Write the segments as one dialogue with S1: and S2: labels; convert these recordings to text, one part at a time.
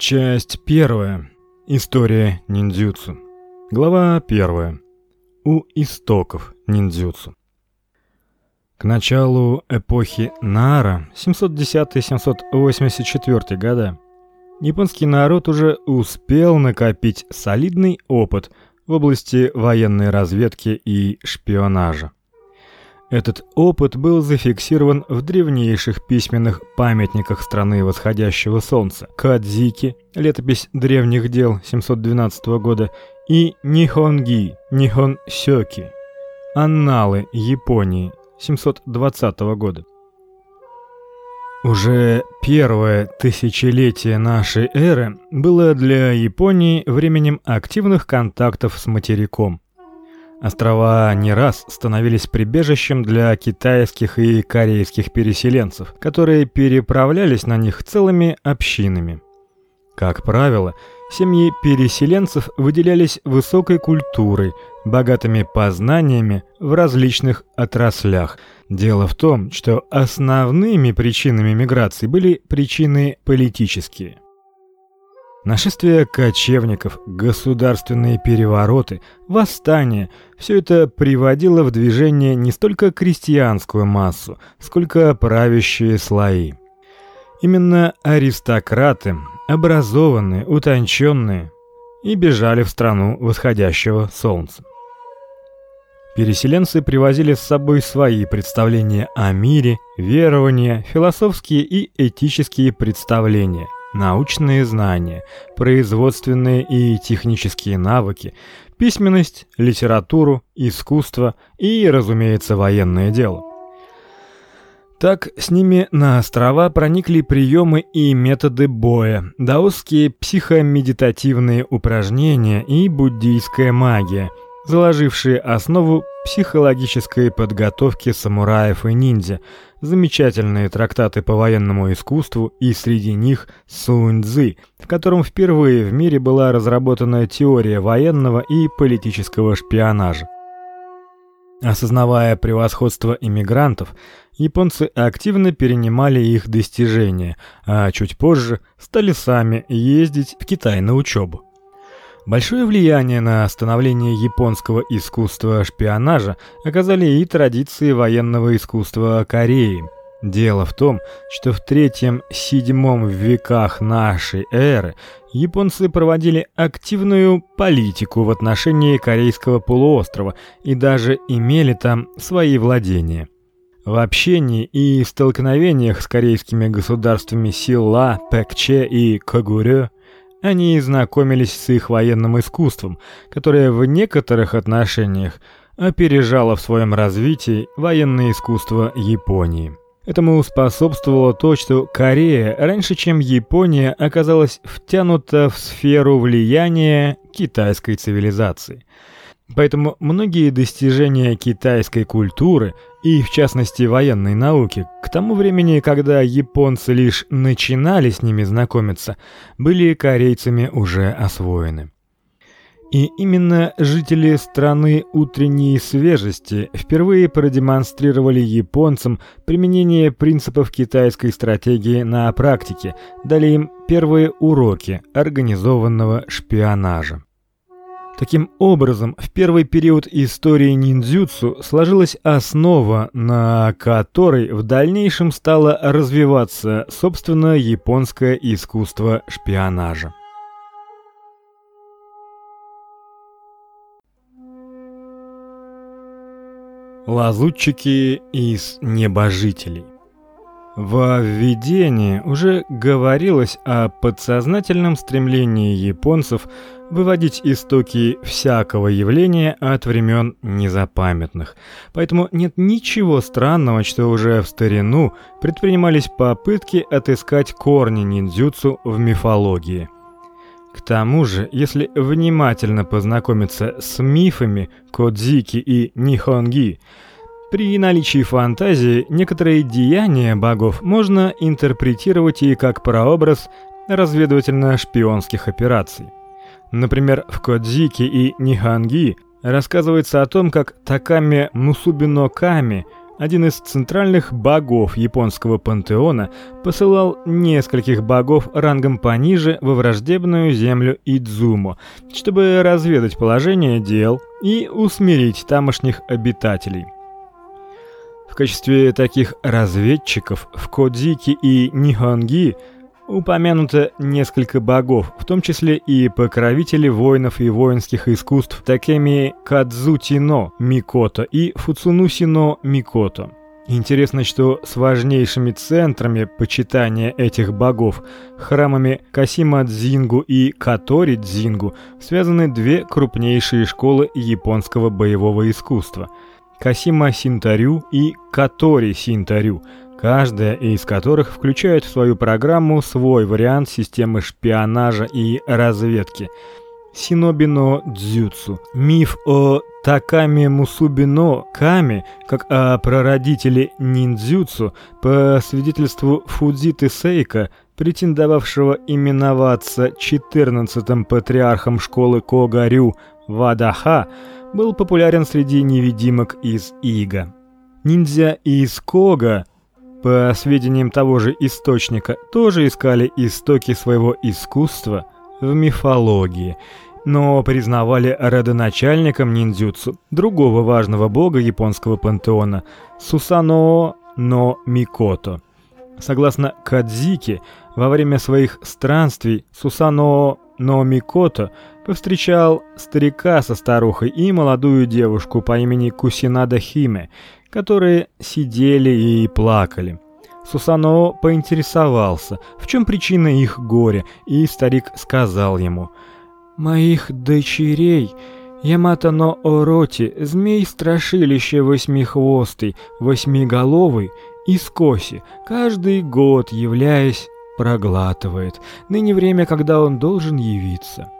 S1: Часть первая. История ниндзюцу. Глава первая. У истоков ниндзюцу. К началу эпохи Нара, 710-784 года, японский народ уже успел накопить солидный опыт в области военной разведки и шпионажа. Этот опыт был зафиксирован в древнейших письменных памятниках страны восходящего солнца: Кадзики, летопись древних дел 712 года, и Нихонги, Нихон Сёки, анналы Японии 720 года. Уже первое тысячелетие нашей эры было для Японии временем активных контактов с материком. Острова не раз становились прибежищем для китайских и корейских переселенцев, которые переправлялись на них целыми общинами. Как правило, семьи переселенцев выделялись высокой культурой, богатыми познаниями в различных отраслях. Дело в том, что основными причинами миграции были причины политические. Нашествие кочевников, государственные перевороты, восстания все это приводило в движение не столько крестьянскую массу, сколько правящие слои. Именно аристократы, образованные, утонченные, и бежали в страну восходящего солнца. Переселенцы привозили с собой свои представления о мире, верования, философские и этические представления – научные знания, производственные и технические навыки, письменность, литературу, искусство и, разумеется, военное дело. Так с ними на острова проникли приемы и методы боя, даосские психомедитативные упражнения и буддийская магия, заложившие основу психологической подготовки самураев и ниндзя, замечательные трактаты по военному искусству и среди них Сунь-цзы, в котором впервые в мире была разработана теория военного и политического шпионажа. Осознавая превосходство иммигрантов, японцы активно перенимали их достижения, а чуть позже стали сами ездить в Китай на учебу. Большое влияние на становление японского искусства шпионажа оказали и традиции военного искусства Кореи. Дело в том, что в третьем-седьмом веках нашей эры японцы проводили активную политику в отношении корейского полуострова и даже имели там свои владения. В общении и столкновениях с корейскими государствами Сила, Пэкче и Кагурё они знакомились с их военным искусством, которое в некоторых отношениях опережало в своем развитии военное искусство Японии. Этому способствовало то, что Корея раньше, чем Япония, оказалась втянута в сферу влияния китайской цивилизации. Поэтому многие достижения китайской культуры и в частности военной науки к тому времени, когда японцы лишь начинали с ними знакомиться, были корейцами уже освоены. И именно жители страны утренней свежести впервые продемонстрировали японцам применение принципов китайской стратегии на практике, дали им первые уроки организованного шпионажа. Таким образом, в первый период истории ниндзюцу сложилась основа, на которой в дальнейшем стало развиваться собственно японское искусство шпионажа. Лазутчики из небожителей во введении уже говорилось о подсознательном стремлении японцев выводить истоки всякого явления от времен незапамятных. Поэтому нет ничего странного, что уже в старину предпринимались попытки отыскать корни ниндзюцу в мифологии. К тому же, если внимательно познакомиться с мифами Кодзики и Нихонги, при наличии фантазии некоторые деяния богов можно интерпретировать и как прообраз разведывательно-шпионских операций. Например, в Кодзике и Ниханги рассказывается о том, как Таками Мусубино Ками, один из центральных богов японского пантеона, посылал нескольких богов рангом пониже во враждебную землю Идзумо, чтобы разведать положение дел и усмирить тамошних обитателей. В качестве таких разведчиков в Кодзики и Нихонги упомянуто несколько богов, в том числе и покровители воинов и воинских искусств, такими Кадзутино Микото и Фуцунусино Микото. Интересно, что с важнейшими центрами почитания этих богов, храмами Касима-дзингу и Катори-дзингу, связаны две крупнейшие школы японского боевого искусства – Касима-синтарю и Катори-синтарю – каждая из которых включает в свою программу свой вариант системы шпионажа и разведки. Синобино дзюцу. Миф о Таками Мусубино Ками, как о прародителе ниндзюцу, по свидетельству Фудзиты Сейка, претендовавшего именоваться 14-м патриархом школы Когарю Вадаха, был популярен среди невидимок из Ига. Ниндзя из Кога по сведениям того же источника, тоже искали истоки своего искусства в мифологии, но признавали родоначальником ниндзюцу другого важного бога японского пантеона Сусано но Микото. Согласно Кадзики, во время своих странствий Сусано но Микото повстречал старика со старухой и молодую девушку по имени Кусинада Химе, которые сидели и плакали. Сусано поинтересовался, в чем причина их горя, и старик сказал ему: "Моих дочерей Ямато-но Ороти, змей страшилище восьмихвостый, восьмиголовый, из коси, каждый год, являясь, проглатывает. Ныне время, когда он должен явиться.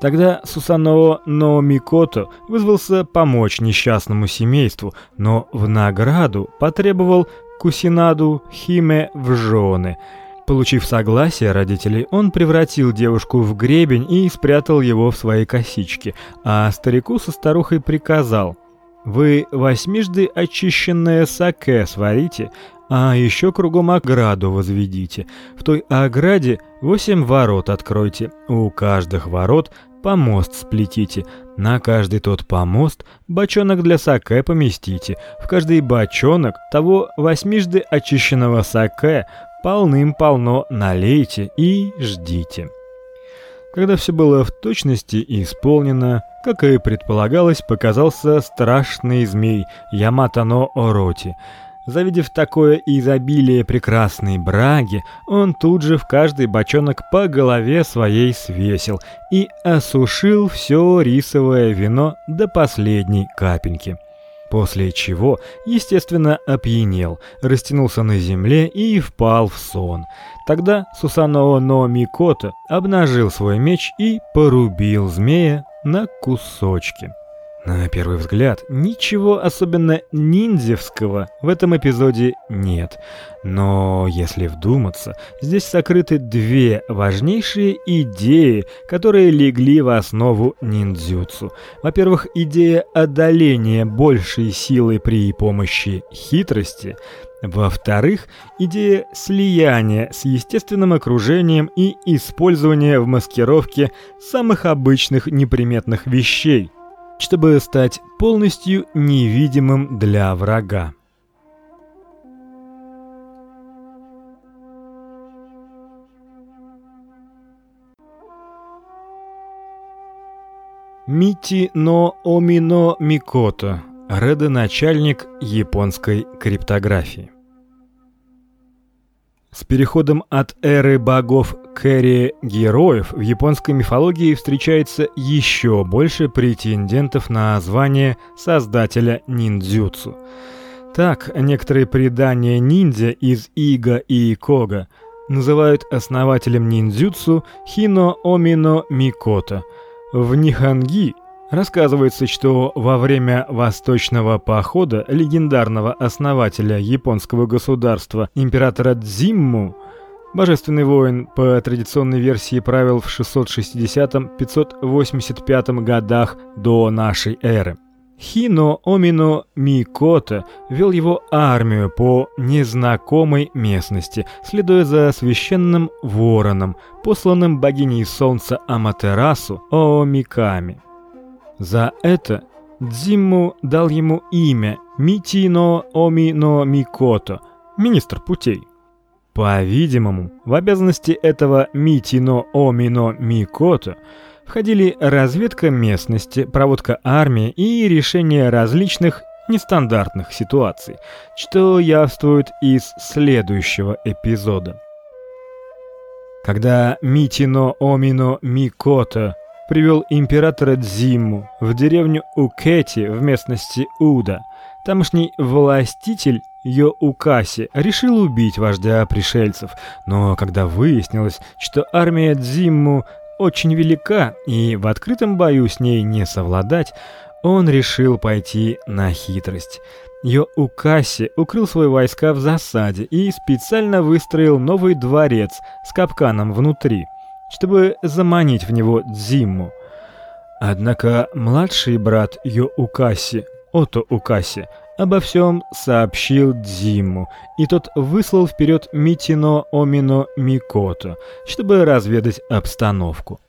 S1: Тогда Сусаноо но Микото вызвался помочь несчастному семейству, но в награду потребовал Кусинаду Химе в жены. Получив согласие родителей, он превратил девушку в гребень и спрятал его в свои косички, а старику со старухой приказал: "Вы восьмижды очищенное саке сварите, а еще кругом ограду возведите. В той ограде восемь ворот откройте. У каждых ворот помост сплетите, на каждый тот помост бочонок для саке поместите, в каждый бочонок того восьмижды очищенного саке полным-полно налейте и ждите. Когда все было в точности исполнено, как и предполагалось, показался страшный змей Яматано Ороти. Завидев такое изобилие прекрасной браги, он тут же в каждый бочонок по голове своей свесил и осушил все рисовое вино до последней капельки. После чего, естественно, опьянел, растянулся на земле и впал в сон. Тогда Сусаноо но Микото обнажил свой меч и порубил змея на кусочки. На первый взгляд, ничего особенно ниндзевского в этом эпизоде нет. Но если вдуматься, здесь сокрыты две важнейшие идеи, которые легли в основу ниндзюцу. Во-первых, идея одоления большей силы при помощи хитрости, во-вторых, идея слияния с естественным окружением и использования в маскировке самых обычных неприметных вещей чтобы стать полностью невидимым для врага. Мити но Омино Микото, родоначальник японской криптографии. С переходом от эры богов к эре героев в японской мифологии встречается еще больше претендентов на звание создателя ниндзюцу. Так, некоторые предания ниндзя из Ига и Кога называют основателем ниндзюцу Хино Омино Микото. В Ниханги Рассказывается, что во время восточного похода легендарного основателя японского государства императора Дзимму Божественный воин по традиционной версии правил в 660-585 годах до нашей эры. Хино Омино Микото вел его армию по незнакомой местности, следуя за священным вороном, посланным богиней солнца Аматерасу Оомиками. За это Дзимму дал ему имя Митино Омино Микото, министр путей. По-видимому, в обязанности этого Митино Омино Микото входили разведка местности, проводка армии и решение различных нестандартных ситуаций, что явствует из следующего эпизода. Когда Митино Омино Микото привел императора Дзимму в деревню Укети в местности Уда, тамошний властитель Йоукаси решил убить вождя пришельцев, но когда выяснилось, что армия Дзимму очень велика, и в открытом бою с ней не совладать, он решил пойти на хитрость. Йоукаси укрыл свои войска в засаде и специально выстроил новый дворец с капканом внутри, чтобы заманить в него Дзимму. Однако младший брат Йоукаси, Ото Укаси, обо всем сообщил Дзиму, и тот выслал вперед Митино Омино Микото, чтобы разведать обстановку.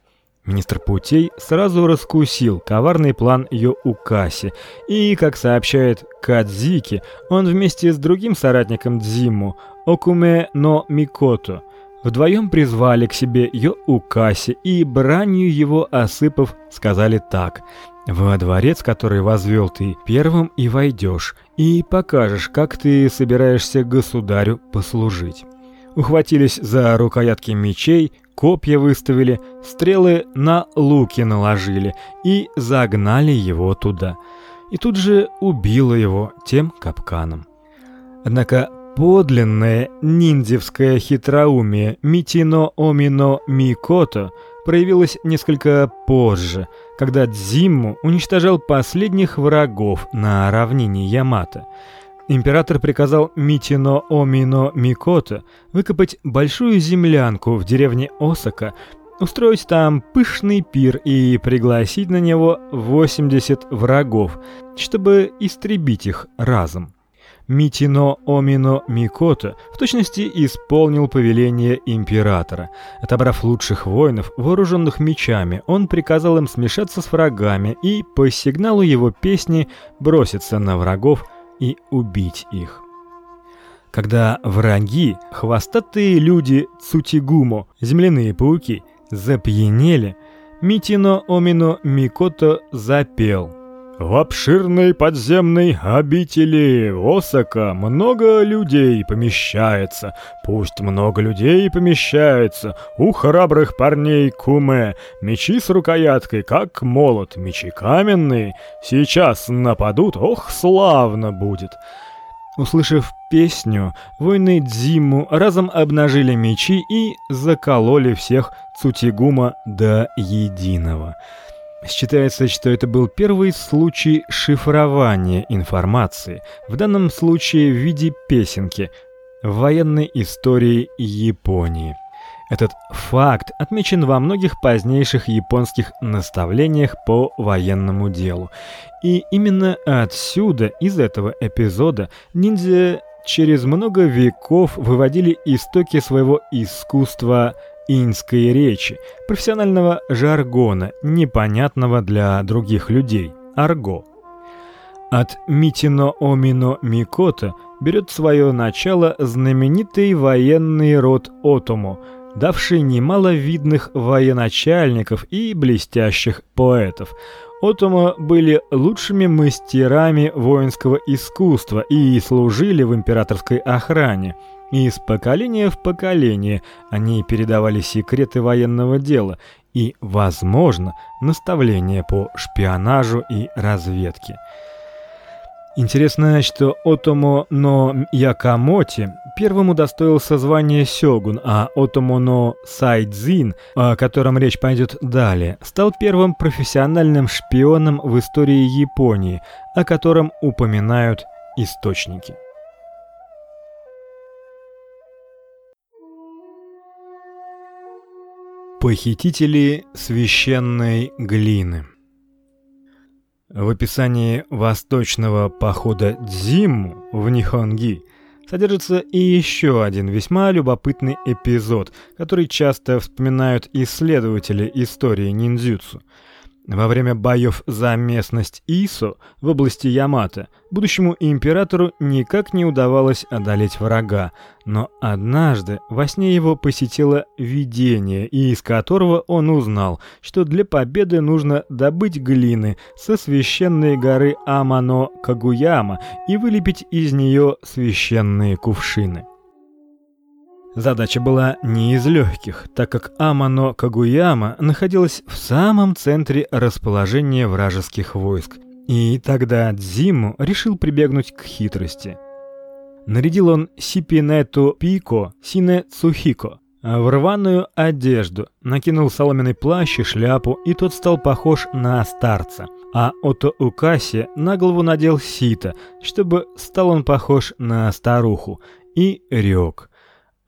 S1: Министр путей сразу раскусил коварный план Йоукаси, и, как сообщает Кадзики, он вместе с другим соратником Дзиму, Окуме но Микото, вдвоем призвали к себе Йоукаси и бранью его осыпав, сказали так: во дворец, который возвел ты, первым и войдешь, и покажешь, как ты собираешься государю послужить. Ухватились за рукоятки мечей, копья выставили, стрелы на луки наложили и загнали его туда. И тут же убило его тем капканом. Однако подлинное ниндзевское хитроумие Митино Омино Микото проявилось несколько позже – когда Дзимму уничтожал последних врагов на равнине Ямато. Император приказал Митино Омино Микото выкопать большую землянку в деревне Осака, устроить там пышный пир и пригласить на него 80 врагов, чтобы истребить их разом. Митино Омино Микото в точности исполнил повеление императора. Отобрав лучших воинов, вооруженных мечами, он приказал им смешаться с врагами и по сигналу его песни броситься на врагов и убить их. Когда враги, хвостатые люди Цутигумо, земляные пауки, запьянели, Митино Омино Микото запел – в обширной подземной обители Осака много людей помещается. Пусть много людей помещается. У храбрых парней куме мечи с рукояткой, как молот, мечи каменные. Сейчас нападут, ох, славно будет. Услышав песню, воины Дзиму разом обнажили мечи и закололи всех Цутигума до единого. Считается, что это был первый случай шифрования информации, в данном случае в виде песенки в военной истории Японии. Этот факт отмечен во многих позднейших японских наставлениях по военному делу. И именно отсюда, из этого эпизода, ниндзя через много веков выводили истоки своего искусства инской речи, профессионального жаргона, непонятного для других людей, арго. От Митино Омино Микото берет свое начало знаменитый военный род Отомо, давший немало видных военачальников и блестящих поэтов. Отомо были лучшими мастерами воинского искусства и служили в императорской охране. Из поколения в поколение они передавали секреты военного дела и, возможно, наставления по шпионажу и разведке. Интересно, что Отомо но Якамоти первым удостоился звания сёгун, а Отомо но Сайдзин, о котором речь пойдет далее, стал первым профессиональным шпионом в истории Японии, о котором упоминают источники. Похитители священной глины. В описании восточного похода Дзимму в Нихонги содержится и еще один весьма любопытный эпизод, который часто вспоминают исследователи истории ниндзюцу. Во время боев за местность Исо в области Ямато будущему императору никак не удавалось одолеть врага, но однажды во сне его посетило видение, из которого он узнал, что для победы нужно добыть глины со священной горы Амано Кагуяма и вылепить из нее священные кувшины. Задача была не из легких, так как Амано Кагуяма находилась в самом центре расположения вражеских войск. И тогда Дзиму решил прибегнуть к хитрости. Нарядил он Сипинету Пико Сине Цухико в рваную одежду, накинул соломенный плащ и шляпу, и тот стал похож на старца. А Ото Укаси на голову надел сито, чтобы стал он похож на старуху, и рёк.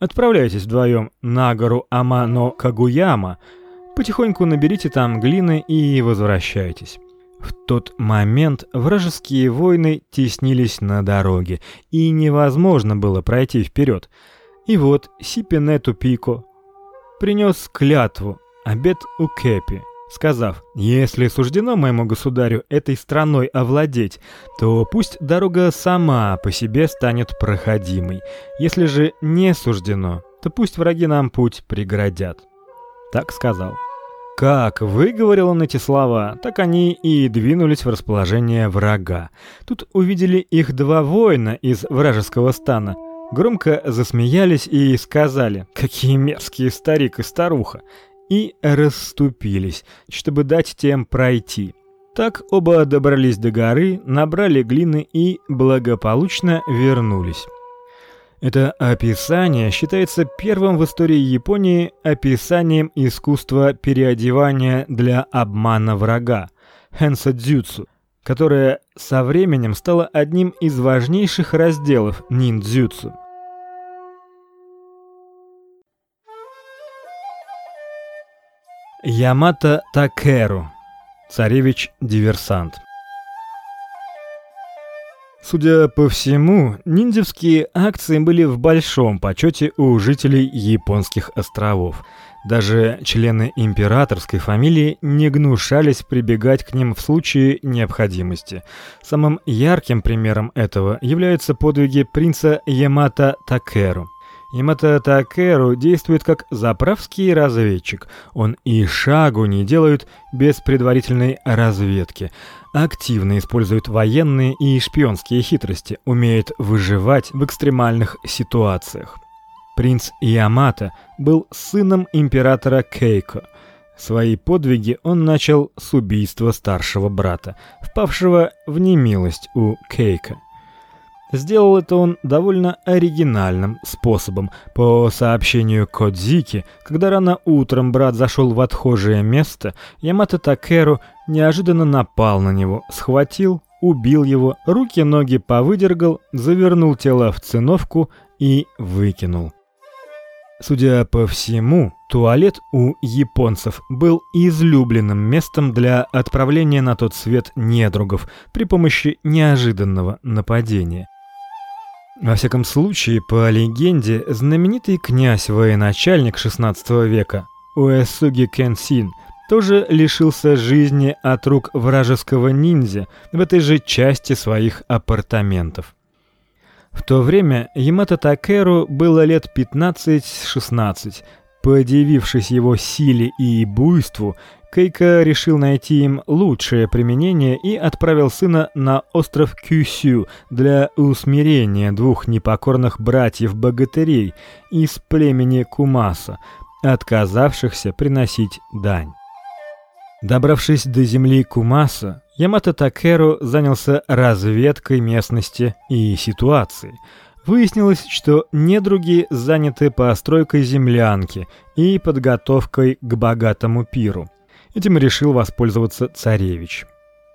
S1: Отправляйтесь вдвоем на гору Амано Кагуяма, потихоньку наберите там глины и возвращайтесь. В тот момент вражеские воины теснились на дороге, и невозможно было пройти вперед. И вот Сипинету Пико принес клятву, обет у Кепи сказав: "Если суждено моему государю этой страной овладеть, то пусть дорога сама по себе станет проходимой. Если же не суждено, то пусть враги нам путь преградят". Так сказал. Как выговорил он эти слова, так они и двинулись в расположение врага. Тут увидели их два воина из вражеского стана. Громко засмеялись и сказали: "Какие мерзкие старик и старуха!" И расступились, чтобы дать тем пройти. Так оба добрались до горы, набрали глины и благополучно вернулись. Это описание считается первым в истории Японии описанием искусства переодевания для обмана врага хэнсэдзюцу, которое со временем стало одним из важнейших разделов ниндзюцу. Ямато Такеру. Царевич-диверсант. Судя по всему, ниндзевские акции были в большом почете у жителей японских островов. Даже члены императорской фамилии не гнушались прибегать к ним в случае необходимости. Самым ярким примером этого являются подвиги принца Ямато Такеру. Ямато Такеру действует как заправский разведчик. Он и шагу не делает без предварительной разведки. Активно использует военные и шпионские хитрости, умеет выживать в экстремальных ситуациях. Принц Ямато был сыном императора Кейко. Свои подвиги он начал с убийства старшего брата, впавшего в немилость у Кейка. Сделал это он довольно оригинальным способом. По сообщению Кодзики, когда рано утром брат зашел в отхожее место, Ямато Такеру неожиданно напал на него, схватил, убил его, руки-ноги повыдергал, завернул тело в циновку и выкинул. Судя по всему, туалет у японцев был излюбленным местом для отправления на тот свет недругов при помощи неожиданного нападения. Во всяком случае, по легенде, знаменитый князь-военачальник XVI века Уэсуги Кенсин тоже лишился жизни от рук вражеского ниндзя в этой же части своих апартаментов. В то время Ямато Такеру было лет 15-16. Подивившись его силе и буйству, Кейка решил найти им лучшее применение и отправил сына на остров Кюсю для усмирения двух непокорных братьев-богатырей из племени Кумаса, отказавшихся приносить дань. Добравшись до земли Кумаса, Ямато Такеру занялся разведкой местности и ситуации. Выяснилось, что недруги заняты постройкой землянки и подготовкой к богатому пиру. Этим решил воспользоваться царевич.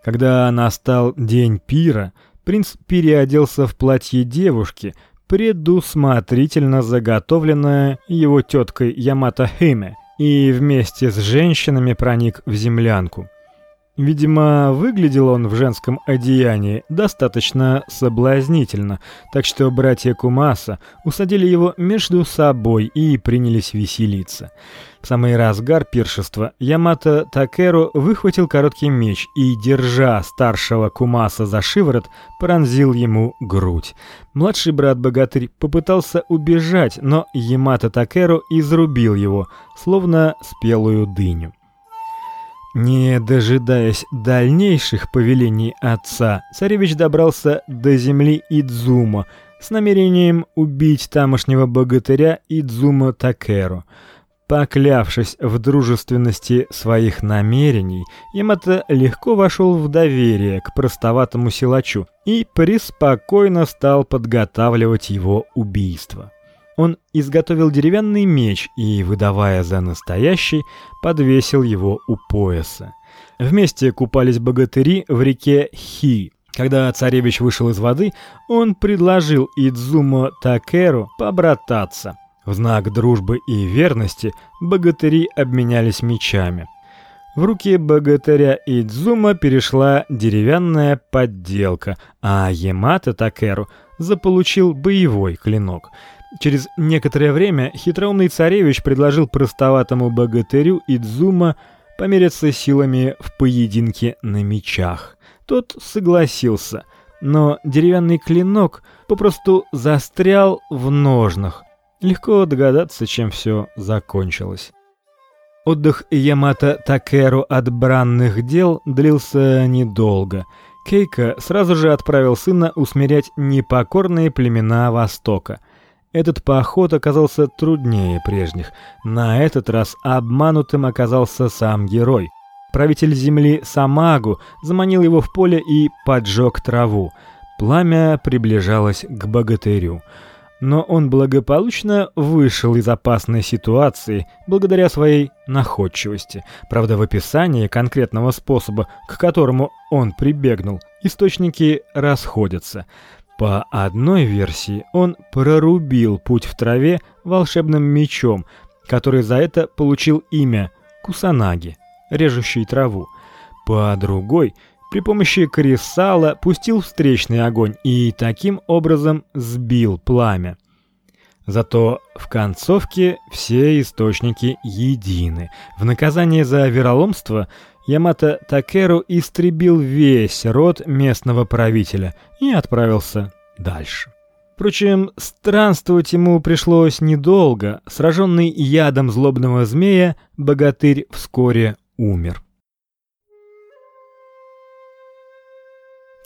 S1: Когда настал день пира, принц переоделся в платье девушки, предусмотрительно заготовленное его теткой Ямато Химе, и вместе с женщинами проник в землянку. Видимо, выглядел он в женском одеянии достаточно соблазнительно, так что братья Кумаса усадили его между собой и принялись веселиться. В самый разгар пиршества Ямато Такеро выхватил короткий меч и, держа старшего Кумаса за шиворот, пронзил ему грудь. Младший брат-богатырь попытался убежать, но Ямато Такеро изрубил его, словно спелую дыню. Не дожидаясь дальнейших повелений отца, царевич добрался до земли Идзума с намерением убить тамошнего богатыря Идзума Такеру. Поклявшись в дружественности своих намерений, Ямато легко вошел в доверие к простоватому силачу и преспокойно стал подготавливать его убийство. Он изготовил деревянный меч и, выдавая за настоящий, подвесил его у пояса. Вместе купались богатыри в реке Хи. Когда царевич вышел из воды, он предложил Идзумо Такеру побрататься. В знак дружбы и верности богатыри обменялись мечами. В руки богатыря Идзума перешла деревянная подделка, а Ямато Такеру заполучил боевой клинок. Через некоторое время хитроумный царевич предложил простоватому богатырю Идзума помериться силами в поединке на мечах. Тот согласился, но деревянный клинок попросту застрял в ножнах, Легко догадаться, чем все закончилось. Отдых Ямато Такеру от бранных дел длился недолго. Кейка сразу же отправил сына усмирять непокорные племена Востока. Этот поход оказался труднее прежних. На этот раз обманутым оказался сам герой. Правитель земли Самагу заманил его в поле и поджег траву. Пламя приближалось к богатырю но он благополучно вышел из опасной ситуации благодаря своей находчивости. Правда, в описании конкретного способа, к которому он прибегнул, источники расходятся. По одной версии, он прорубил путь в траве волшебным мечом, который за это получил имя Кусанаги, режущий траву. По другой, при помощи кресала пустил встречный огонь и таким образом сбил пламя. Зато в концовке все источники едины. В наказание за вероломство Ямато Такеру истребил весь род местного правителя и отправился дальше. Впрочем, странствовать ему пришлось недолго. Сраженный ядом злобного змея, богатырь вскоре умер.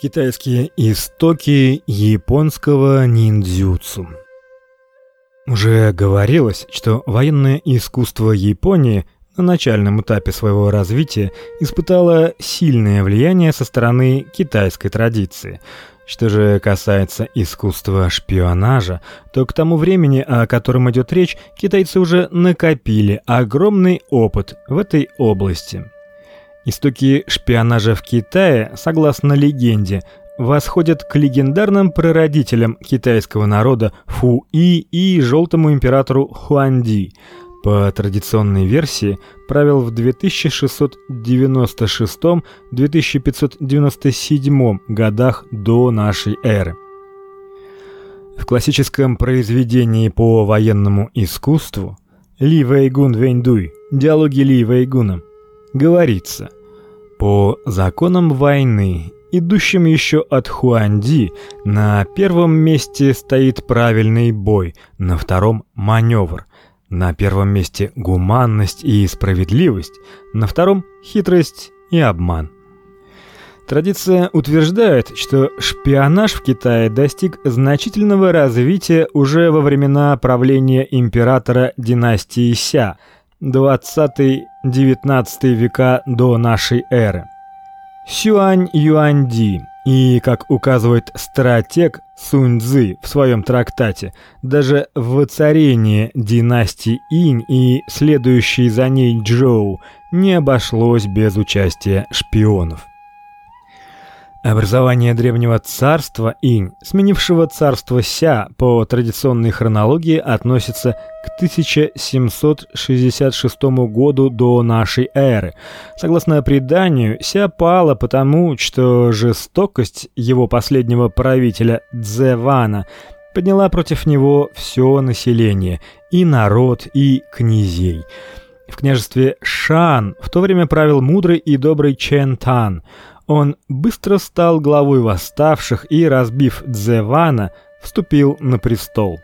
S1: Китайские истоки японского ниндзюцу. Уже говорилось, что военное искусство Японии на начальном этапе своего развития испытало сильное влияние со стороны китайской традиции. Что же касается искусства шпионажа, то к тому времени, о котором идет речь, китайцы уже накопили огромный опыт в этой области. Истоки шпионажа в Китае, согласно легенде, восходят к легендарным прародителям китайского народа Фу-И и желтому императору Хуанди. По традиционной версии, правил в 2696-2597 годах до нашей эры. В классическом произведении по военному искусству Ли Вэйгун Вэньдуй. Диалоги Ли Вэйгуна говорится: по законам войны, идущим еще от Хуанди, на первом месте стоит правильный бой, на втором маневр, на первом месте гуманность и справедливость, на втором хитрость и обман. Традиция утверждает, что шпионаж в Китае достиг значительного развития уже во времена правления императора династии Ся – 20-19 века до нашей эры. Сюань Юанди и, как указывает стратег Сунь Цзы в своем трактате, даже воцарение династии Инь и следующей за ней Джоу не обошлось без участия шпионов. Образование древнего царства Инь, сменившего царство Ся по традиционной хронологии, относится к 1766 году до нашей эры. Согласно преданию, Ся пала потому, что жестокость его последнего правителя Цзэвана подняла против него все население, и народ, и князей. В княжестве Шан в то время правил мудрый и добрый Чен Тан – он быстро стал главой восставших и, разбив Дзевана, вступил на престол.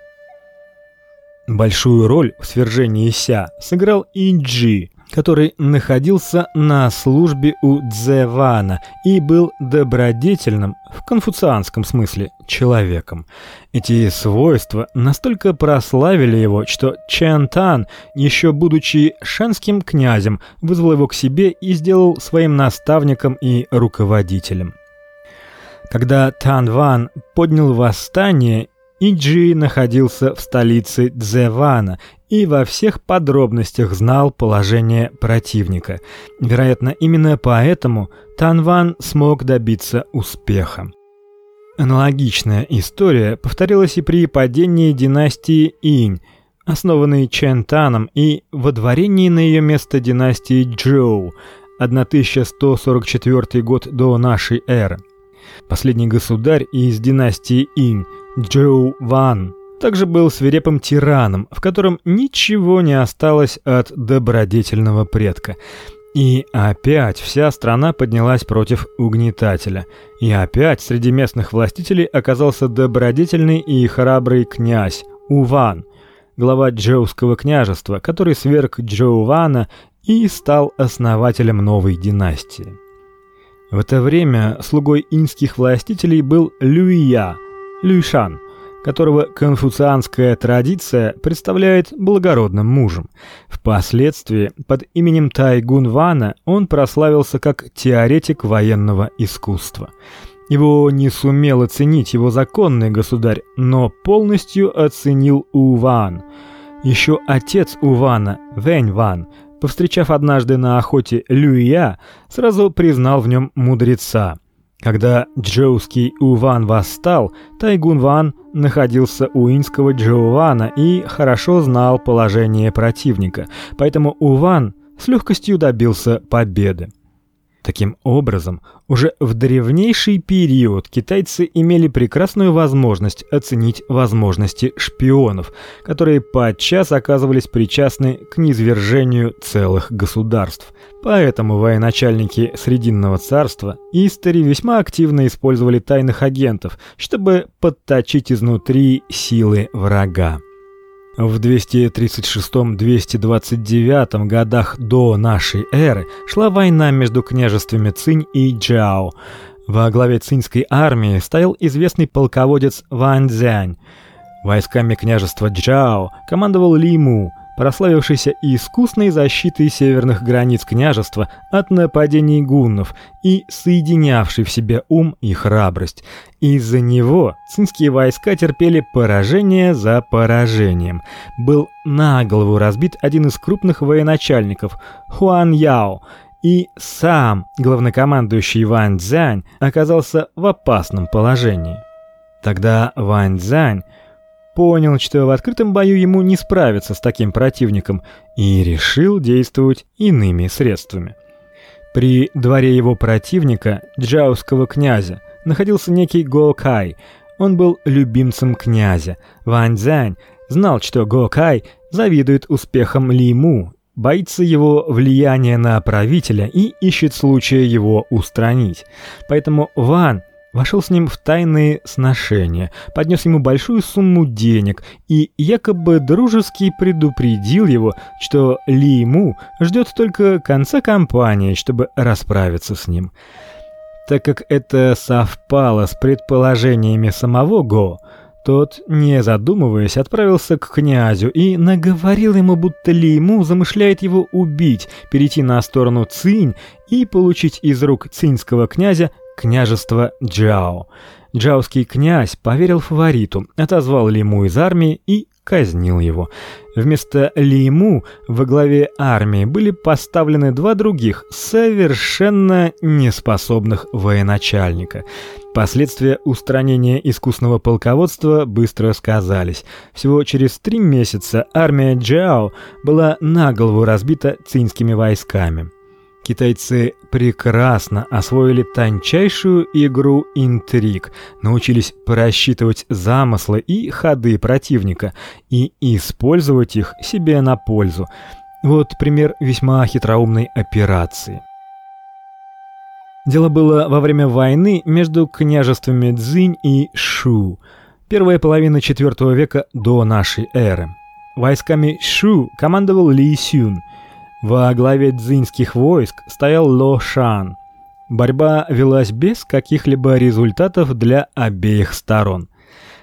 S1: Большую роль в свержении Ся сыграл Инджи, который находился на службе у Дзевана и был добродетельным в конфуцианском смысле человеком. Эти свойства настолько прославили его, что Чэн Тан, еще будучи шанским князем, вызвал его к себе и сделал своим наставником и руководителем. Когда Тан Ван поднял восстание, Иджи находился в столице Дзевана и во всех подробностях знал положение противника. Вероятно, именно поэтому Танван смог добиться успеха. Аналогичная история повторилась и при падении династии Инь, основанной Чэн Таном, и водворении на ее место династии Джоу, 1144 год до нашей эры. Последний государь из династии Инь, Джоу Ван, также был свирепым тираном, в котором ничего не осталось от добродетельного предка. И опять вся страна поднялась против угнетателя. И опять среди местных властителей оказался добродетельный и храбрый князь Уван, глава Джоуского княжества, который сверг Джоувана и стал основателем новой династии. В это время слугой инских властителей был Люия, Люйшан, которого конфуцианская традиция представляет благородным мужем. Впоследствии под именем Тайгунвана он прославился как теоретик военного искусства. Его не сумел оценить его законный государь, но полностью оценил Уван. Еще отец Увана, Вэньван, повстречав однажды на охоте Люия, сразу признал в нем мудреца. Когда Джоуский Уван восстал, Тайгун Ван находился у инского Джоувана и хорошо знал положение противника, поэтому Уван с легкостью добился победы. Таким образом, уже в древнейший период китайцы имели прекрасную возможность оценить возможности шпионов, которые подчас оказывались причастны к низвержению целых государств. Поэтому военачальники Срединного царства истори весьма активно использовали тайных агентов, чтобы подточить изнутри силы врага. В 236-229 годах до нашей эры шла война между княжествами Цинь и Джао. Во главе цинской армии стоял известный полководец Ван Цзянь. Войсками княжества Джао командовал Ли Му, прославившийся искусной защитой северных границ княжества от нападений гуннов и соединявший в себе ум и храбрость. Из-за него цинские войска терпели поражение за поражением. Был на голову разбит один из крупных военачальников Хуан Яо, и сам главнокомандующий Ван Цзянь оказался в опасном положении. Тогда Ван Цзянь понял, что в открытом бою ему не справиться с таким противником, и решил действовать иными средствами. При дворе его противника, джауского князя, находился некий Го Кай. Он был любимцем князя. Ван Цзянь знал, что Го Кай завидует успехам Ли Му, боится его влияния на правителя и ищет случая его устранить. Поэтому Ван вошел с ним в тайные сношения, поднес ему большую сумму денег и якобы дружески предупредил его, что Ли Му ждет только конца кампании, чтобы расправиться с ним. Так как это совпало с предположениями самого Го, тот, не задумываясь, отправился к князю и наговорил ему, будто Ли Му замышляет его убить, перейти на сторону Цинь и получить из рук цинского князя княжество Джао. Джаоский князь поверил фавориту, отозвал Лиму из армии и казнил его. Вместо Ли Му во главе армии были поставлены два других, совершенно неспособных военачальника. Последствия устранения искусного полководства быстро сказались. Всего через три месяца армия Джао была наголову разбита цинскими войсками. Китайцы прекрасно освоили тончайшую игру интриг, научились просчитывать замыслы и ходы противника и использовать их себе на пользу. Вот пример весьма хитроумной операции. Дело было во время войны между княжествами Цзинь и Шу. Первая половина IV века до нашей эры. Войсками Шу командовал Ли Сюн. Во главе дзиньских войск стоял Ло Шан. Борьба велась без каких-либо результатов для обеих сторон.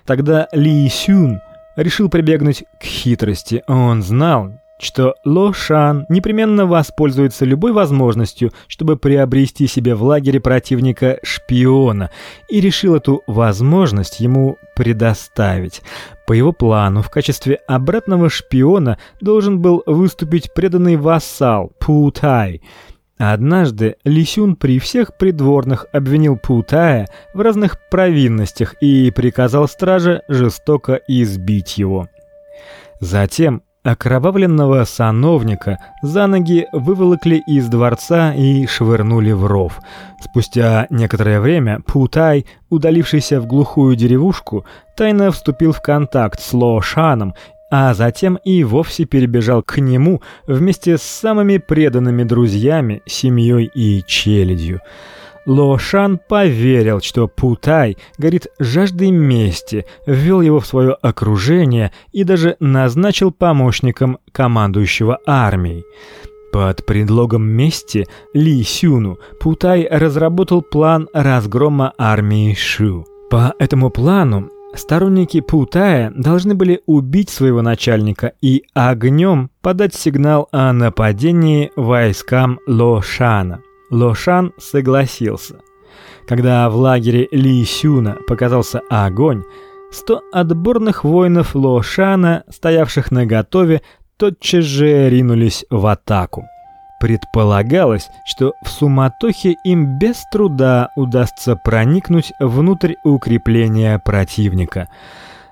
S1: Тогда Ли Сюн решил прибегнуть к хитрости. Он знал, что Ло Шан непременно воспользуется любой возможностью, чтобы приобрести себе в лагере противника шпиона, и решил эту возможность ему предоставить. По его плану, в качестве обратного шпиона должен был выступить преданный вассал Пу Тай. Однажды Лисюн при всех придворных обвинил Путая в разных провинностях и приказал страже жестоко избить его. Затем Окровавленного сановника за ноги выволокли из дворца и швырнули в ров. Спустя некоторое время Путай, удалившийся в глухую деревушку, тайно вступил в контакт с Ло Шаном, а затем и вовсе перебежал к нему вместе с самыми преданными друзьями, семьей и челядью. Ло Шан поверил, что Путай горит жаждой мести, ввел его в свое окружение и даже назначил помощником командующего армией. Под предлогом мести Ли Сюну Путай разработал план разгрома армии Шу. По этому плану сторонники Путая должны были убить своего начальника и огнем подать сигнал о нападении войскам Ло Шана. Лошан согласился. Когда в лагере Ли Сюна показался огонь, сто отборных воинов Лошана, стоявших наготове, тотчас же ринулись в атаку. Предполагалось, что в суматохе им без труда удастся проникнуть внутрь укрепления противника.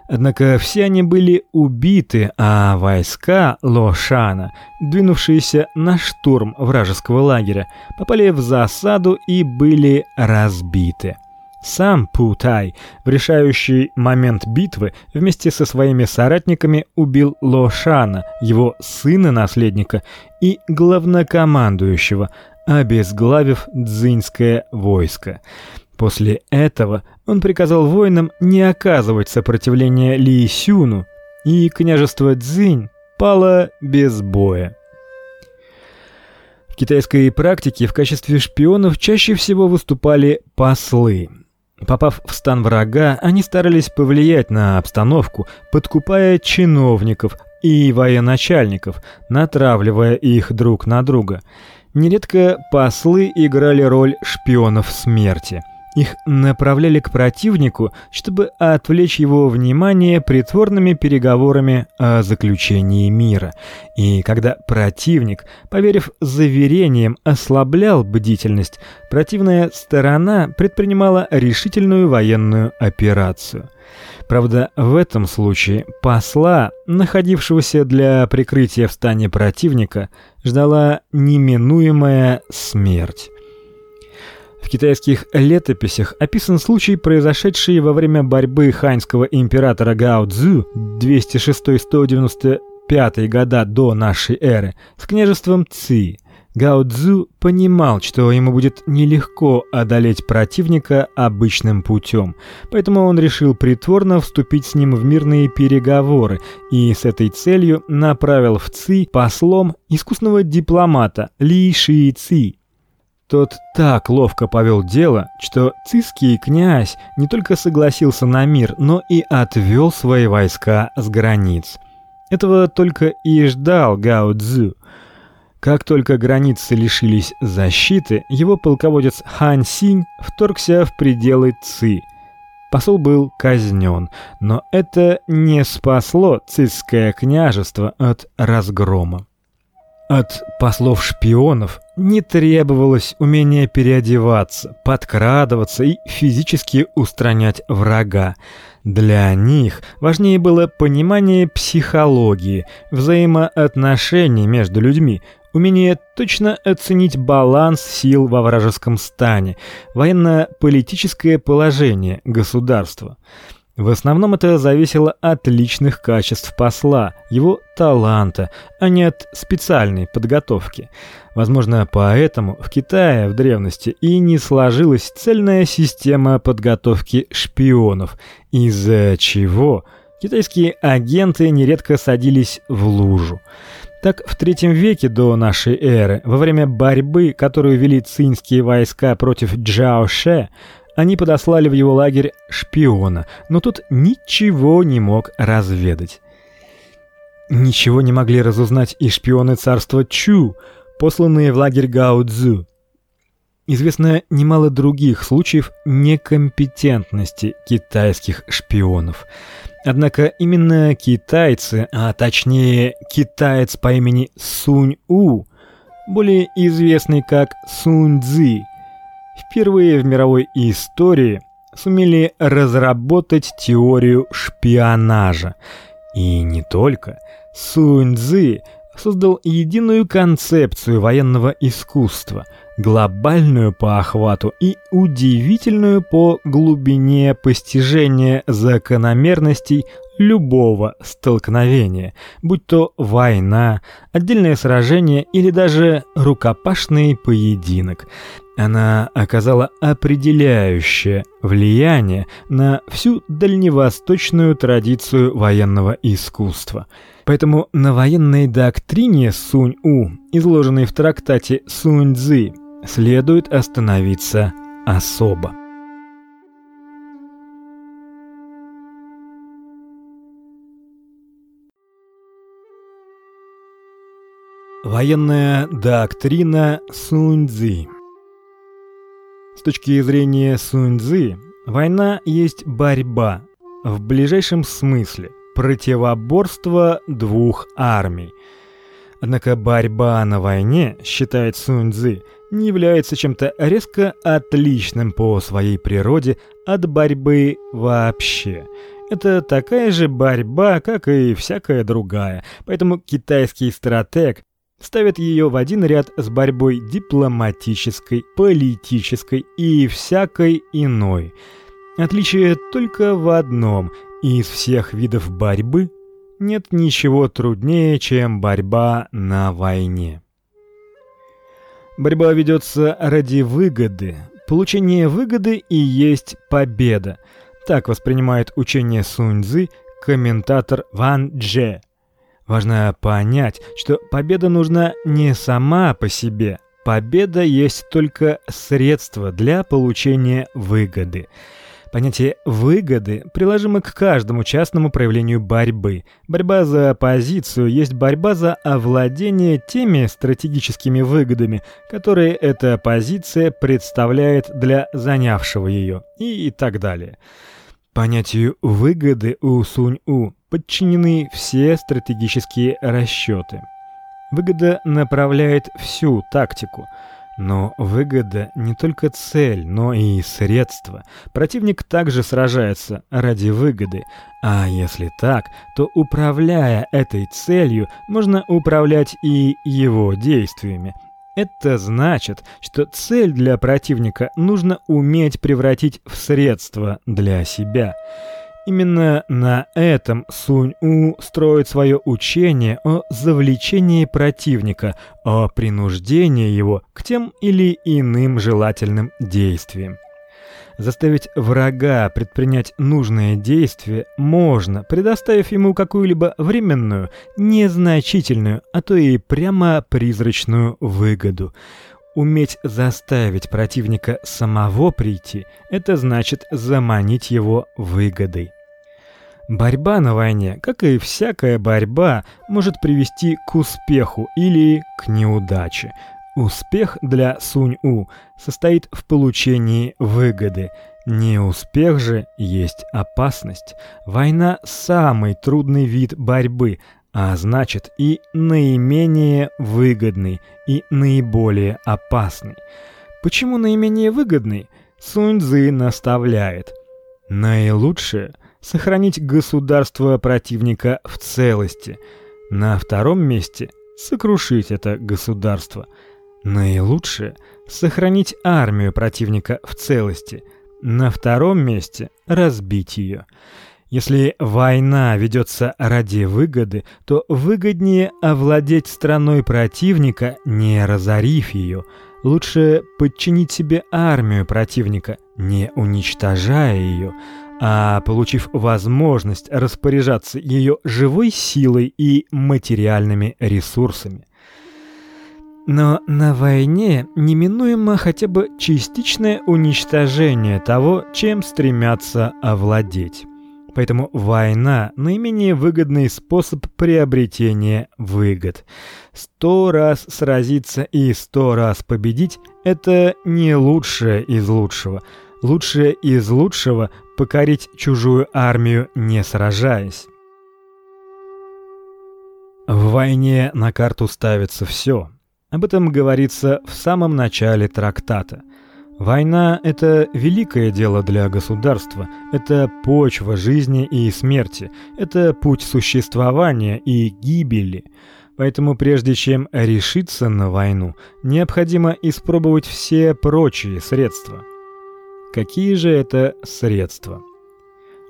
S1: Однако все они были убиты, а войска Лошана, двинувшиеся на штурм вражеского лагеря, попали в засаду и были разбиты. Сам Путай в решающий момент битвы вместе со своими соратниками убил Лошана, его сына-наследника и главнокомандующего, обезглавив дзиньское войско. После этого он приказал воинам не оказывать сопротивления Ли Сюну, и княжество Цзинь пало без боя. В китайской практике в качестве шпионов чаще всего выступали послы. Попав в стан врага, они старались повлиять на обстановку, подкупая чиновников и военачальников, натравливая их друг на друга. Нередко послы играли роль шпионов смерти – их направляли к противнику, чтобы отвлечь его внимание притворными переговорами о заключении мира. И когда противник, поверив заверениям, ослаблял бдительность, противная сторона предпринимала решительную военную операцию. Правда, в этом случае посла, находившегося для прикрытия в стане противника, ждала неминуемая смерть. В китайских летописях описан случай, произошедший во время борьбы ханьского императора Гао Цзю 206-195 года до нашей эры с княжеством Ци. Гао Цзю понимал, что ему будет нелегко одолеть противника обычным путем, поэтому он решил притворно вступить с ним в мирные переговоры и с этой целью направил в Ци послом искусного дипломата Ли Ши Ци. Тот так ловко повел дело, что цисский князь не только согласился на мир, но и отвел свои войска с границ. Этого только и ждал Гао Цзю. Как только границы лишились защиты, его полководец Хан Синь вторгся в пределы Ци. Посол был казнен, но это не спасло цисское княжество от разгрома. От послов-шпионов не требовалось умение переодеваться, подкрадываться и физически устранять врага. Для них важнее было понимание психологии, взаимоотношений между людьми, умение точно оценить баланс сил во вражеском стане, военно-политическое положение государства. В основном это зависело от личных качеств посла, его таланта, а не от специальной подготовки. Возможно, поэтому в Китае в древности и не сложилась цельная система подготовки шпионов, из-за чего китайские агенты нередко садились в лужу. Так в третьем веке до нашей эры, во время борьбы, которую вели цинские войска против Джао Ше, они подослали в его лагерь шпиона, но тот ничего не мог разведать. Ничего не могли разузнать и шпионы царства Чу, посланные в лагерь Гао Цзу. Известно немало других случаев некомпетентности китайских шпионов. Однако именно китайцы, а точнее китаец по имени Сунь У, более известный как Сунь Цзи, впервые в мировой истории сумели разработать теорию шпионажа. И не только. Сунь Цзы создал единую концепцию военного искусства, глобальную по охвату и удивительную по глубине постижения закономерностей любого столкновения, будь то война, отдельное сражение или даже рукопашный поединок. Она оказала определяющее влияние на всю дальневосточную традицию военного искусства. Поэтому на военной доктрине Сунь-У, изложенной в трактате Сунь-Цзы, следует остановиться особо. Военная доктрина Сунь-Цзы с точки зрения Сунь-Цзы, война есть борьба, в ближайшем смысле противоборство двух армий. Однако борьба на войне, считает Сунь-Цзы, не является чем-то резко отличным по своей природе от борьбы вообще. Это такая же борьба, как и всякая другая. Поэтому китайский стратег ставят ее в один ряд с борьбой дипломатической, политической и всякой иной. Отличие только в одном: из всех видов борьбы нет ничего труднее, чем борьба на войне. Борьба ведется ради выгоды. Получение выгоды и есть победа. Так воспринимает учение Сунь-цзы комментатор Ван Дже. Важно понять, что победа нужна не сама по себе. Победа есть только средство для получения выгоды. Понятие выгоды приложимо к каждому частному проявлению борьбы. Борьба за позицию есть борьба за овладение теми стратегическими выгодами, которые эта позиция представляет для занявшего ее, и так далее. Понятию выгоды у Сунь-У подчинены все стратегические расчеты. Выгода направляет всю тактику. Но выгода не только цель, но и средство. Противник также сражается ради выгоды, а если так, то управляя этой целью, можно управлять и его действиями. Это значит, что цель для противника нужно уметь превратить в средство для себя. Именно на этом Сунь-У строит свое учение о завлечении противника, о принуждении его к тем или иным желательным действиям. Заставить врага предпринять нужное действие можно, предоставив ему какую-либо временную, незначительную, а то и прямо призрачную выгоду. Уметь заставить противника самого прийти это значит заманить его выгодой. Борьба на войне, как и всякая борьба, может привести к успеху или к неудаче. Успех для Сунь-У состоит в получении выгоды. Не успех же есть опасность. Война самый трудный вид борьбы, а значит и наименее выгодный и наиболее опасный. Почему наименее выгодный? Сунь Цзы наставляет: наилучшее сохранить государство противника в целости. На втором месте сокрушить это государство. Наилучшее сохранить армию противника в целости. На втором месте разбить ее. Если война ведется ради выгоды, то выгоднее овладеть страной противника, не разорив ее. Лучше подчинить себе армию противника, не уничтожая ее, а получив возможность распоряжаться ее живой силой и материальными ресурсами. Но на войне неминуемо хотя бы частичное уничтожение того, чем стремятся овладеть. Поэтому война наименее выгодный способ приобретения выгод. Сто раз сразиться и сто раз победить это не лучшее из лучшего. Лучшее из лучшего покорить чужую армию не сражаясь. В войне на карту ставится все. Об этом говорится в самом начале трактата. Война это великое дело для государства, это почва жизни и смерти, это путь существования и гибели. Поэтому прежде чем решиться на войну, необходимо испробовать все прочие средства. Какие же это средства?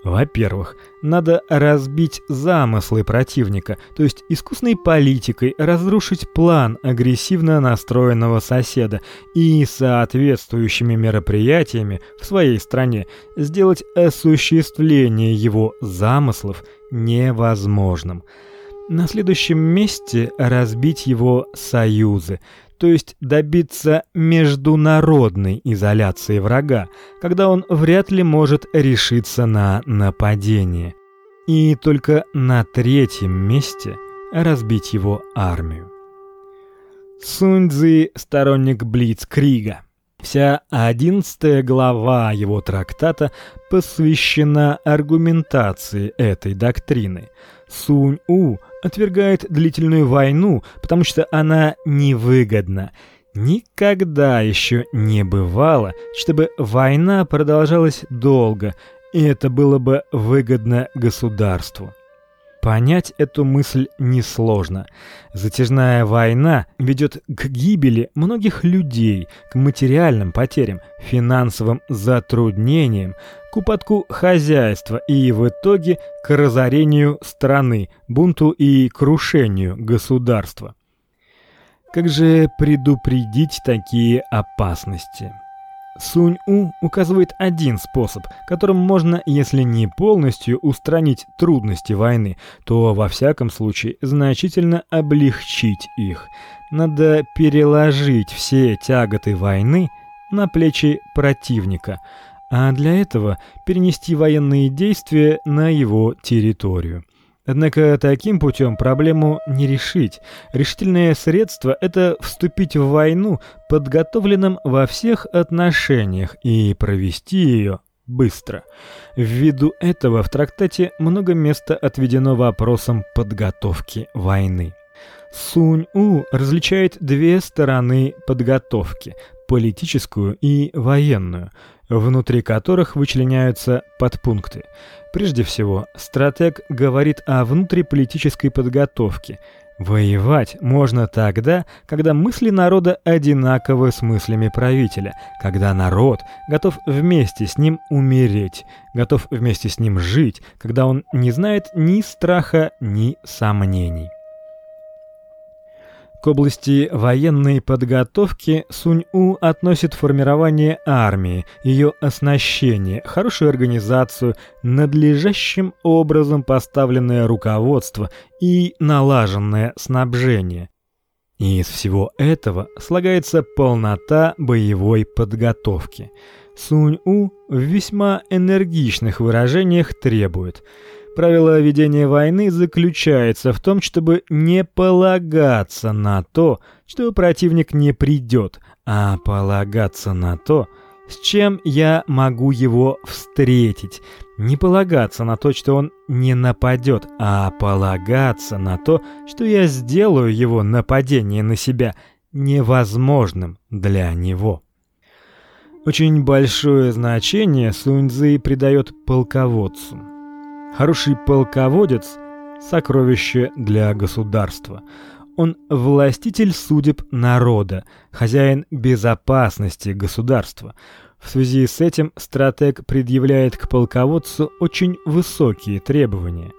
S1: Во-первых, надо разбить замыслы противника, то есть искусной политикой разрушить план агрессивно настроенного соседа и соответствующими мероприятиями в своей стране сделать осуществление его замыслов невозможным. На следующем месте разбить его союзы, то есть добиться международной изоляции врага, когда он вряд ли может решиться на нападение. И только на третьем месте разбить его армию. Сунь Цзы сторонник блицкрига. Вся одиннадцатая глава его трактата посвящена аргументации этой доктрины. Сунь-У отвергает длительную войну, потому что она невыгодна. Никогда еще не бывало, чтобы война продолжалась долго, и это было бы выгодно государству. Понять эту мысль несложно. Затяжная война ведет к гибели многих людей, к материальным потерям, финансовым затруднениям, к упадку хозяйства и в итоге к разорению страны, бунту и крушению государства. Как же предупредить такие опасности? Сунь-У указывает один способ, которым можно, если не полностью устранить трудности войны, то во всяком случае значительно облегчить их. Надо переложить все тяготы войны на плечи противника, а для этого перенести военные действия на его территорию. Однако таким путем проблему не решить. Решительное средство это вступить в войну подготовленным во всех отношениях и провести ее быстро. Ввиду этого в трактате много места отведено вопросам подготовки войны. Сунь-У различает две стороны подготовки: политическую и военную, внутри которых вычленяются подпункты. Прежде всего, стратег говорит о внутриполитической подготовке. Воевать можно тогда, когда мысли народа одинаковы с мыслями правителя, когда народ готов вместе с ним умереть, готов вместе с ним жить, когда он не знает ни страха, ни сомнений. К области военной подготовки Сунь-У относит формирование армии, ее оснащение, хорошую организацию, надлежащим образом поставленное руководство и налаженное снабжение. И из всего этого слагается полнота боевой подготовки. Сунь-У в весьма энергичных выражениях требует – Правило ведения войны заключается в том, чтобы не полагаться на то, что противник не придет, а полагаться на то, с чем я могу его встретить. Не полагаться на то, что он не нападет, а полагаться на то, что я сделаю его нападение на себя невозможным для него. Очень большое значение Суньцзы придает полководцу. Хороший полководец сокровище для государства. Он властитель судеб народа, хозяин безопасности государства. В связи с этим стратег предъявляет к полководцу очень высокие требования.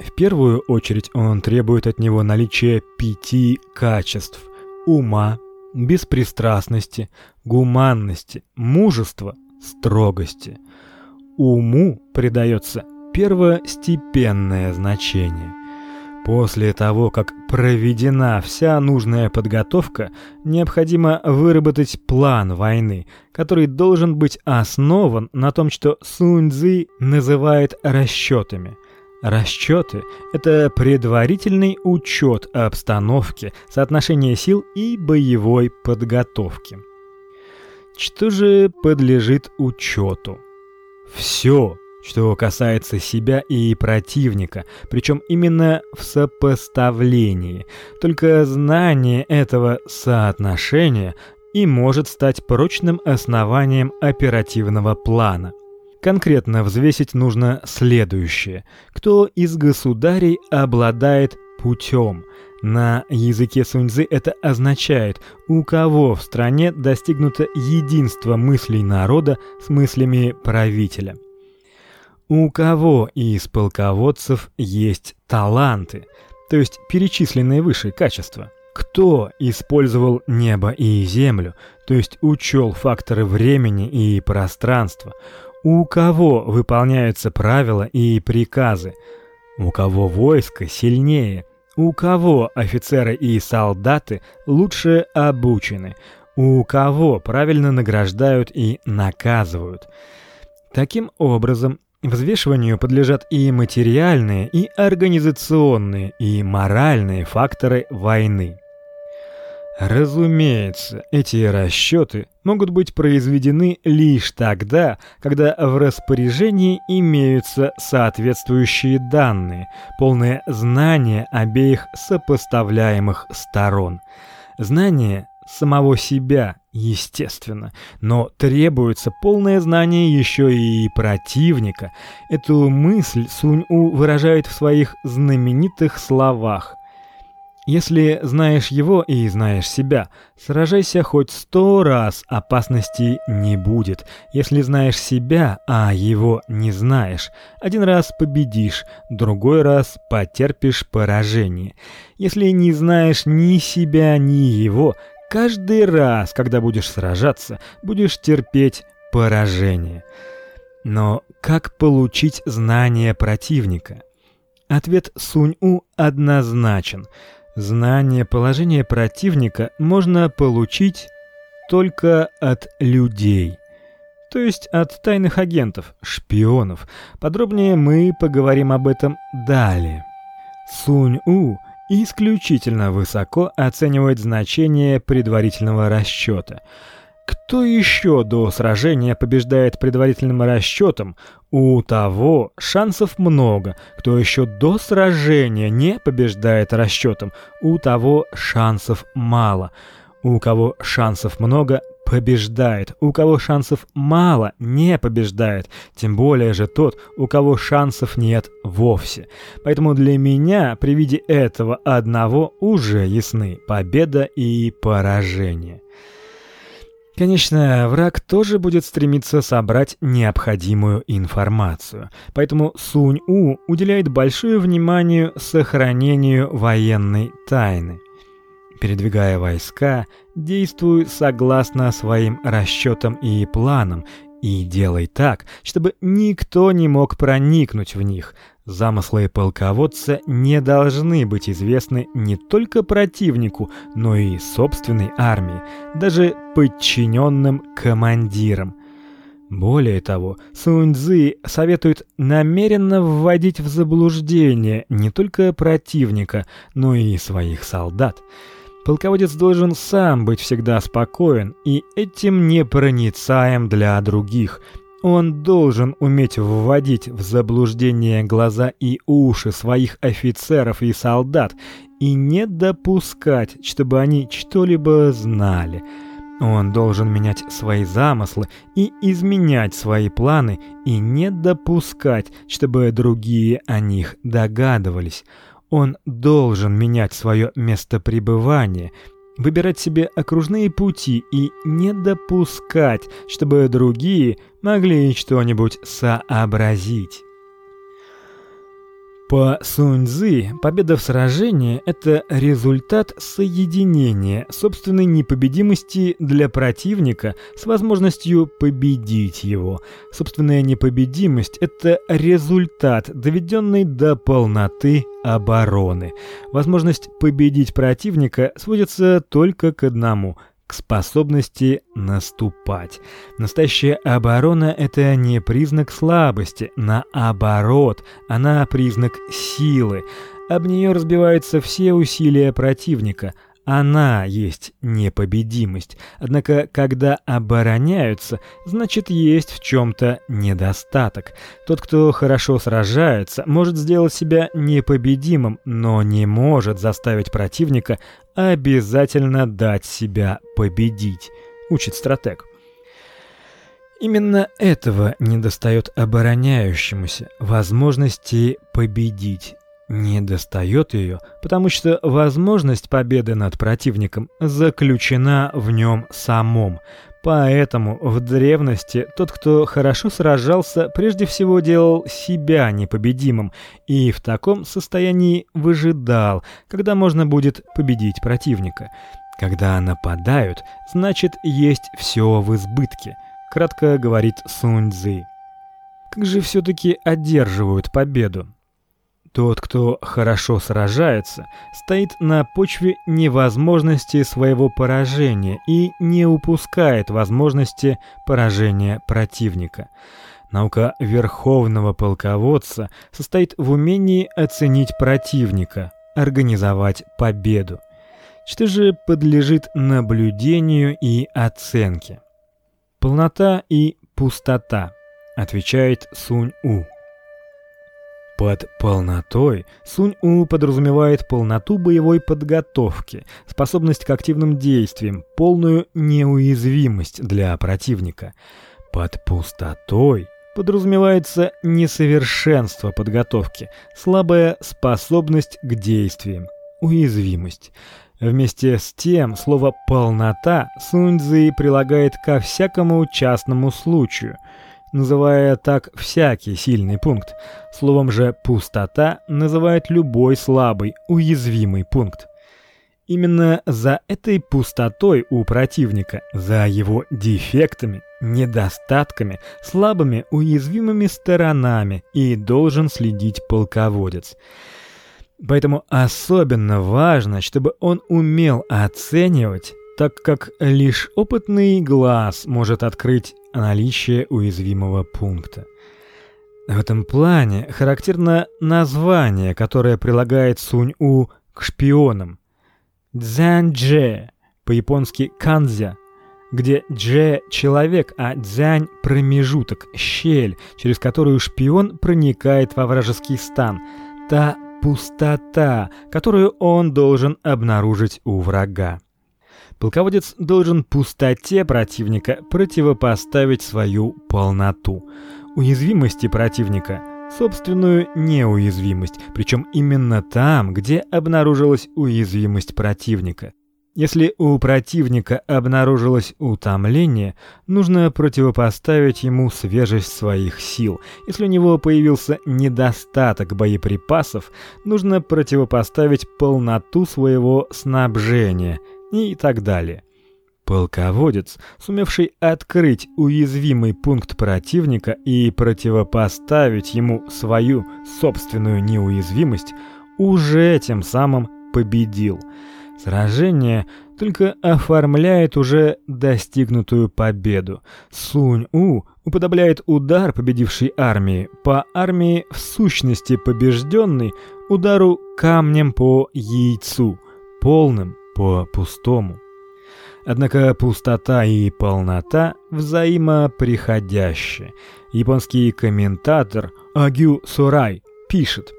S1: В первую очередь он требует от него наличия пяти качеств: ума, беспристрастности, гуманности, мужества, строгости. Уму придается первостепенное значение. После того, как проведена вся нужная подготовка, необходимо выработать план войны, который должен быть основан на том, что Сунь-цзы называет расчетами. Расчеты – это предварительный учет обстановки, соотношения сил и боевой подготовки. Что же подлежит учету? Все, что касается себя и противника, причем именно в сопоставлении. Только знание этого соотношения и может стать прочным основанием оперативного плана. Конкретно взвесить нужно следующее: кто из государей обладает путем? На языке Суньцзы это означает, у кого в стране достигнуто единство мыслей народа с мыслями правителя. У кого из полководцев есть таланты, то есть перечисленные выше качества? Кто использовал небо и землю, то есть учел факторы времени и пространства? У кого выполняются правила и приказы? У кого войско сильнее? У кого офицеры и солдаты лучше обучены? У кого правильно награждают и наказывают? Таким образом, Взвешиванию подлежат и материальные, и организационные, и моральные факторы войны. Разумеется, эти расчеты могут быть произведены лишь тогда, когда в распоряжении имеются соответствующие данные, полное знание обеих сопоставляемых сторон. Знание самого себя, естественно, но требуется полное знание еще и противника. Эту мысль Сунь-У выражает в своих знаменитых словах: если знаешь его и знаешь себя, сражайся хоть сто раз, опасности не будет. Если знаешь себя, а его не знаешь, один раз победишь, другой раз потерпишь поражение. Если не знаешь ни себя, ни его, каждый раз, когда будешь сражаться, будешь терпеть поражение. Но как получить знание противника? Ответ Сунь-У однозначен. Знание положения противника можно получить только от людей, то есть от тайных агентов, шпионов. Подробнее мы поговорим об этом далее. Сунь-У исключительно высоко оценивает значение предварительного расчета. Кто еще до сражения побеждает предварительным расчетом, у того шансов много. Кто еще до сражения не побеждает расчетом, у того шансов мало. У кого шансов много, побеждает. У кого шансов мало, не побеждает. Тем более же тот, у кого шансов нет вовсе. Поэтому для меня при виде этого одного уже ясны победа и поражение. Конечно, враг тоже будет стремиться собрать необходимую информацию. Поэтому Сунь-У уделяет большое внимание сохранению военной тайны передвигая войска, действуй согласно своим расчетам и планам и делай так, чтобы никто не мог проникнуть в них. Замыслы полководца не должны быть известны не только противнику, но и собственной армии, даже подчиненным командирам. Более того, Сунь-цзы советует намеренно вводить в заблуждение не только противника, но и своих солдат. Полководец должен сам быть всегда спокоен и этим непроницаем для других. Он должен уметь вводить в заблуждение глаза и уши своих офицеров и солдат и не допускать, чтобы они что-либо знали. Он должен менять свои замыслы и изменять свои планы и не допускать, чтобы другие о них догадывались. Он должен менять свое место пребывания, выбирать себе окружные пути и не допускать, чтобы другие могли что-нибудь сообразить. По Сунь-цзы, победа в сражении это результат соединения собственной непобедимости для противника с возможностью победить его. Собственная непобедимость это результат доведенной до полноты обороны. Возможность победить противника сводится только к одному к способности наступать. Настоящая оборона это не признак слабости, наоборот, она признак силы. Об нее разбиваются все усилия противника. Она есть непобедимость. Однако, когда обороняются, значит, есть в чем то недостаток. Тот, кто хорошо сражается, может сделать себя непобедимым, но не может заставить противника обязательно дать себя победить, учит стратег. Именно этого недостает обороняющемуся возможности победить не достает ее, потому что возможность победы над противником заключена в нем самом. Поэтому в древности тот, кто хорошо сражался, прежде всего делал себя непобедимым и в таком состоянии выжидал, когда можно будет победить противника. Когда нападают, значит, есть все в избытке, кратко говорит Сунь Цзы. Как же все таки одерживают победу? Тот, кто хорошо сражается, стоит на почве невозможности своего поражения и не упускает возможности поражения противника. Наука верховного полководца состоит в умении оценить противника, организовать победу. Что же подлежит наблюдению и оценке? Полнота и пустота, отвечает Сунь-У. Под полнотой Сунь-У подразумевает полноту боевой подготовки, способность к активным действиям, полную неуязвимость для противника. Под пустотой подразумевается несовершенство подготовки, слабая способность к действиям, уязвимость. Вместе с тем слово полнота Сунь-Цзы прилагает ко всякому частному случаю – называя так всякий сильный пункт. Словом же пустота называет любой слабый, уязвимый пункт. Именно за этой пустотой у противника, за его дефектами, недостатками, слабыми, уязвимыми сторонами и должен следить полководец. Поэтому особенно важно, чтобы он умел оценивать, так как лишь опытный глаз может открыть наличие уязвимого пункта. В этом плане характерно название, которое прилагает Сунь-У к шпионам. Дзянь-дже, по-японски канзя, где дже человек, а дзянь промежуток, щель, через которую шпион проникает во вражеский стан. Та пустота, которую он должен обнаружить у врага. Полководец должен пустоте противника противопоставить свою полноту, уязвимости противника собственную неуязвимость, причем именно там, где обнаружилась уязвимость противника. Если у противника обнаружилось утомление, нужно противопоставить ему свежесть своих сил. Если у него появился недостаток боеприпасов, нужно противопоставить полноту своего снабжения – и так далее. Полководец, сумевший открыть уязвимый пункт противника и противопоставить ему свою собственную неуязвимость, уже тем самым победил. Сражение только оформляет уже достигнутую победу. Сунь-У уподобляет удар победившей армии по армии в сущности побежденной удару камнем по яйцу, полным по-пустому. Однако пустота и полнота взаимоприходящие. Японский комментатор Агю Сорай пишет: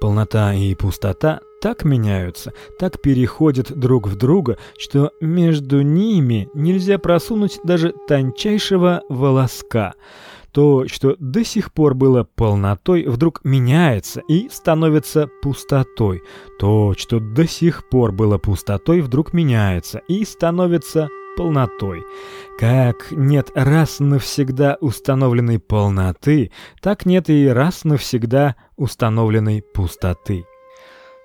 S1: Полнота и пустота так меняются, так переходят друг в друга, что между ними нельзя просунуть даже тончайшего волоска. То, что до сих пор было полнотой, вдруг меняется и становится пустотой. То, что до сих пор было пустотой, вдруг меняется и становится полнотой. Как нет раз навсегда установленной полноты, так нет и раз навсегда установленной пустоты.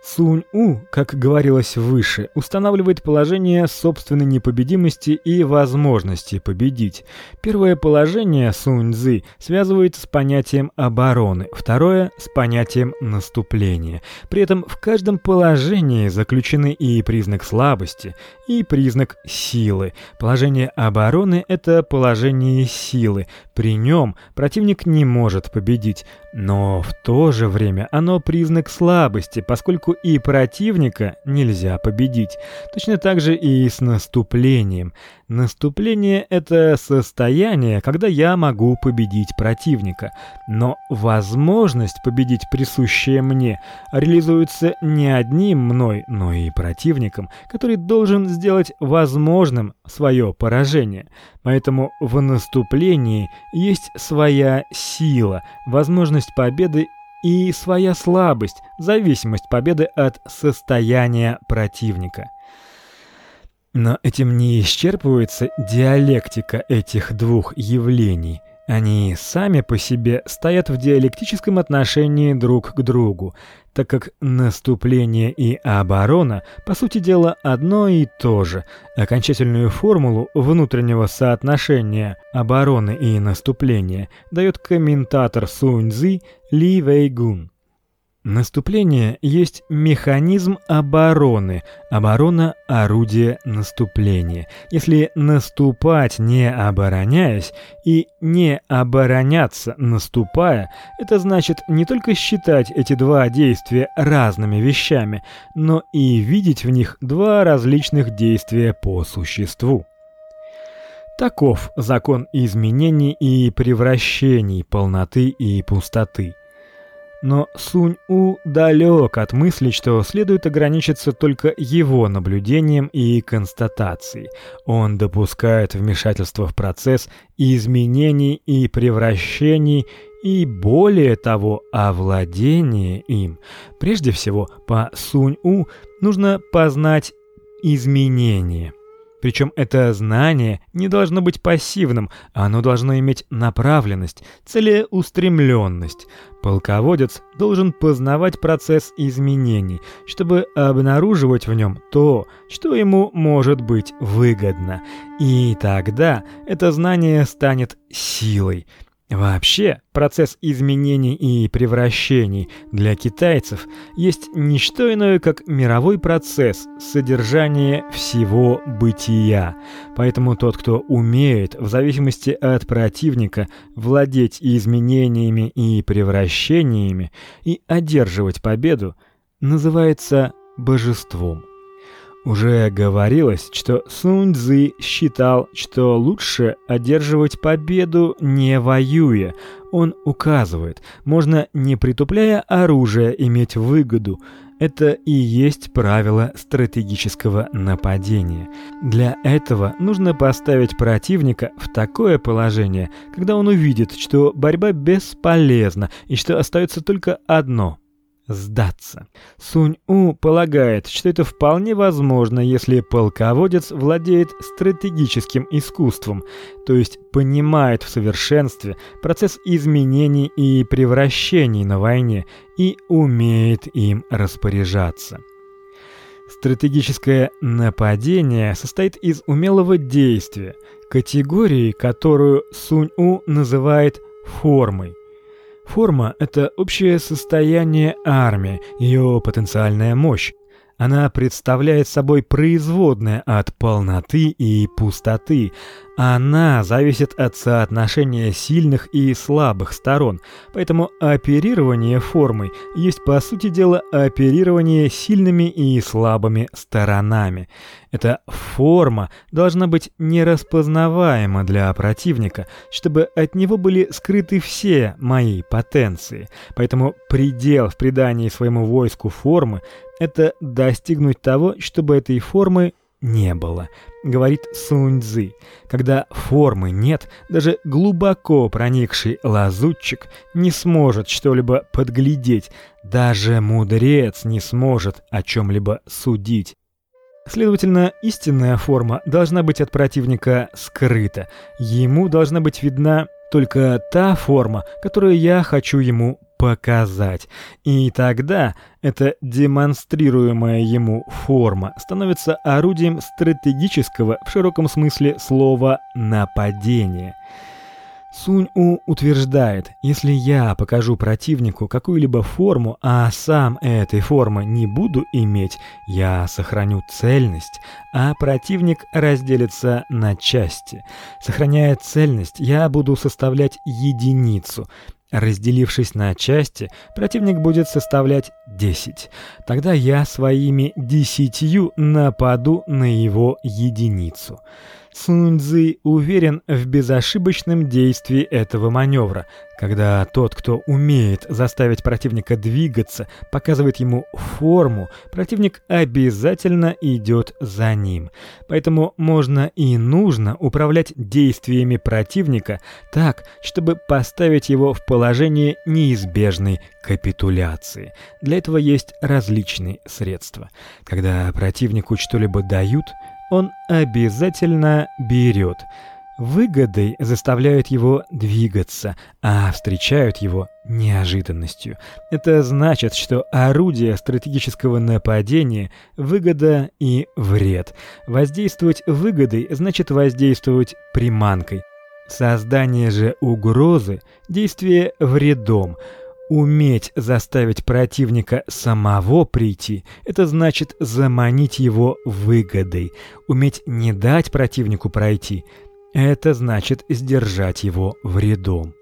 S1: Сунь-У, как говорилось выше, устанавливает положение собственной непобедимости и возможности победить. Первое положение Сунь-Цзы связывает с понятием обороны, второе с понятием наступления. При этом в каждом положении заключены и признак слабости, и признак силы. Положение обороны это положение силы. При нем противник не может победить, но в то же время оно признак слабости, поскольку и противника нельзя победить. Точно так же и с наступлением. Наступление это состояние, когда я могу победить противника, но возможность победить присущая мне реализуется не одним мной, но и противником, который должен сделать возможным свое поражение. Поэтому в наступлении есть своя сила, возможность победы и своя слабость, зависимость победы от состояния противника. Но этим не исчерпывается диалектика этих двух явлений. Они сами по себе стоят в диалектическом отношении друг к другу, так как наступление и оборона по сути дела одно и то же. Окончательную формулу внутреннего соотношения обороны и наступления дает комментатор Суньцзы Ли Вэйгун. Наступление есть механизм обороны. Оборона орудие наступления. Если наступать не обороняясь и не обороняться наступая, это значит не только считать эти два действия разными вещами, но и видеть в них два различных действия по существу. Таков закон изменений и превращений, полноты и пустоты. Но Сунь-У далек от мысли, что следует ограничиться только его наблюдением и констатацией. Он допускает вмешательство в процесс изменений и превращений и более того, овладение им. Прежде всего, по Сунь-У нужно познать изменения. Причем это знание не должно быть пассивным, оно должно иметь направленность, целеустремленность. Полководец должен познавать процесс изменений, чтобы обнаруживать в нем то, что ему может быть выгодно. И тогда это знание станет силой. Вообще, процесс изменений и превращений для китайцев есть не что иное, как мировой процесс содержания всего бытия. Поэтому тот, кто умеет в зависимости от противника владеть изменениями и превращениями и одерживать победу, называется божеством. Уже говорилось, что Сунь Цзы считал, что лучше одерживать победу не воюя. Он указывает, можно не притупляя оружие иметь выгоду. Это и есть правило стратегического нападения. Для этого нужно поставить противника в такое положение, когда он увидит, что борьба бесполезна и что остается только одно сдаться. Сунь-У полагает, что это вполне возможно, если полководец владеет стратегическим искусством, то есть понимает в совершенстве процесс изменений и превращений на войне и умеет им распоряжаться. Стратегическое нападение состоит из умелого действия, категории, которую Сунь-У называет формой. Форма это общее состояние армии, ее потенциальная мощь. Она представляет собой производное от полноты и пустоты. Она зависит от соотношения сильных и слабых сторон. Поэтому оперирование формой есть по сути дела оперирование сильными и слабыми сторонами. Эта форма должна быть нераспознаваема для противника, чтобы от него были скрыты все мои потенции. Поэтому предел в придании своему войску формы это достигнуть того, чтобы этой формы не было, говорит Сунь-цзы. Когда формы нет, даже глубоко проникший лазутчик не сможет что-либо подглядеть, даже мудрец не сможет о чем либо судить. Следовательно, истинная форма должна быть от противника скрыта. Ему должна быть видна только та форма, которую я хочу ему показать. И тогда эта демонстрируемая ему форма становится орудием стратегического в широком смысле слова нападения. Сунь-У утверждает, если я покажу противнику какую-либо форму, а сам этой формы не буду иметь, я сохраню цельность, а противник разделится на части. Сохраняя цельность, я буду составлять единицу. Разделившись на части, противник будет составлять 10. Тогда я своими десятью нападу на его единицу. Сунь-цзы уверен в безошибочном действии этого маневра, когда тот, кто умеет заставить противника двигаться, показывает ему форму, противник обязательно идет за ним. Поэтому можно и нужно управлять действиями противника так, чтобы поставить его в положение неизбежной капитуляции. Для этого есть различные средства. Когда противнику что-либо дают, он обязательно берет. Выгодой заставляют его двигаться, а встречают его неожиданностью. Это значит, что орудие стратегического нападения выгода и вред. Воздействовать выгодой значит воздействовать приманкой. Создание же угрозы действие вредом. Уметь заставить противника самого прийти это значит заманить его выгодой. Уметь не дать противнику пройти это значит сдержать его вредом.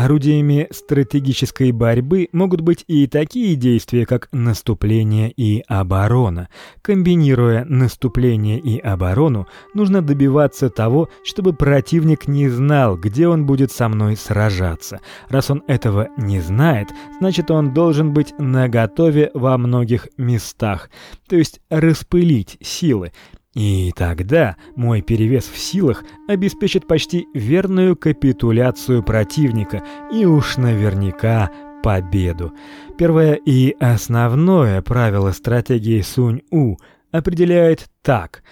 S1: Орудиями стратегической борьбы могут быть и такие действия, как наступление и оборона. Комбинируя наступление и оборону, нужно добиваться того, чтобы противник не знал, где он будет со мной сражаться. Раз он этого не знает, значит, он должен быть наготове во многих местах, то есть распылить силы. И тогда мой перевес в силах обеспечит почти верную капитуляцию противника и уж наверняка победу. Первое и основное правило стратегии Сунь-У определяет так: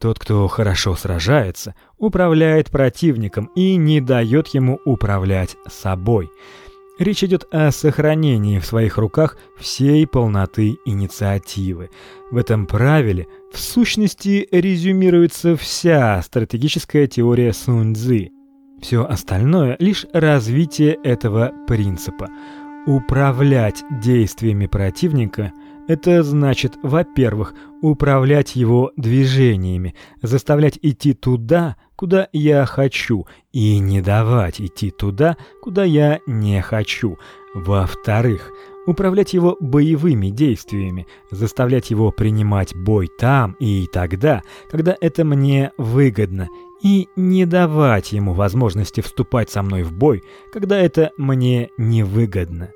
S1: тот, кто хорошо сражается, управляет противником и не дает ему управлять собой. Речь идет о сохранении в своих руках всей полноты инициативы. В этом правиле в сущности резюмируется вся стратегическая теория Сунь-цзы. Все остальное лишь развитие этого принципа. Управлять действиями противника это значит, во-первых, управлять его движениями, заставлять идти туда, куда я хочу, и не давать идти туда, куда я не хочу. Во-вторых, управлять его боевыми действиями, заставлять его принимать бой там и тогда, когда это мне выгодно, и не давать ему возможности вступать со мной в бой, когда это мне невыгодно.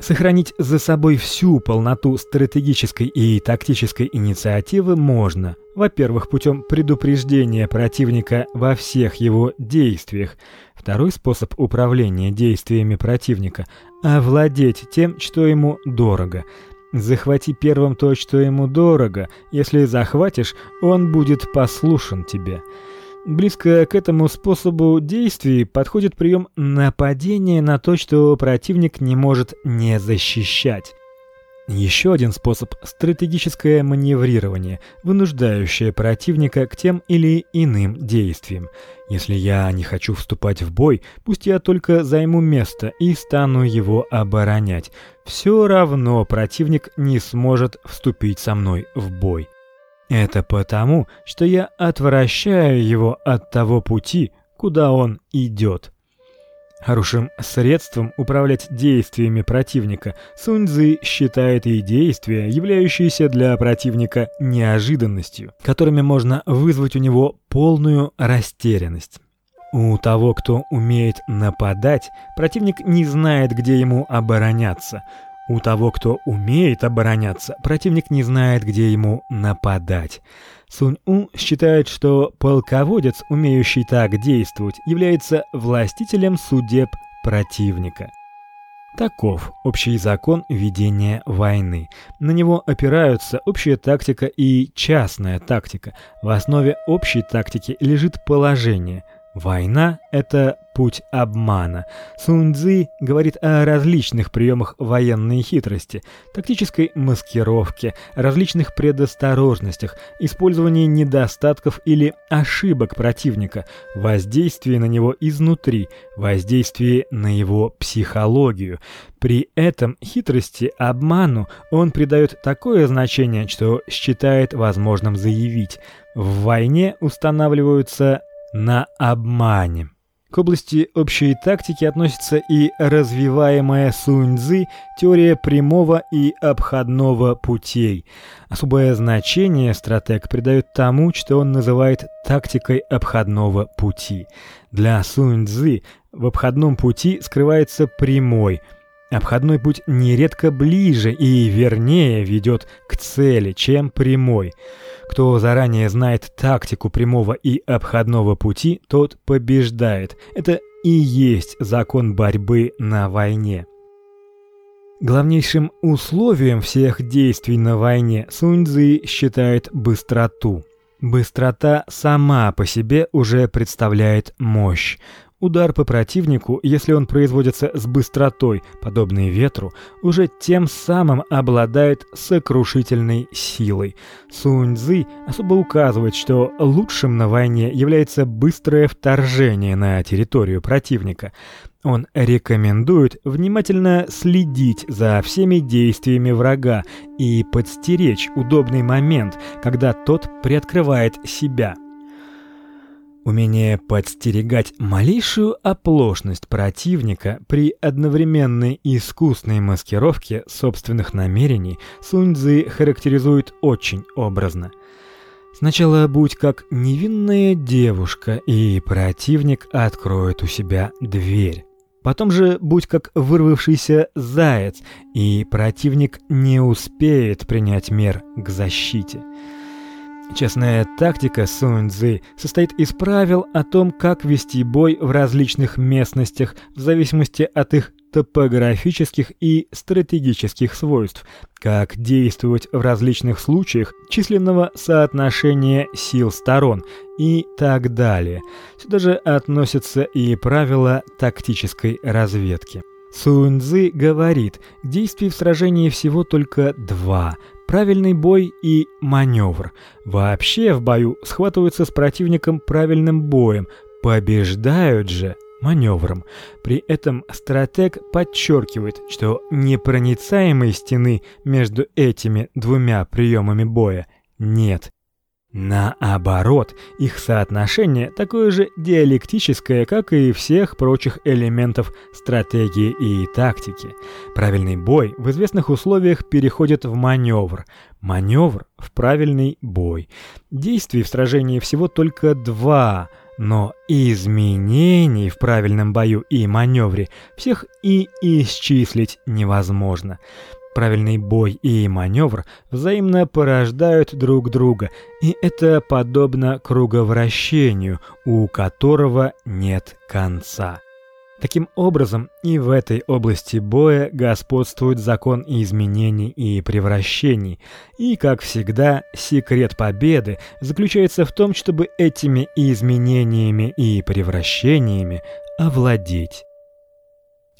S1: Сохранить за собой всю полноту стратегической и тактической инициативы можно, во-первых, путем предупреждения противника во всех его действиях. Второй способ управления действиями противника овладеть тем, что ему дорого. Захвати первым то, что ему дорого. Если захватишь, он будет послушен тебе. Близко к этому способу действий подходит прием нападения на то, что противник не может не защищать. Еще один способ стратегическое маневрирование, вынуждающее противника к тем или иным действиям. Если я не хочу вступать в бой, пусть я только займу место и стану его оборонять. Все равно противник не сможет вступить со мной в бой. Это потому, что я отвращаю его от того пути, куда он идет. Хорошим средством управлять действиями противника Суньцзы считает и действия, являющиеся для противника неожиданностью, которыми можно вызвать у него полную растерянность. У того, кто умеет нападать, противник не знает, где ему обороняться. У того, кто умеет обороняться, противник не знает, где ему нападать. Сунь-У считает, что полководец, умеющий так действовать, является властителем судеб противника. Таков общий закон ведения войны. На него опираются общая тактика и частная тактика. В основе общей тактики лежит положение – Война это путь обмана. Сунь Цзы говорит о различных приемах военной хитрости, тактической маскировке, различных предосторожностях, использовании недостатков или ошибок противника, воздействии на него изнутри, воздействии на его психологию. При этом хитрости, обману он придает такое значение, что считает возможным заявить: в войне устанавливаются на обмане. К области общей тактики относится и развиваемая Сунь-цзы теория прямого и обходного путей. Особое значение стратег придает тому, что он называет тактикой обходного пути. Для Сунь-цзы в обходном пути скрывается прямой. Обходной путь нередко ближе и вернее ведет к цели, чем прямой. Кто заранее знает тактику прямого и обходного пути, тот побеждает. Это и есть закон борьбы на войне. Главнейшим условием всех действий на войне Суньцзы считает быстроту. Быстрота сама по себе уже представляет мощь. Удар по противнику, если он производится с быстротой, подобной ветру, уже тем самым обладает сокрушительной силой. Сунь-цзы особо указывает, что лучшим на войне является быстрое вторжение на территорию противника. Он рекомендует внимательно следить за всеми действиями врага и подстеречь удобный момент, когда тот приоткрывает себя. Умение подстерегать малейшую оплошность противника при одновременной искусной маскировке собственных намерений Суньцзы характеризует очень образно. Сначала будь как невинная девушка, и противник откроет у себя дверь. Потом же будь как вырвавшийся заяц, и противник не успеет принять мер к защите. Честная тактика Сунь-цзы состоит из правил о том, как вести бой в различных местностях в зависимости от их топографических и стратегических свойств, как действовать в различных случаях численного соотношения сил сторон и так далее. Сюда же относятся и правила тактической разведки. Сунь-цзы говорит: действий в сражении всего только два правильный бой и маневр. Вообще в бою схватываются с противником правильным боем, побеждают же маневром. При этом стратег подчеркивает, что непроницаемой стены между этими двумя приемами боя нет. Наоборот, их соотношение такое же диалектическое, как и всех прочих элементов стратегии и тактики. Правильный бой в известных условиях переходит в маневр, маневр в правильный бой. Действий в сражении всего только два, но изменений в правильном бою и маневре всех и исчислить невозможно. Правильный бой и маневр взаимно порождают друг друга, и это подобно круговращению, у которого нет конца. Таким образом, и в этой области боя господствует закон изменений и превращений, и, как всегда, секрет победы заключается в том, чтобы этими изменениями и превращениями овладеть.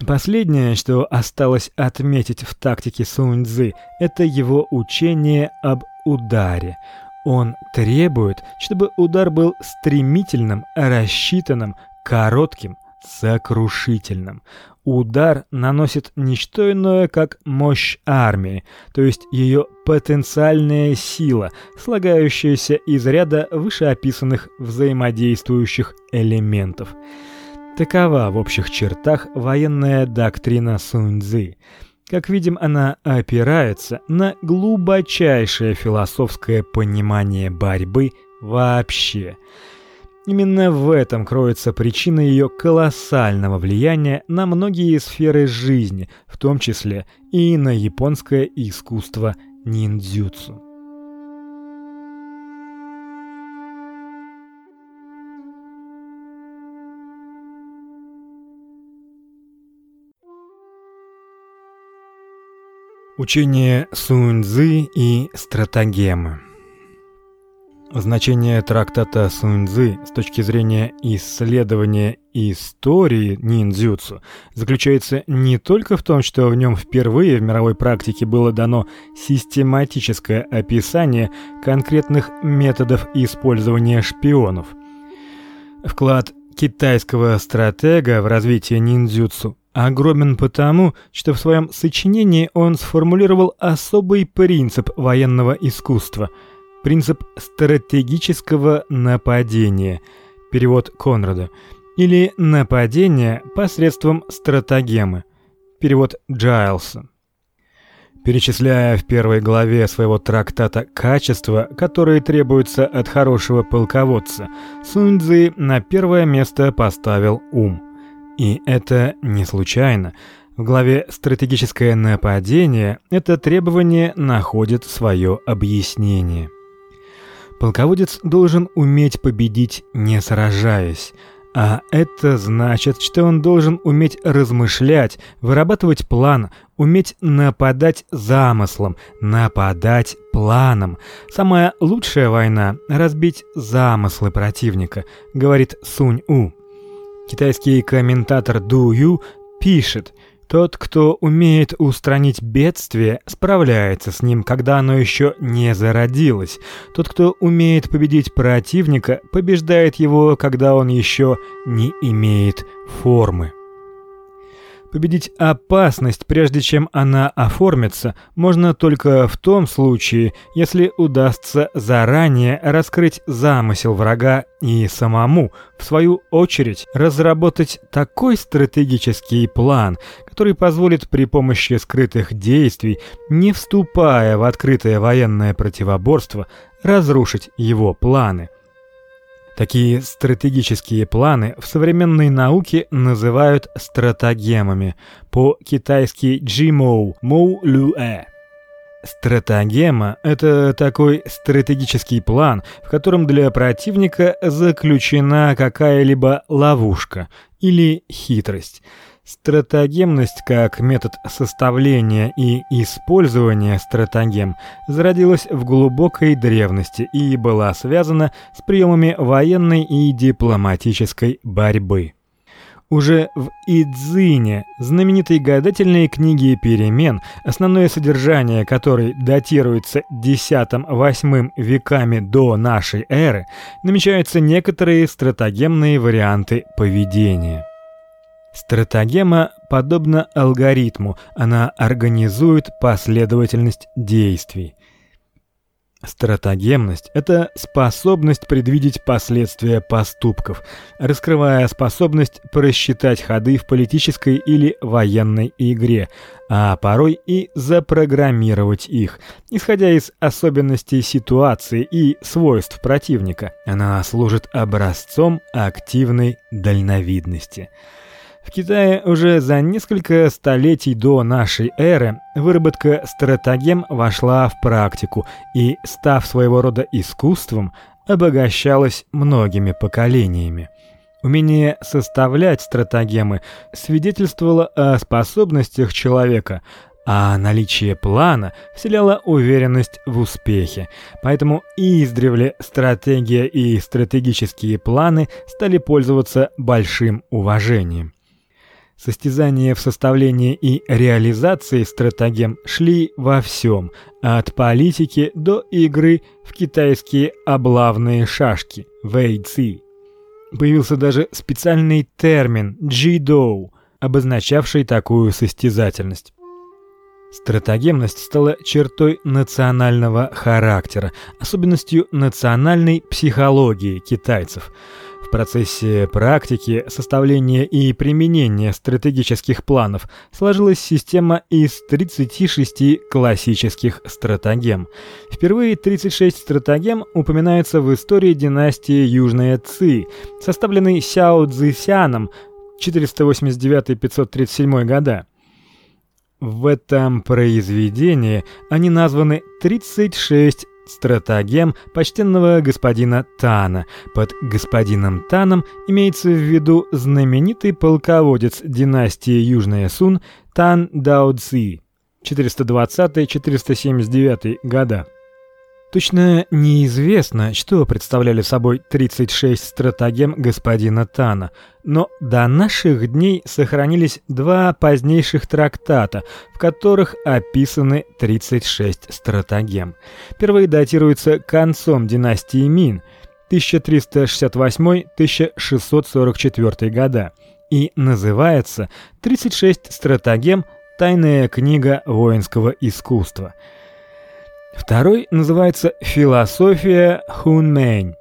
S1: Последнее, что осталось отметить в тактике Сунь-цзы, это его учение об ударе. Он требует, чтобы удар был стремительным, рассчитанным, коротким, сокрушительным. Удар наносит не что иное, как мощь армии, то есть ее потенциальная сила, слагающаяся из ряда вышеописанных взаимодействующих элементов. Такова в общих чертах военная доктрина Сунь-цзы. Как видим, она опирается на глубочайшее философское понимание борьбы вообще. Именно в этом кроется причина ее колоссального влияния на многие сферы жизни, в том числе и на японское искусство ниндзюцу. Учение Сунь-цзы и стратагемы. Значение трактата Сунь-цзы с точки зрения исследования истории ниндзюцу заключается не только в том, что в нем впервые в мировой практике было дано систематическое описание конкретных методов использования шпионов. Вклад китайского стратега в развитие ниндзюцу огромен потому, что в своем сочинении он сформулировал особый принцип военного искусства принцип стратегического нападения. Перевод Конрада. Или нападение посредством стратагемы. Перевод Джайлса. Перечисляя в первой главе своего трактата качества, которые требуются от хорошего полководца, Сунь-цзы на первое место поставил ум. И это не случайно. В главе Стратегическое нападение это требование находит свое объяснение. Полководец должен уметь победить, не сражаясь. А это значит, что он должен уметь размышлять, вырабатывать план, уметь нападать замыслом, нападать планом. Самая лучшая война разбить замыслы противника, говорит Сунь-У. Китайский комментатор Ду Ю пишет: тот, кто умеет устранить бедствие, справляется с ним, когда оно еще не зародилось. Тот, кто умеет победить противника, побеждает его, когда он еще не имеет формы. Победить опасность, прежде чем она оформится, можно только в том случае, если удастся заранее раскрыть замысел врага и самому, в свою очередь, разработать такой стратегический план, который позволит при помощи скрытых действий, не вступая в открытое военное противоборство, разрушить его планы. Такие стратегические планы в современной науке называют стратагемами, по-китайски джимоу, моу-люэ. Стратагема это такой стратегический план, в котором для противника заключена какая-либо ловушка или хитрость. Стратагемность как метод составления и использования стратагем зародилась в глубокой древности и была связана с приемами военной и дипломатической борьбы. Уже в Идзине, знаменитой гадательной книге перемен, основное содержание которой датируется X-VIII веками до нашей эры, намечаются некоторые стратагемные варианты поведения. Стратагема подобна алгоритму, она организует последовательность действий. Стратагемность это способность предвидеть последствия поступков, раскрывая способность просчитать ходы в политической или военной игре, а порой и запрограммировать их, исходя из особенностей ситуации и свойств противника. Она служит образцом активной дальновидности. В Китае уже за несколько столетий до нашей эры выработка стратагем вошла в практику и, став своего рода искусством, обогащалась многими поколениями. Умение составлять стратагемы свидетельствовало о способностях человека, а наличие плана вселяло уверенность в успехе. Поэтому издревле стратегия и стратегические планы стали пользоваться большим уважением. Состязания в составлении и реализации стратегем шли во всем, от политики до игры в китайские облавные шашки вэйци. Появился даже специальный термин джидоу, обозначавший такую состязательность. Стратегемность стала чертой национального характера, особенностью национальной психологии китайцев. Процессе практики, составления и применения стратегических планов сложилась система из 36 классических стратегем. Впервые 36 стратегем упоминаются в истории династии Южная Ци, составленной Сяо Цзисяном 489-537 года. В этом произведении они названы 36 стратегем почтенного господина Тана. Под господином Таном имеется в виду знаменитый полководец династии Южная Сун Тан Дао Цзи 420-479 года. Точно неизвестно, что представляли собой 36 стратегем господина Тана, но до наших дней сохранились два позднейших трактата, в которых описаны 36 стратегем. Первый датируется концом династии Мин 1368-1644 года и называется 36 стратегем Тайная книга воинского искусства. Второй называется Философия Хунмэнь.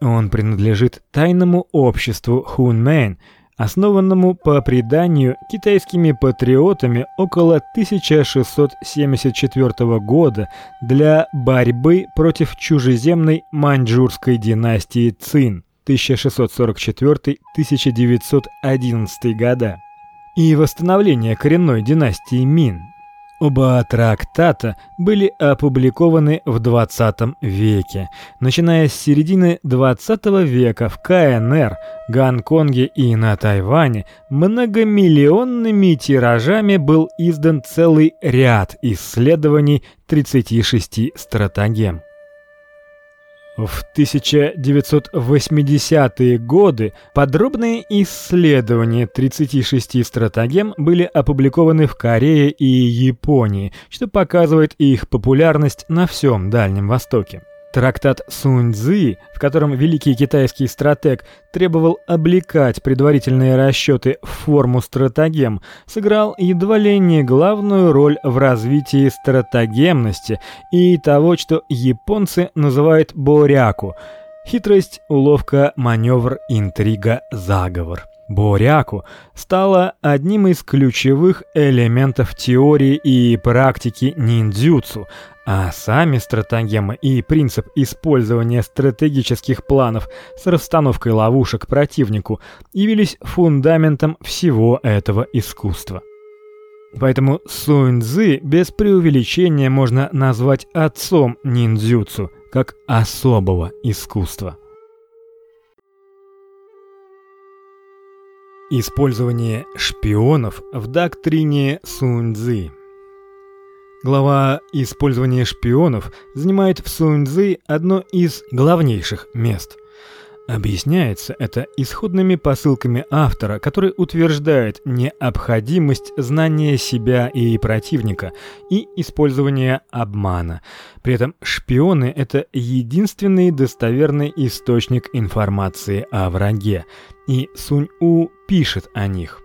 S1: Он принадлежит тайному обществу Хунмэнь, основанному по преданию китайскими патриотами около 1674 года для борьбы против чужеземной маньчжурской династии Цин 1644-1911 года и восстановления коренной династии Мин Оба трактата были опубликованы в 20 веке. Начиная с середины 20 века в КНР, Гонконге и на Тайване многомиллионными тиражами был издан целый ряд исследований 36 стратегем. В 1980-е годы подробные исследования 36 стратегем были опубликованы в Корее и Японии, что показывает их популярность на всем Дальнем Востоке. Трактат Сунь-Цзы, в котором великий китайский стратег требовал облекать предварительные расчеты в форму стратегем, сыграл едва ли не главную роль в развитии стратегемности и того, что японцы называют боряку хитрость, уловка, маневр, интрига, заговор. Боряку стала одним из ключевых элементов теории и практики ниндзюцу, а сами стратегемы и принцип использования стратегических планов с расстановкой ловушек противнику явились фундаментом всего этого искусства. Поэтому Сунь-цзы без преувеличения можно назвать отцом ниндзюцу, как особого искусства. Использование шпионов в доктрине Сунь-цзы Глава «Использование шпионов» занимает в Сунь-Цзы одно из главнейших мест. Объясняется это исходными посылками автора, который утверждает необходимость знания себя и противника и использования обмана. При этом шпионы это единственный достоверный источник информации о враге, и Сунь-У пишет о них.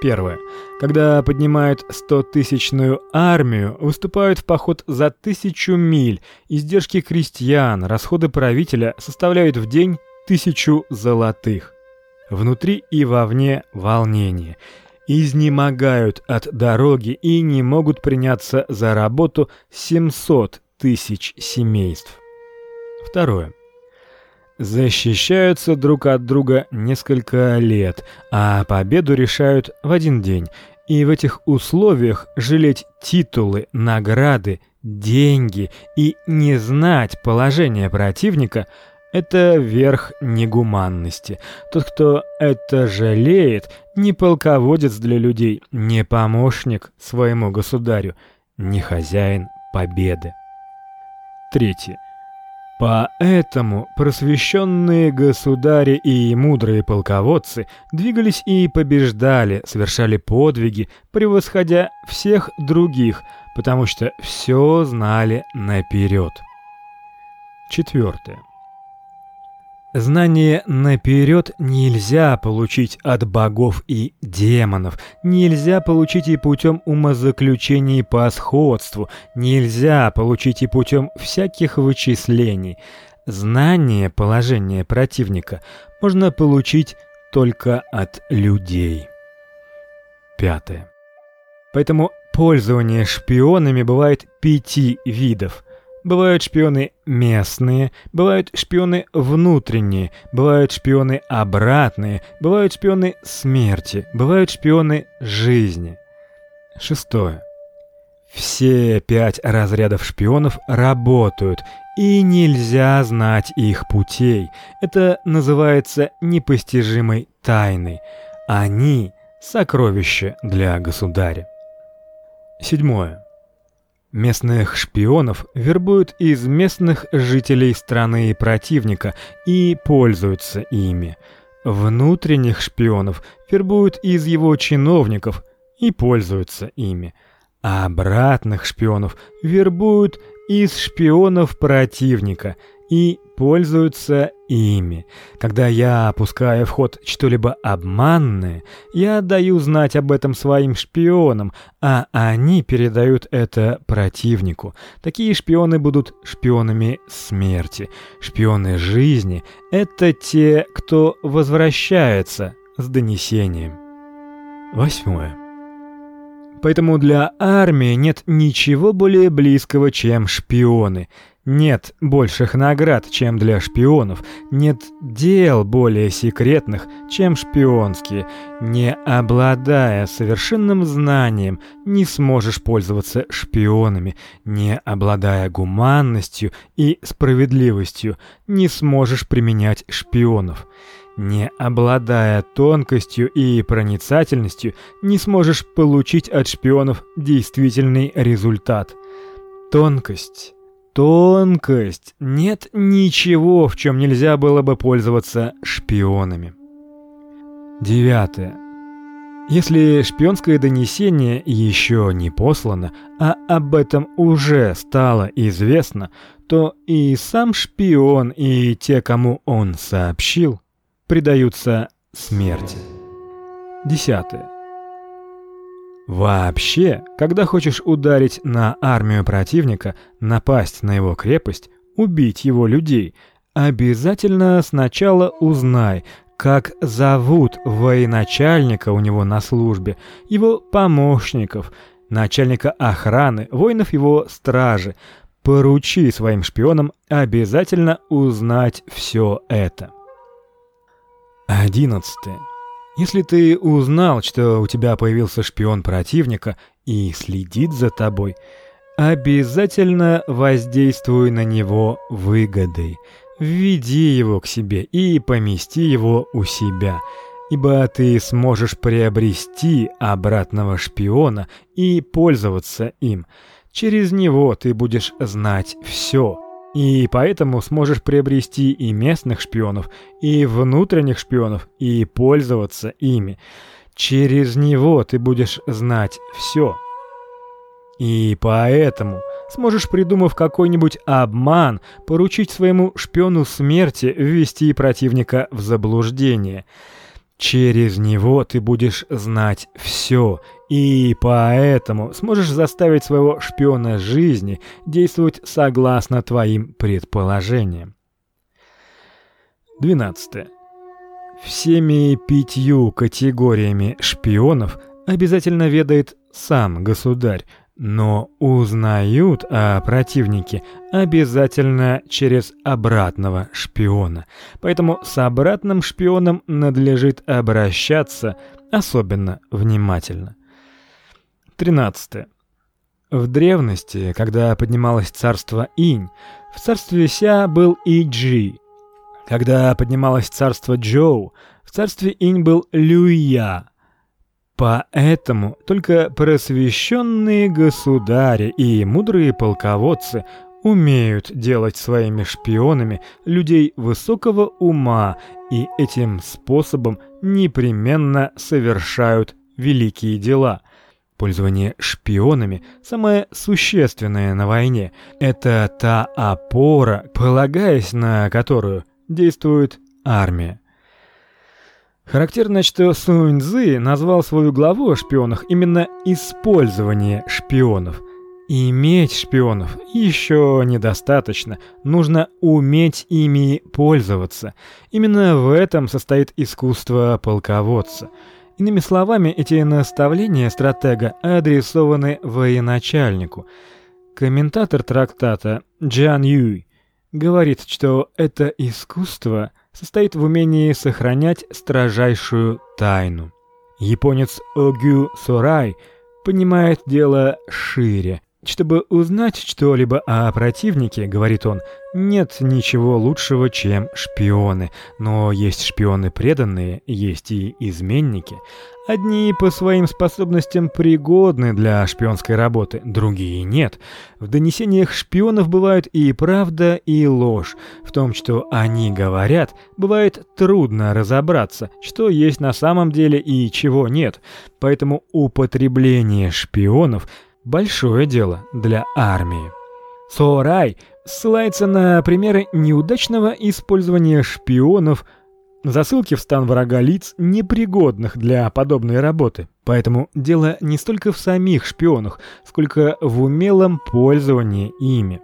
S1: Первое. Когда поднимают стотысячную армию, выступают в поход за тысячу миль, издержки крестьян, расходы правителя составляют в день тысячу золотых. Внутри и вовне волнение. Изнемогают от дороги и не могут приняться за работу 700 тысяч семейств. Второе защищаются друг от друга несколько лет, а победу решают в один день. И в этих условиях жалеть титулы, награды, деньги и не знать положения противника это верх негуманности. Тот, кто это жалеет, не полководец для людей, не помощник своему государю, не хозяин победы. Третье. Поэтому просвещенные государи и мудрые полководцы двигались и побеждали, совершали подвиги, превосходя всех других, потому что все знали наперед. Четвертое. Знание наперед нельзя получить от богов и демонов, нельзя получить и путем умозаключений по сходству, нельзя получить и путем всяких вычислений. Знание положения противника можно получить только от людей. Пятое. Поэтому пользование шпионами бывает пяти видов. Бывают шпионы местные, бывают шпионы внутренние, бывают шпионы обратные, бывают шпионы смерти, бывают шпионы жизни. Шестое. Все пять разрядов шпионов работают, и нельзя знать их путей. Это называется непостижимой тайной. Они сокровище для государя. Седьмое. Местных шпионов вербуют из местных жителей страны противника и пользуются ими. Внутренних шпионов вербуют из его чиновников и пользуются ими а обратных шпионов вербуют из шпионов противника и пользуются ими. Когда я опускаю в ход что-либо обманное, я даю знать об этом своим шпионам, а они передают это противнику. Такие шпионы будут шпионами смерти. Шпионы жизни это те, кто возвращается с донесением. Восьмое. Поэтому для армии нет ничего более близкого, чем шпионы. Нет больших наград, чем для шпионов. Нет дел более секретных, чем шпионские. Не обладая совершенным знанием, не сможешь пользоваться шпионами. Не обладая гуманностью и справедливостью, не сможешь применять шпионов. Не обладая тонкостью и проницательностью, не сможешь получить от шпионов действительный результат. Тонкость. Тонкость. Нет ничего, в чем нельзя было бы пользоваться шпионами. Девятое. Если шпионское донесение еще не послано, а об этом уже стало известно, то и сам шпион, и те, кому он сообщил, предаются смерти. Десятое. Вообще, когда хочешь ударить на армию противника, напасть на его крепость, убить его людей, обязательно сначала узнай, как зовут военачальника у него на службе, его помощников, начальника охраны, воинов его стражи. Поручи своим шпионам обязательно узнать все это. Одиннадцатое. Если ты узнал, что у тебя появился шпион противника и следит за тобой, обязательно воздействуй на него выгодой. Введи его к себе и помести его у себя, ибо ты сможешь приобрести обратного шпиона и пользоваться им. Через него ты будешь знать все и поэтому сможешь приобрести и местных шпионов, и внутренних шпионов, и пользоваться ими. Через него ты будешь знать все. И поэтому сможешь, придумав какой-нибудь обман, поручить своему шпиону смерти ввести противника в заблуждение. Через него ты будешь знать все и поэтому сможешь заставить своего шпиона жизни действовать согласно твоим предположениям. 12. Всеми пятью категориями шпионов обязательно ведает сам государь, но узнают о противнике обязательно через обратного шпиона. Поэтому с обратным шпионом надлежит обращаться особенно внимательно. 13. В древности, когда поднималось царство Инь, в царстве Ся был Иджи. Когда поднималось царство Джоу, в царстве Инь был Люя. Поэтому только просвещенные государи и мудрые полководцы умеют делать своими шпионами людей высокого ума и этим способом непременно совершают великие дела. Пользование шпионами самое существенное на войне. Это та опора, полагаясь на которую действуют армия. Характерно, что Сунь Цзы назвал свою главу о шпионах именно использование шпионов. Иметь шпионов еще недостаточно, нужно уметь ими пользоваться. Именно в этом состоит искусство полководца. Иными словами, эти наставления стратега адресованы военачальнику. Комментатор трактата Джан Юй говорит, что это искусство состоит в умении сохранять строжайшую тайну. Японец Огю Сорай понимает дело шире. Чтобы узнать что-либо о противнике, говорит он, нет ничего лучшего, чем шпионы. Но есть шпионы преданные, есть и изменники. Одни по своим способностям пригодны для шпионской работы, другие нет. В донесениях шпионов бывают и правда, и ложь. В том, что они говорят, бывает трудно разобраться, что есть на самом деле и чего нет. Поэтому употребление шпионов большое дело для армии. Сорай ссылается на примеры неудачного использования шпионов – Засылки в стан врага лиц непригодных для подобной работы. Поэтому дело не столько в самих шпионах, сколько в умелом пользовании ими.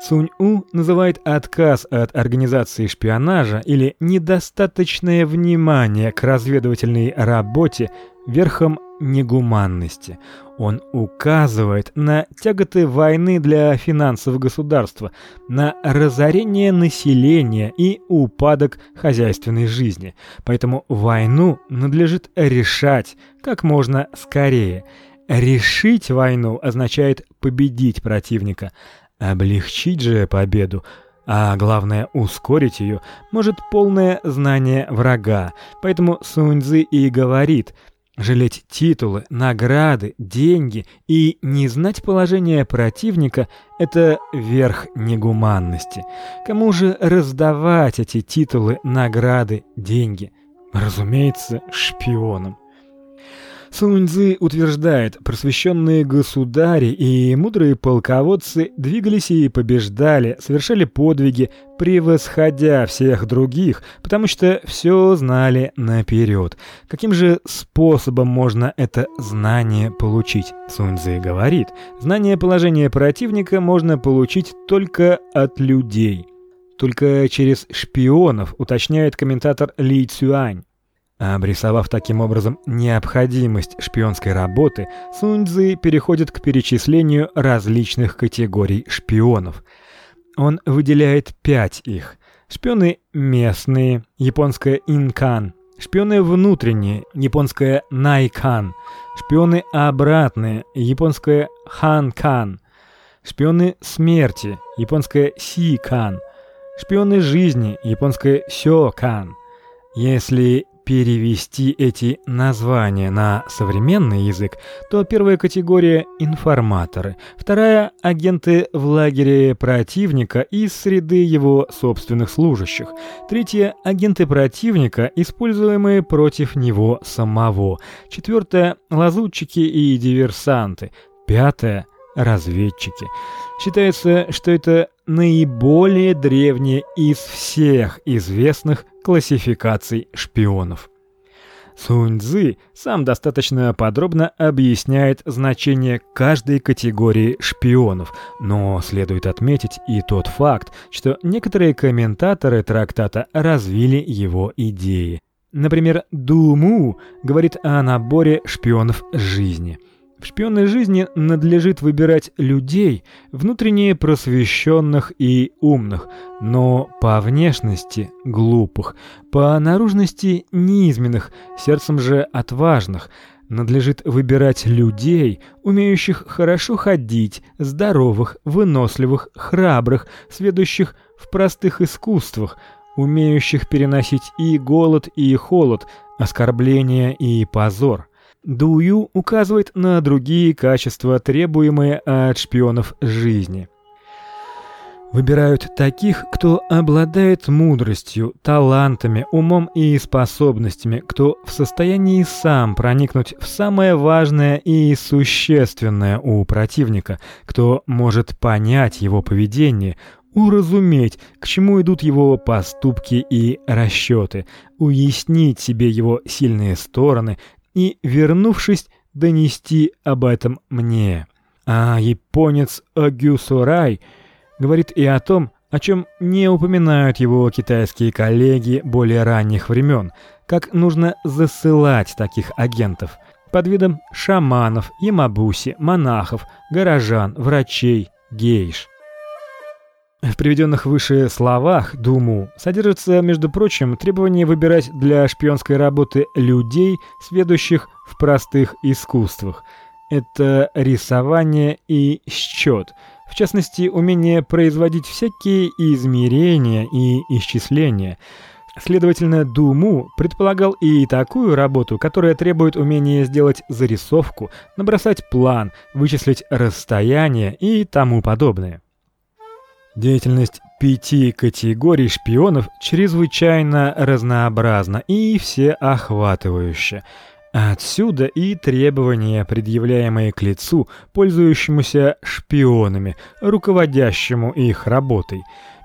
S1: Сунь-У называет отказ от организации шпионажа или недостаточное внимание к разведывательной работе верхом негуманности. Он указывает на тяготы войны для финансов государства, на разорение населения и упадок хозяйственной жизни. Поэтому войну надлежит решать как можно скорее. Решить войну означает победить противника. Облегчить же победу а главное ускорить ее может полное знание врага. Поэтому Суньцзы и говорит: Жалеть титулы, награды, деньги и не знать положения противника это верх негуманности. Кому же раздавать эти титулы, награды, деньги? Разумеется, шпионам. Сунь-Цзы утверждает, просвещенные государи и мудрые полководцы двигались и побеждали, совершали подвиги, превосходя всех других, потому что все знали наперед. Каким же способом можно это знание получить? Сунь-Цзы говорит: знание положения противника можно получить только от людей. Только через шпионов, уточняет комментатор Ли Цюань. Обрисовав таким образом необходимость шпионской работы, Суньцзы переходит к перечислению различных категорий шпионов. Он выделяет пять их: шпионы местные, японское инкан, шпионы внутренние, японское найкан, шпионы обратные, японское ханкан, шпионы смерти, японское сикан, шпионы жизни, японское сёкан. Если перевести эти названия на современный язык, то первая категория информаторы, вторая агенты в лагере противника из среды его собственных служащих, третья агенты противника, используемые против него самого, четвертая лазутчики и диверсанты, пятая разведчики. Считается, что это наиболее древняя из всех известных классификаций шпионов. Сунь-Цзы сам достаточно подробно объясняет значение каждой категории шпионов, но следует отметить и тот факт, что некоторые комментаторы трактата развили его идеи. Например, Думу говорит о наборе шпионов жизни – в шпионной жизни надлежит выбирать людей, внутренне просвещенных и умных, но по внешности глупых, по наружности низменных, сердцем же отважных. Надлежит выбирать людей, умеющих хорошо ходить, здоровых, выносливых, храбрых, сведущих в простых искусствах, умеющих переносить и голод, и холод, оскорбления и позор. Дую указывает на другие качества, требуемые от шпионов жизни. Выбирают таких, кто обладает мудростью, талантами, умом и способностями, кто в состоянии сам проникнуть в самое важное и существенное у противника, кто может понять его поведение, уразуметь, к чему идут его поступки и расчеты, уяснить себе его сильные стороны и, вернувшись, донести об этом мне. А японец Огюсурай говорит и о том, о чем не упоминают его китайские коллеги более ранних времен, как нужно засылать таких агентов под видом шаманов, ямабуси, монахов, горожан, врачей, гейш. В приведенных выше словах Думу содержится, между прочим, требование выбирать для шпионской работы людей, сведущих в простых искусствах. Это рисование и счет, в частности, умение производить всякие измерения и исчисления. Следовательно, Думу предполагал и такую работу, которая требует умения сделать зарисовку, набросать план, вычислить расстояние и тому подобное. Деятельность пяти категорий шпионов чрезвычайно разнообразна и всеохватывающая. Отсюда и требования, предъявляемые к лицу, пользующемуся шпионами, руководящему их работой.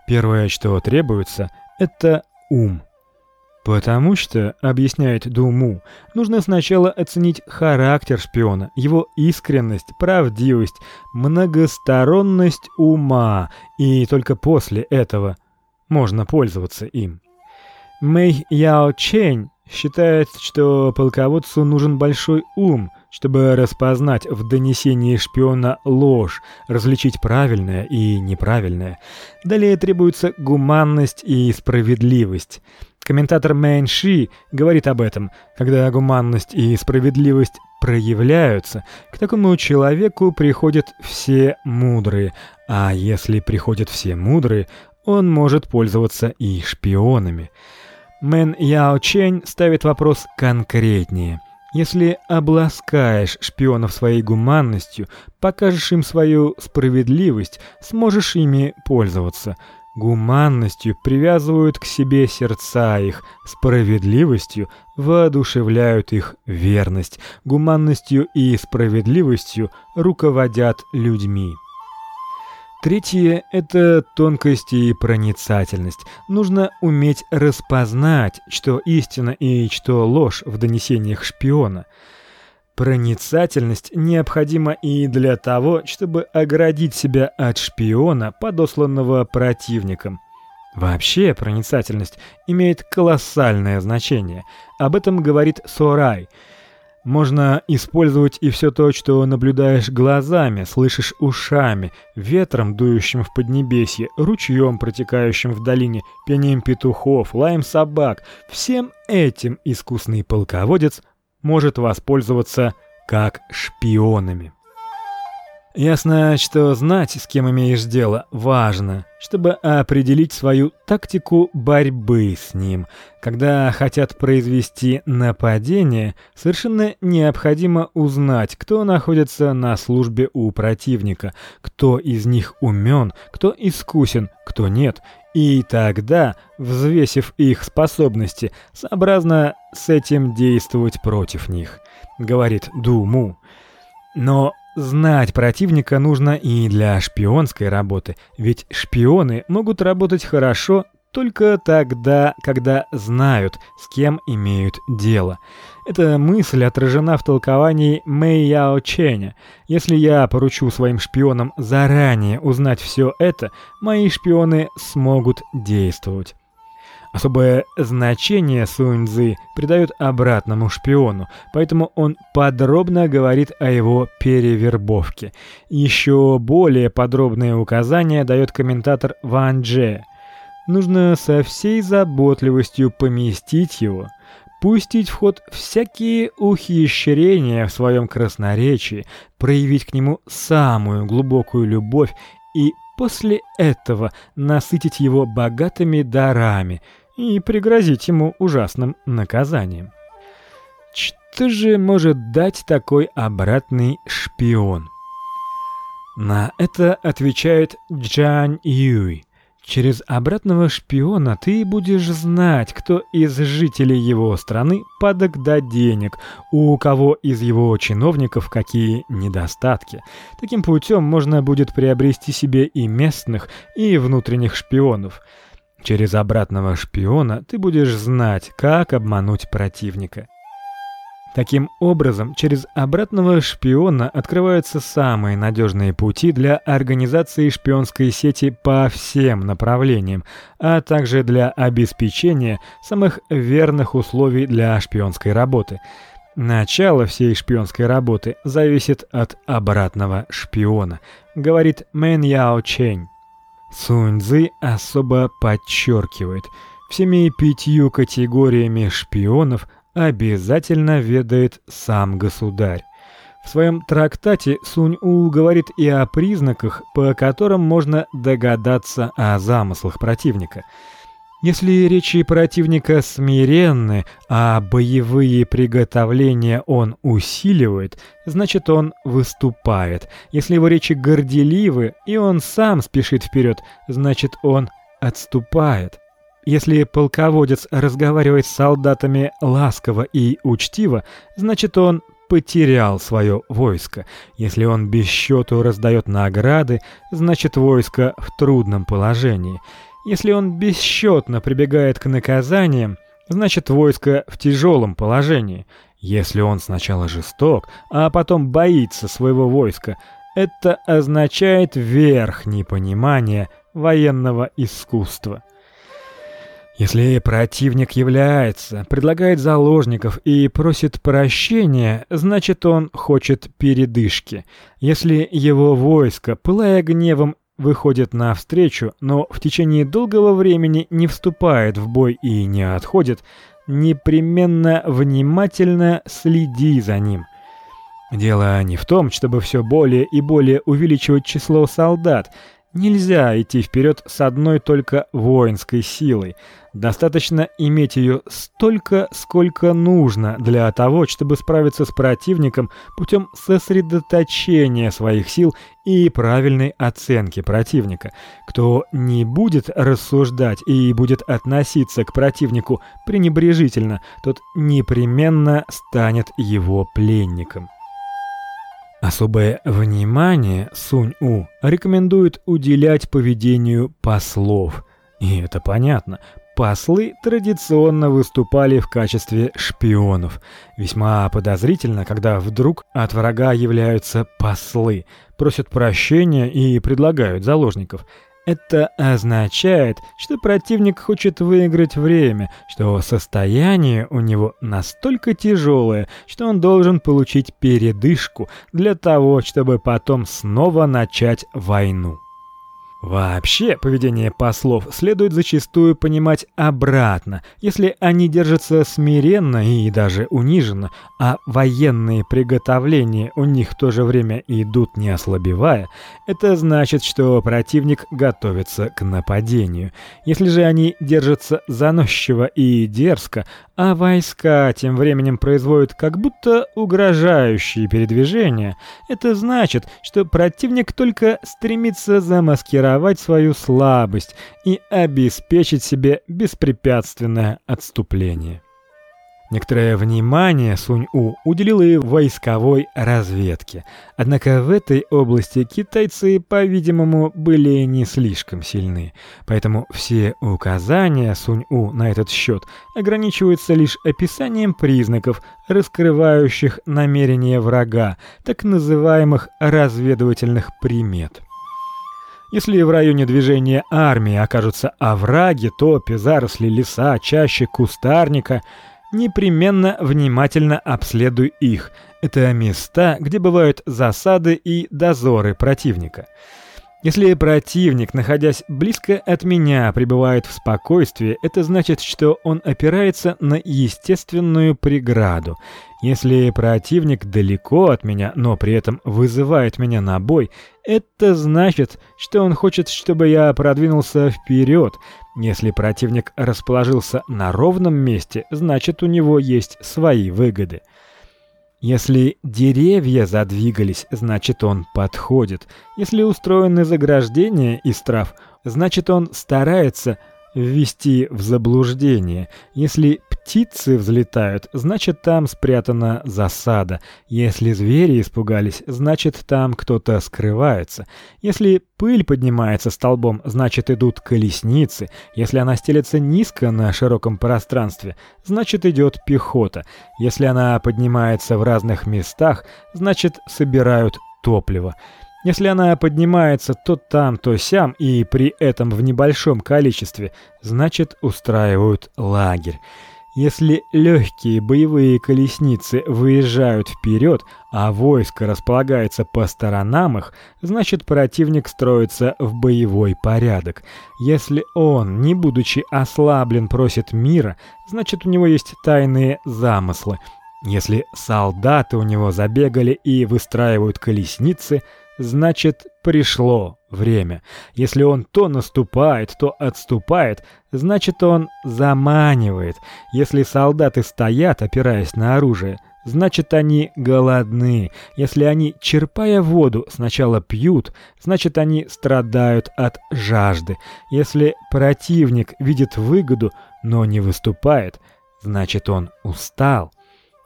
S1: Первое, что требуется это ум. Потому что, объясняет Думу, нужно сначала оценить характер шпиона, его искренность, правдивость, многосторонность ума, и только после этого можно пользоваться им. Мэй Яо Чэнь считает, что полководцу нужен большой ум, чтобы распознать в донесении шпиона ложь, различить правильное и неправильное. Далее требуется гуманность и справедливость. Комментатор Мэн Ши говорит об этом. Когда гуманность и справедливость проявляются, к такому человеку приходят все мудрые, а если приходят все мудрые, он может пользоваться и шпионами. Мэн Яо Чэнь ставит вопрос конкретнее. Если обласкаешь шпионов своей гуманностью, покажешь им свою справедливость, сможешь ими пользоваться. Гуманностью привязывают к себе сердца их, справедливостью воодушевляют их верность, гуманностью и справедливостью руководят людьми. Третье это тонкость и проницательность. Нужно уметь распознать, что истина и что ложь в донесениях шпиона. Проницательность необходима и для того, чтобы оградить себя от шпиона, подосланного противником. Вообще проницательность имеет колоссальное значение. Об этом говорит Сорай. Можно использовать и все то, что наблюдаешь глазами, слышишь ушами, ветром, дующим в поднебесье, ручьем, протекающим в долине, пением петухов, лаем собак. Всем этим искусный полководец может воспользоваться как шпионами. Ясно, что знать, с кем имеешь дело, важно, чтобы определить свою тактику борьбы с ним. Когда хотят произвести нападение, совершенно необходимо узнать, кто находится на службе у противника, кто из них умен, кто искусен, кто нет, и тогда, взвесив их способности, сообразно с этим действовать против них, говорит Думу. Но знать противника нужно и для шпионской работы, ведь шпионы могут работать хорошо только тогда, когда знают, с кем имеют дело. Эта мысль отражена в толковании Мэй Яо Чэня. Если я поручу своим шпионам заранее узнать все это, мои шпионы смогут действовать. Особое значение Сунь-Цзы придает обратному шпиону, поэтому он подробно говорит о его перевербовке. Еще более подробные указания дает комментатор Ван Дже. Нужно со всей заботливостью поместить его, пустить в ход всякие ухищрения в своем красноречии, проявить к нему самую глубокую любовь и после этого насытить его богатыми дарами и пригрозить ему ужасным наказанием. Что же может дать такой обратный шпион? На это отвечает Джан Юй. Через обратного шпиона ты будешь знать, кто из жителей его страны падок до денег, у кого из его чиновников какие недостатки. Таким путем можно будет приобрести себе и местных, и внутренних шпионов. Через обратного шпиона ты будешь знать, как обмануть противника. Таким образом, через обратного шпиона открываются самые надежные пути для организации шпионской сети по всем направлениям, а также для обеспечения самых верных условий для шпионской работы. Начало всей шпионской работы зависит от обратного шпиона, говорит Мэн Яо Чэнь. Сунь Цзы особо подчеркивает, всеми пятью категориями шпионов обязательно ведает сам государь. В своем трактате Сунь-У говорит и о признаках, по которым можно догадаться о замыслах противника. Если речи противника смиренны, а боевые приготовления он усиливает, значит он выступает. Если его речи горделивы, и он сам спешит вперед, значит он отступает. Если полководец разговаривает с солдатами ласково и учтиво, значит он потерял свое войско. Если он без счету раздает награды, значит войско в трудном положении. Если он бесчетно прибегает к наказаниям, значит войско в тяжелом положении. Если он сначала жесток, а потом боится своего войска, это означает верхнее понимание военного искусства. Если противник является, предлагает заложников и просит прощения, значит он хочет передышки. Если его войско, пылая гневом, выходит навстречу, но в течение долгого времени не вступает в бой и не отходит, непременно внимательно следи за ним. Дело не в том, чтобы все более и более увеличивать число солдат. Нельзя идти вперед с одной только воинской силой. Достаточно иметь ее столько, сколько нужно для того, чтобы справиться с противником путем сосредоточения своих сил и правильной оценки противника. Кто не будет рассуждать и будет относиться к противнику пренебрежительно, тот непременно станет его пленником. Особое внимание Сунь-У рекомендует уделять поведению послов. И это понятно. Послы традиционно выступали в качестве шпионов. Весьма подозрительно, когда вдруг от врага являются послы, просят прощения и предлагают заложников. Это означает, что противник хочет выиграть время, что состояние у него настолько тяжелое, что он должен получить передышку для того, чтобы потом снова начать войну. Вообще, поведение послов следует зачастую понимать обратно. Если они держатся смиренно и даже униженно, а военные приготовления у них в то же время идут не ослабевая, это значит, что противник готовится к нападению. Если же они держатся заносчиво и дерзко, а войска тем временем производят как будто угрожающие передвижения, это значит, что противник только стремится замаскировать свою слабость и обеспечить себе беспрепятственное отступление. Некоторое внимание Сунь-У уделил и войсковой разведке. Однако в этой области китайцы, по-видимому, были не слишком сильны. Поэтому все указания Сунь-У на этот счет ограничиваются лишь описанием признаков, раскрывающих намерения врага, так называемых разведывательных примет. Если в районе движения армии окажутся овраги, топи, заросли леса, чаще кустарника – непременно внимательно обследуй их. Это места, где бывают засады и дозоры противника. Если противник, находясь близко от меня, пребывает в спокойствии, это значит, что он опирается на естественную преграду. Если противник далеко от меня, но при этом вызывает меня на бой, это значит, что он хочет, чтобы я продвинулся вперед. Если противник расположился на ровном месте, значит, у него есть свои выгоды. Если деревья задвигались, значит он подходит. Если устроены заграждения из трав, значит он старается ввести в заблуждение. Если птицы взлетают, значит там спрятана засада. Если звери испугались, значит там кто-то скрывается. Если пыль поднимается столбом, значит идут колесницы. Если она стелется низко на широком пространстве, значит идет пехота. Если она поднимается в разных местах, значит собирают топливо. Если она поднимается то там, то сям и при этом в небольшом количестве, значит устраивают лагерь. Если легкие боевые колесницы выезжают вперед, а войско располагается по сторонам их, значит противник строится в боевой порядок. Если он, не будучи ослаблен, просит мира, значит у него есть тайные замыслы. Если солдаты у него забегали и выстраивают колесницы, значит, пришло время. Если он то наступает, то отступает, значит, он заманивает. Если солдаты стоят, опираясь на оружие, значит, они голодны. Если они, черпая воду, сначала пьют, значит, они страдают от жажды. Если противник видит выгоду, но не выступает, значит, он устал.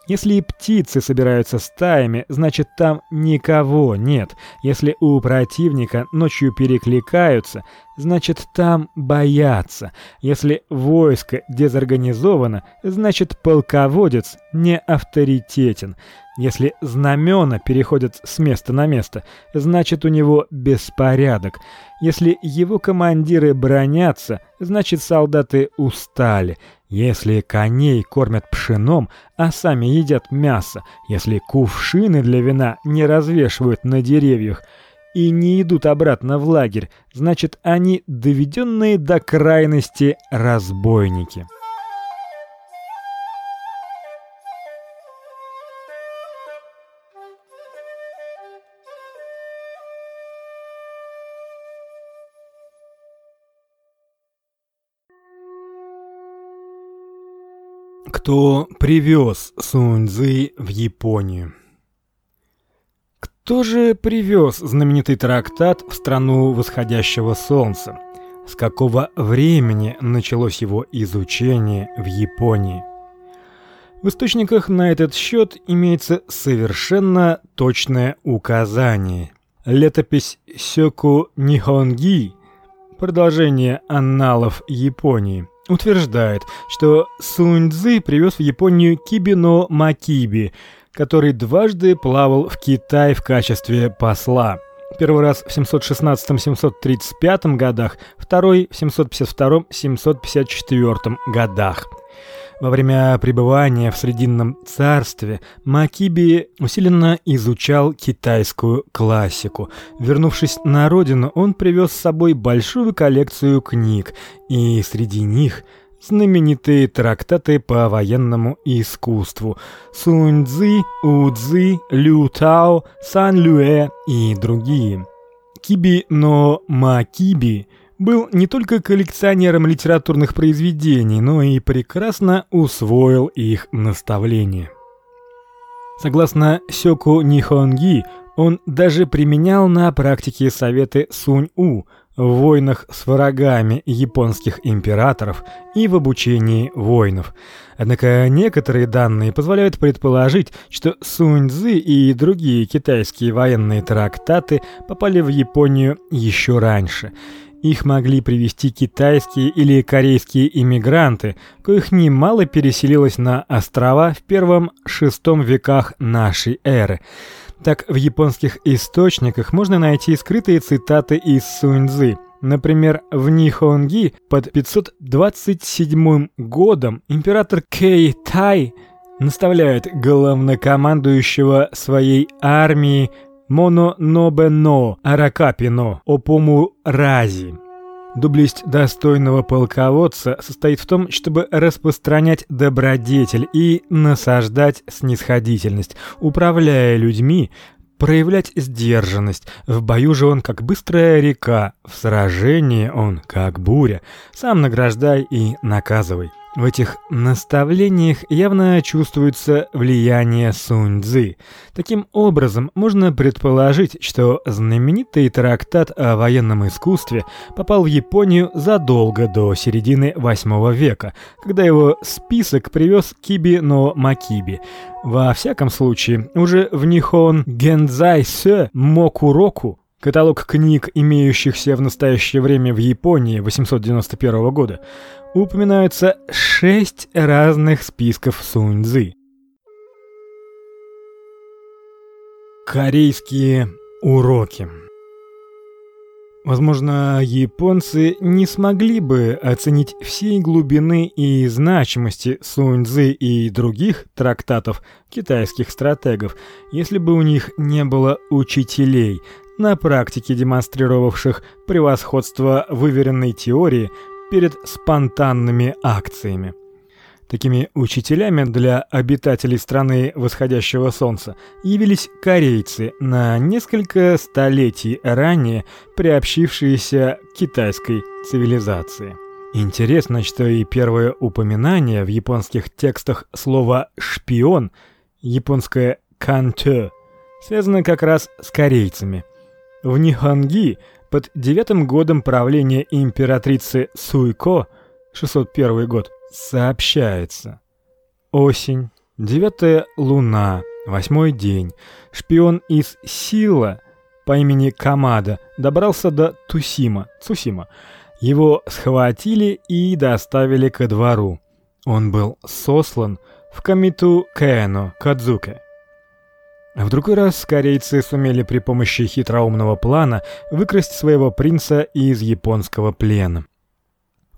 S1: Если и птицы собираются стаями, значит там никого нет. Если у противника ночью перекликаются, значит там боятся. Если войско дезорганизовано, значит полководец не авторитетен. Если знамена переходят с места на место, значит у него беспорядок. Если его командиры бронятся, значит солдаты устали. Если коней кормят пшеном, а сами едят мясо, если кувшины для вина не развешивают на деревьях и не идут обратно в лагерь, значит, они доведенные до крайности разбойники. Кто привез Сунь-Цзы в Японию? Кто же привез знаменитый трактат в страну восходящего солнца? С какого времени началось его изучение в Японии? В источниках на этот счет имеется совершенно точное указание. Летопись Сёку Нихонги, продолжение анналов Японии, утверждает, что Сунь-Цзы привез в Японию Кибино Макиби, который дважды плавал в Китай в качестве посла. Первый раз в 716-735 годах, второй в 752-754 годах. Во время пребывания в Срединном царстве Макиби усиленно изучал китайскую классику. Вернувшись на родину, он привез с собой большую коллекцию книг, и среди них знаменитые трактаты по военному искусству Сунь-цзы, У-цзы, Лю-тао, Сан-люэ и другие. Киби но Макиби был не только коллекционером литературных произведений, но и прекрасно усвоил их наставления. Согласно Сёку Нихонги, он даже применял на практике советы Сунь-У в войнах с врагами японских императоров и в обучении воинов. Однако некоторые данные позволяют предположить, что Сунь-цзы и другие китайские военные трактаты попали в Японию еще раньше – их могли привезти китайские или корейские иммигранты, коих немало переселилось на острова в первом-шестом веках нашей эры. Так в японских источниках можно найти скрытые цитаты из Сунь-цзы. Например, в Нихонги под 527 годом император Кэй Тай наставляет главнокомандующего своей армии Моно нобено аракапино опому рази. Доблесть достойного полководца состоит в том, чтобы распространять добродетель и насаждать снисходительность, управляя людьми, проявлять сдержанность. В бою же он как быстрая река, в сражении он как буря. Сам награждай и наказывай. В этих наставлениях явно чувствуется влияние Сунь-цзы. Таким образом, можно предположить, что знаменитый трактат о военном искусстве попал в Японию задолго до середины VIII века, когда его список привез Киби но Макиби. Во всяком случае, уже в Нихон Гензай Сё Мокуроку Каталог книг, имеющихся в настоящее время в Японии 891 года, упоминаются шесть разных списков Сунь-цзы. Корейские уроки. Возможно, японцы не смогли бы оценить всей глубины и значимости Сунь-цзы и других трактатов китайских стратегов, если бы у них не было учителей, на практике демонстрировавших превосходство выверенной теории перед спонтанными акциями. Такими учителями для обитателей страны восходящего солнца явились корейцы, на несколько столетий ранее приобщившиеся к китайской цивилизации. Интересно, что и первое упоминание в японских текстах слова шпион, японское канте, связано как раз с корейцами. В Нихонги под девятым годом правления императрицы Суйко 601 год сообщается: осень, девятая луна, восьмой день. Шпион из Сила по имени Камада добрался до Тусима, Цусима. Его схватили и доставили ко двору. Он был сослан в Камиту Кэно, Кадзуке. В другой раз корейцы сумели при помощи хитроумного плана выкрасть своего принца из японского плена.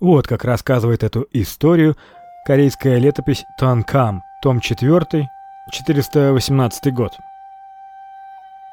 S1: Вот как рассказывает эту историю корейская летопись Танкам, том 4, 418 год.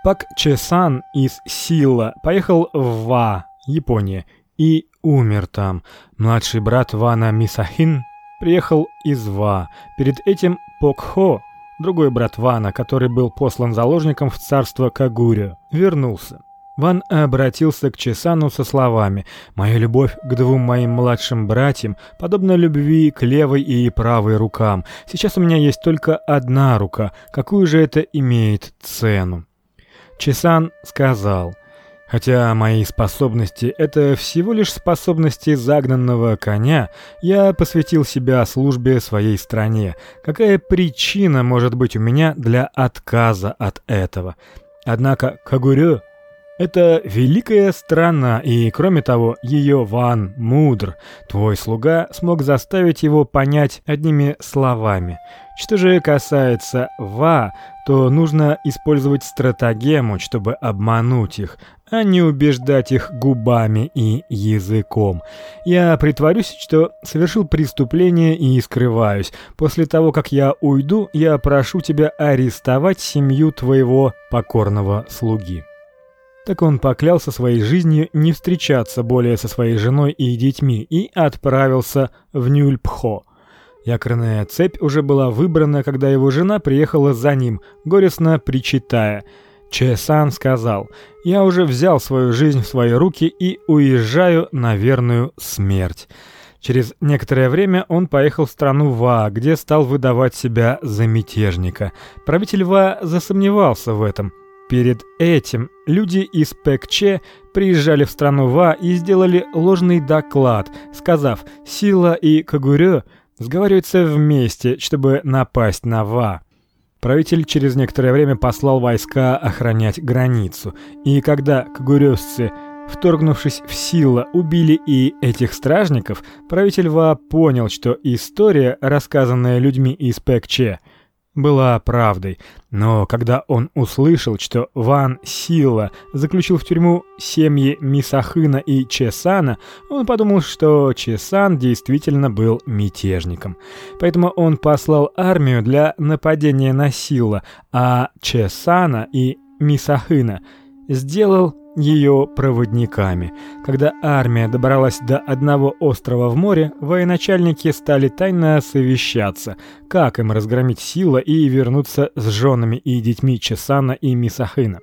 S1: Пак Чесан из Сила поехал в Ва, Япония, и умер там. Младший брат Вана Мисахин приехал из Ва. Перед этим Покхо другой брат Вана, который был послан заложником в царство Кагурю, вернулся. Ван обратился к Чесану со словами: "Моя любовь к двум моим младшим братьям подобна любви к левой и правой рукам. Сейчас у меня есть только одна рука. Какую же это имеет цену?" Чесан сказал: Хотя мои способности это всего лишь способности загнанного коня, я посвятил себя службе своей стране. Какая причина может быть у меня для отказа от этого? Однако Кагурю это великая страна, и кроме того, ее Ван мудр. Твой слуга смог заставить его понять одними словами. Что же касается Ва, то нужно использовать стратагему, чтобы обмануть их, а не убеждать их губами и языком. Я притворюсь, что совершил преступление и скрываюсь. После того, как я уйду, я прошу тебя арестовать семью твоего покорного слуги. Так он поклялся своей жизнью не встречаться более со своей женой и детьми и отправился в Нюльпхо. Якорная цепь уже была выбрана, когда его жена приехала за ним, горестно причитая – Чесан сказал: "Я уже взял свою жизнь в свои руки и уезжаю на верную смерть". Через некоторое время он поехал в страну Ва, где стал выдавать себя за мятежника. Правитель Ва засомневался в этом. Перед этим люди из Пэкче приезжали в страну Ва и сделали ложный доклад, сказав: "Сила и Кагурё сговариваются вместе, чтобы напасть на Ва". Правитель через некоторое время послал войска охранять границу, и когда кагурёсцы, вторгнувшись в силу, убили и этих стражников, правитель Ва понял, что история, рассказанная людьми из Пэкче, была правдой, но когда он услышал, что Ван Сила заключил в тюрьму семьи Мисахына и Чесана, он подумал, что Чесан действительно был мятежником. Поэтому он послал армию для нападения на Сила, а Чесана и Мисахына сделал ее проводниками. Когда армия добралась до одного острова в море, военачальники стали тайно совещаться, как им разгромить сила и вернуться с женами и детьми Чесана и Мисахына.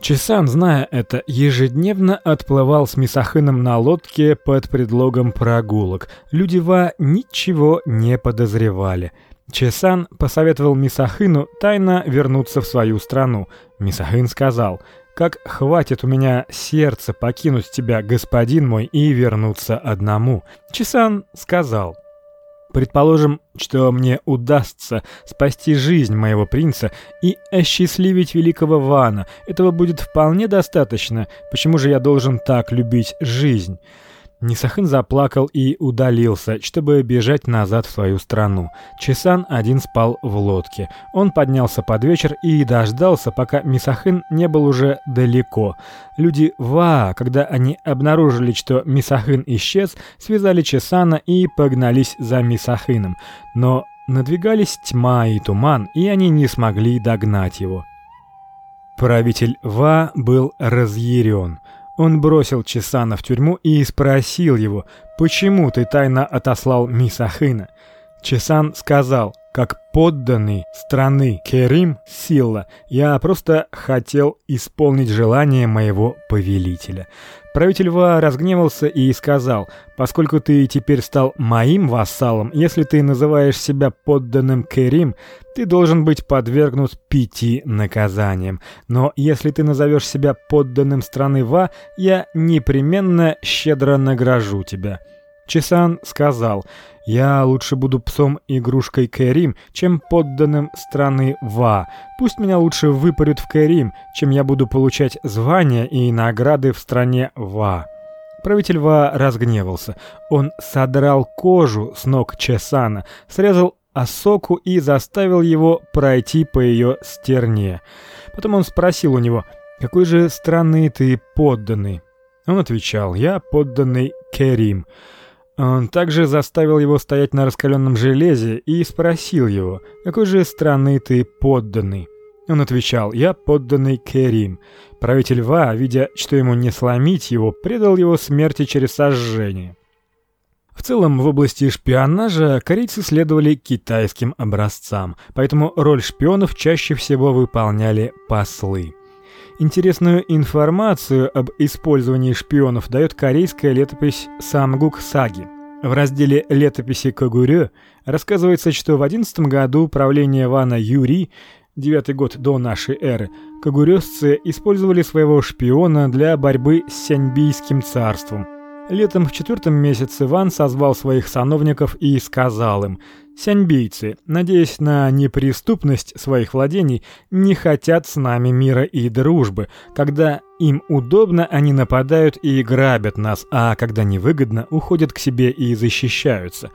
S1: Чесан, зная это, ежедневно отплывал с Мисахыном на лодке под предлогом прогулок. Люди Ва ничего не подозревали. Чесан посоветовал Мисахыну тайно вернуться в свою страну. Мисахын сказал: "Как хватит у меня сердца покинуть тебя, господин мой, и вернуться одному". Чесан сказал: Предположим, что мне удастся спасти жизнь моего принца и осчастливить великого Вана. Этого будет вполне достаточно. Почему же я должен так любить жизнь? Нисахын заплакал и удалился, чтобы бежать назад в свою страну. Чесан один спал в лодке. Он поднялся под вечер и дождался, пока Мисахын не был уже далеко. Люди Ва, когда они обнаружили, что Мисахын исчез, связали Чесана и погнались за Мисахыном. Но надвигались тьма и туман, и они не смогли догнать его. Правитель Ва был разъярен. Он бросил Чесана в тюрьму и спросил его: "Почему ты тайно отослал Мисахына?" Чесан сказал: "Как подданный страны Керим Силла, я просто хотел исполнить желание моего повелителя. Правитель Ва разгневался и сказал: "Поскольку ты теперь стал моим вассалом, если ты называешь себя подданным Керим, ты должен быть подвергнут пяти наказаниям. Но если ты назовешь себя подданным страны Ва, я непременно щедро награжу тебя". Чесан сказал: "Я лучше буду псом-игрушкой Кэрим, чем подданным страны Ва. Пусть меня лучше выпарют в Кэрим, чем я буду получать звания и награды в стране Ва". Правитель Ва разгневался. Он содрал кожу с ног Чесана, срезал осоку и заставил его пройти по ее стерне. Потом он спросил у него: "Какой же страны ты подданный?" Он отвечал: "Я подданный Керим". Он также заставил его стоять на раскаленном железе и спросил его: "Какой же страны ты подданный?" Он отвечал: "Я подданный Керим". Правитель Ва, видя, что ему не сломить его, предал его смерти через сожжение. В целом, в области шпионажа корейцы следовали китайским образцам, поэтому роль шпионов чаще всего выполняли послы. Интересную информацию об использовании шпионов дает корейская летопись Самгук Саги. В разделе летописи Кагурё рассказывается, что в 11 году правления Вана Юри, девятый год до нашей эры, кагурёсцы использовали своего шпиона для борьбы с Сяньбийским царством. Летом в четвертом месяце Ван созвал своих сановников и сказал им: Сяньбийцы, надеясь на неприступность своих владений, не хотят с нами мира и дружбы. Когда им удобно, они нападают и грабят нас, а когда невыгодно, уходят к себе и защищаются.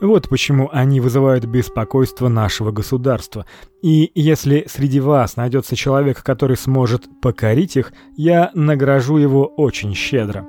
S1: Вот почему они вызывают беспокойство нашего государства. И если среди вас найдется человек, который сможет покорить их, я награжу его очень щедро.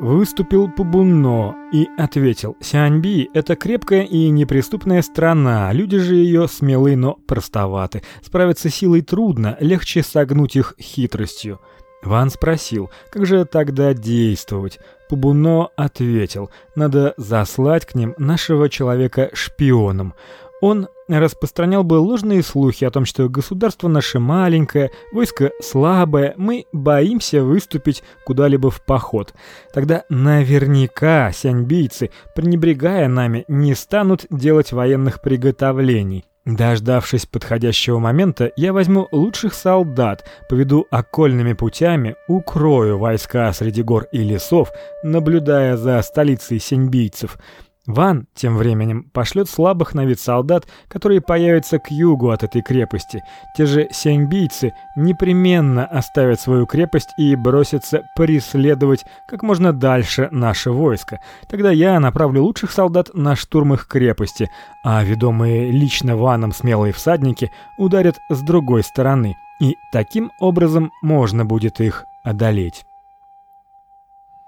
S1: Выступил Пубунно и ответил: "Сяньби это крепкая и неприступная страна. Люди же ее смелы, но простоваты. Справиться силой трудно, легче согнуть их хитростью". Ван спросил: "Как же тогда действовать?" Пубунно ответил: "Надо заслать к ним нашего человека шпионом. Он распространял бы ложные слухи о том, что государство наше маленькое, войско слабое, мы боимся выступить куда-либо в поход. Тогда наверняка сяньбийцы, пренебрегая нами, не станут делать военных приготовлений. Дождавшись подходящего момента, я возьму лучших солдат, поведу окольными путями, укрою войска среди гор и лесов, наблюдая за столицей синьбийцев. Ван тем временем пошлет слабых на вид солдат, которые появятся к югу от этой крепости. Те же сяньбийцы непременно оставят свою крепость и бросятся преследовать как можно дальше наше войско. Тогда я направлю лучших солдат на штурм их крепости, а ведомые лично Ваном смелые всадники ударят с другой стороны, и таким образом можно будет их одолеть.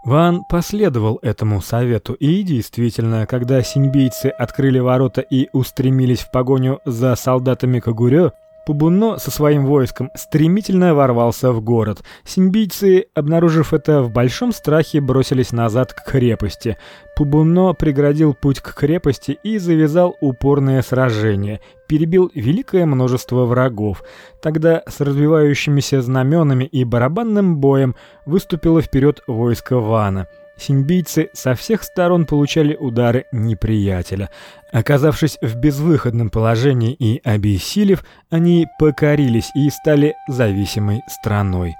S1: Ван последовал этому совету, и действительно, когда синьбийцы открыли ворота и устремились в погоню за солдатами Кагурё, Пубунно со своим войском стремительно ворвался в город. Синьбийцы, обнаружив это, в большом страхе бросились назад к крепости. Пубунно преградил путь к крепости и завязал упорное сражение, перебил великое множество врагов. Тогда с развивающимися знаменами и барабанным боем выступило вперед войско Вана. Синьбийцы со всех сторон получали удары неприятеля. Оказавшись в безвыходном положении и обессилев, они покорились и стали зависимой страной.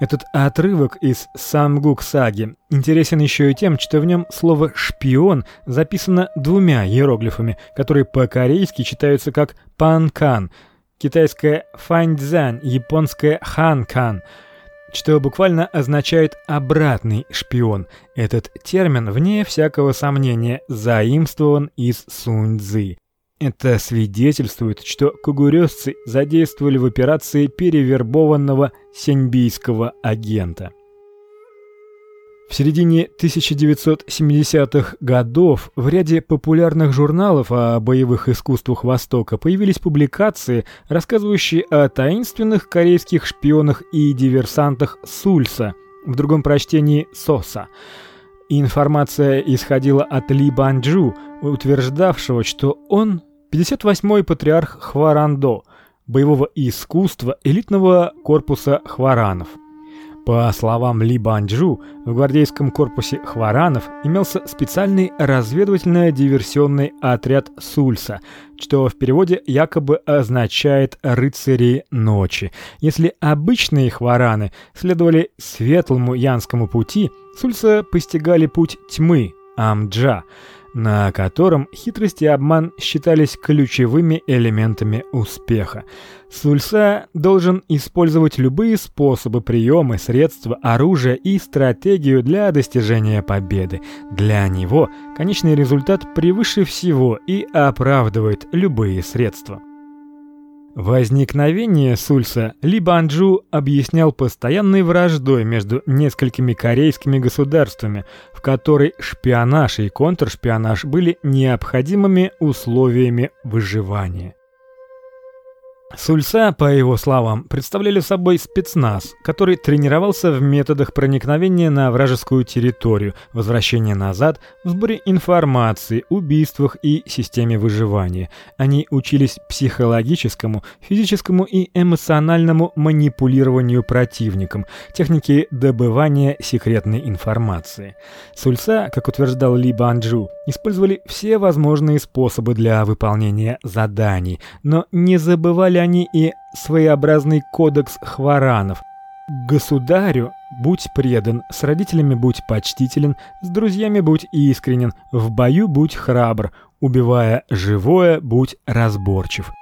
S1: Этот отрывок из Самгук-саги интересен еще и тем, что в нем слово «шпион» записано двумя иероглифами, которые по-корейски читаются как «панкан», китайское «фаньцзань», японское «ханкан» что буквально означает обратный шпион. Этот термин вне всякого сомнения заимствован из Сунь-цзы. Это свидетельствует, что кугурёсцы задействовали в операции перевербованного сеньбийского агента. В середине 1970-х годов в ряде популярных журналов о боевых искусствах Востока появились публикации, рассказывающие о таинственных корейских шпионах и диверсантах Сульса, в другом прочтении Соса. Информация исходила от Ли Банджу, утверждавшего, что он 58-й патриарх Хварандо, боевого искусства элитного корпуса хваранов. По словам Ли Банджу, в гвардейском корпусе хваранов имелся специальный разведывательно-диверсионный отряд Сульса, что в переводе якобы означает рыцари ночи. Если обычные хвараны следовали светлому янскому пути, Сульса постигали путь тьмы, Амджа на котором хитрость и обман считались ключевыми элементами успеха. Сульса должен использовать любые способы, приемы, средства, оружие и стратегию для достижения победы. Для него конечный результат превыше всего и оправдывает любые средства. Возникновение Сульса Ли Банджу объяснял постоянной враждой между несколькими корейскими государствами, в которой шпионаж и контршпионаж были необходимыми условиями выживания. Сульса, по его словам, представляли собой спецназ, который тренировался в методах проникновения на вражескую территорию, возвращения назад, в сборе информации, убийствах и системе выживания. Они учились психологическому, физическому и эмоциональному манипулированию противником, технике добывания секретной информации. Сульса, как утверждал Ли Банджу, использовали все возможные способы для выполнения заданий, но не забывали ли они и своеобразный кодекс хваранов. Государю будь предан, с родителями будь почтителен, с друзьями будь искренен, в бою будь храбр, убивая живое будь разборчив.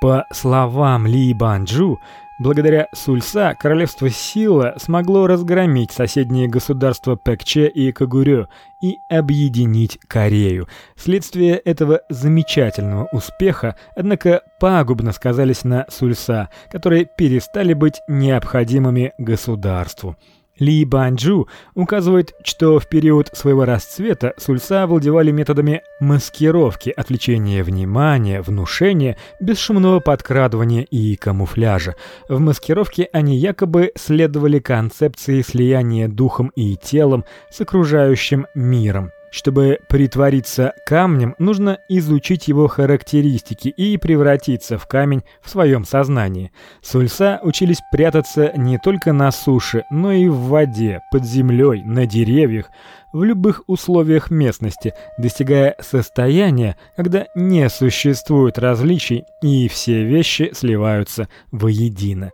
S1: По словам Ли Банджу, Благодаря Сульса королевство Сила смогло разгромить соседние государства Пэкче и Кагурё и объединить Корею. Следствие этого замечательного успеха, однако, пагубно сказались на Сульса, которые перестали быть необходимыми государству. Ли Банджу указывает, что в период своего расцвета сульса овладевали методами маскировки, отвлечения внимания, внушения, бесшумного подкрадывания и камуфляжа. В маскировке они якобы следовали концепции слияния духом и телом с окружающим миром. Чтобы притвориться камнем, нужно изучить его характеристики и превратиться в камень в своем сознании. Сульса учились прятаться не только на суше, но и в воде, под землей, на деревьях, в любых условиях местности, достигая состояния, когда не существует различий и все вещи сливаются воедино.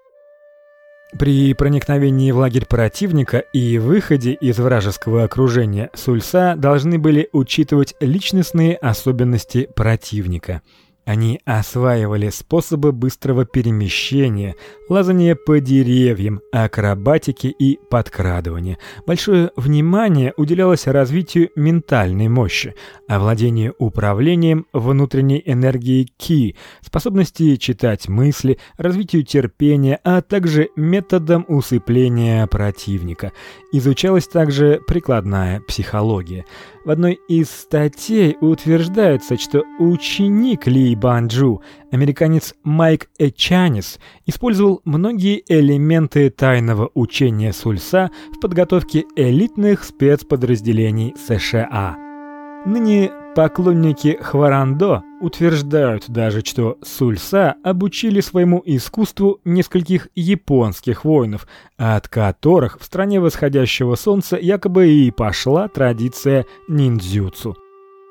S1: При проникновении в лагерь противника и выходе из вражеского окружения Сульса должны были учитывать личностные особенности противника – они осваивали способы быстрого перемещения, лазания по деревьям, акробатики и подкрадывания. Большое внимание уделялось развитию ментальной мощи, овладению управлением внутренней энергией ки, способности читать мысли, развитию терпения, а также методам усыпления противника. Изучалась также прикладная психология. В одной из статей утверждается, что ученик Ли Банджу, американец Майк Эчанис, использовал многие элементы тайного учения Сульса в подготовке элитных спецподразделений США. Ныне поклонники Хварандо утверждают даже, что Сульса обучили своему искусству нескольких японских воинов, от которых в стране восходящего солнца якобы и пошла традиция ниндзюцу.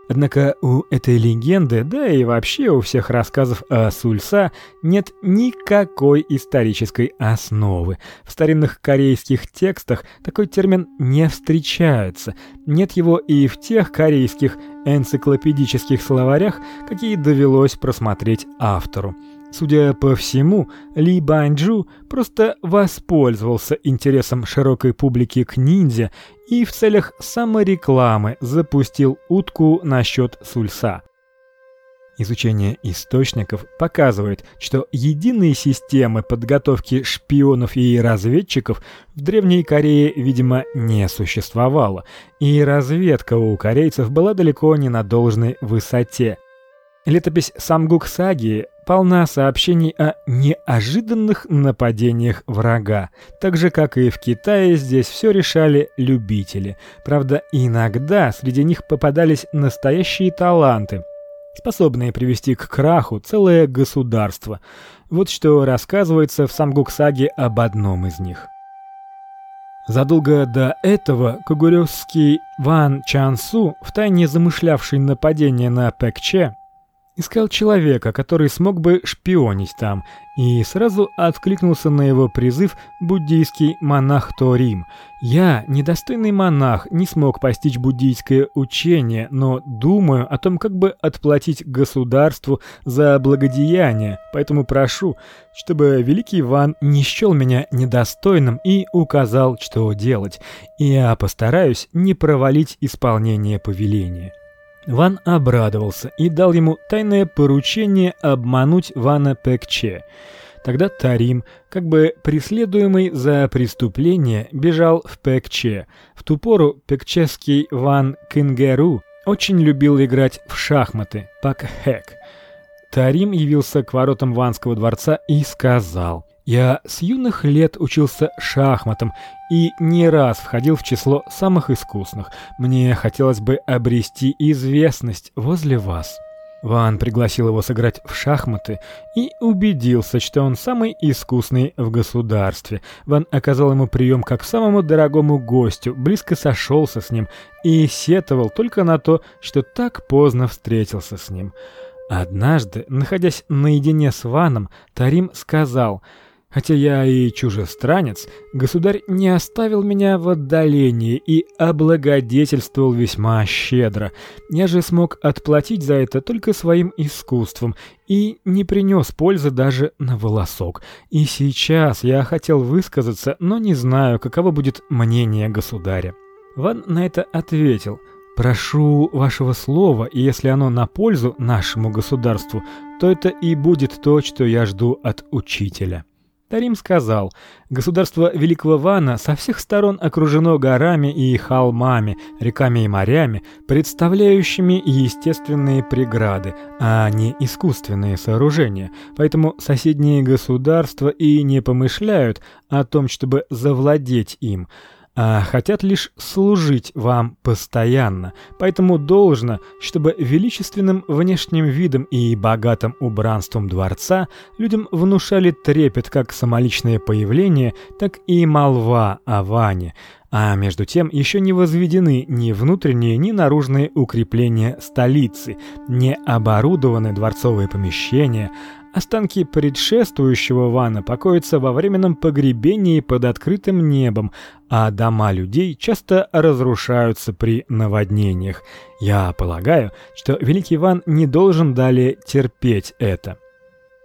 S1: Однако у этой легенды, да и вообще у всех рассказов о Сульса нет никакой исторической основы. В старинных корейских текстах такой термин не встречается. Нет его и в тех корейских энциклопедических словарях, какие довелось просмотреть автору. Судя по всему, Ли Банджу просто воспользовался интересом широкой публики к ниндзя и в целях саморекламы запустил утку насчет Сульса. Изучение источников показывает, что единой системы подготовки шпионов и разведчиков в Древней Корее, видимо, не существовало, и разведка у корейцев была далеко не на должной высоте. Летопись Самгук-саги полна сообщений о неожиданных нападениях врага. Так же, как и в Китае, здесь все решали любители. Правда, иногда среди них попадались настоящие таланты, способные привести к краху целое государство. Вот что рассказывается в Самгук-саге об одном из них. Задолго до этого Кугуревский Ван Чансу, втайне замышлявший нападение на Пэкче, Искал человека, который смог бы шпионить там, и сразу откликнулся на его призыв буддийский монах Торим. Я, недостойный монах, не смог постичь буддийское учение, но думаю о том, как бы отплатить государству за благодеяние. Поэтому прошу, чтобы великий Иван не счел меня недостойным и указал, что делать. И я постараюсь не провалить исполнение повеления. Ван обрадовался и дал ему тайное поручение обмануть Вана Пекче. Тогда Тарим, как бы преследуемый за преступление, бежал в Пекче. В ту пору пекческий Ван Кингеру очень любил играть в шахматы, пак-хэк. Тарим явился к воротам Ванского дворца и сказал: "Я с юных лет учился шахматам и не раз входил в число самых искусных. Мне хотелось бы обрести известность возле вас. Ван пригласил его сыграть в шахматы и убедился, что он самый искусный в государстве. Ван оказал ему прием как самому дорогому гостю, близко сошелся с ним и сетовал только на то, что так поздно встретился с ним. Однажды, находясь наедине с Ваном, Тарим сказал: Хотя я и чужестранец, государь не оставил меня в отдалении и облагодетельствовал весьма щедро. Я же смог отплатить за это только своим искусством и не принес пользы даже на волосок. И сейчас я хотел высказаться, но не знаю, каково будет мнение государя. Ван на это ответил: Прошу вашего слова, и если оно на пользу нашему государству, то это и будет то, что я жду от учителя. Тарим сказал: "Государство Великого Вана со всех сторон окружено горами и холмами, реками и морями, представляющими естественные преграды, а не искусственные сооружения. Поэтому соседние государства и не помышляют о том, чтобы завладеть им" а хотят лишь служить вам постоянно. Поэтому должно, чтобы величественным внешним видом и богатым убранством дворца людям внушали трепет как самоличное появление, так и молва о Ване. А между тем еще не возведены ни внутренние, ни наружные укрепления столицы, не оборудованы дворцовые помещения, Останки предшествующего Вана покоятся во временном погребении под открытым небом, а дома людей часто разрушаются при наводнениях. Я полагаю, что великий Ван не должен далее терпеть это.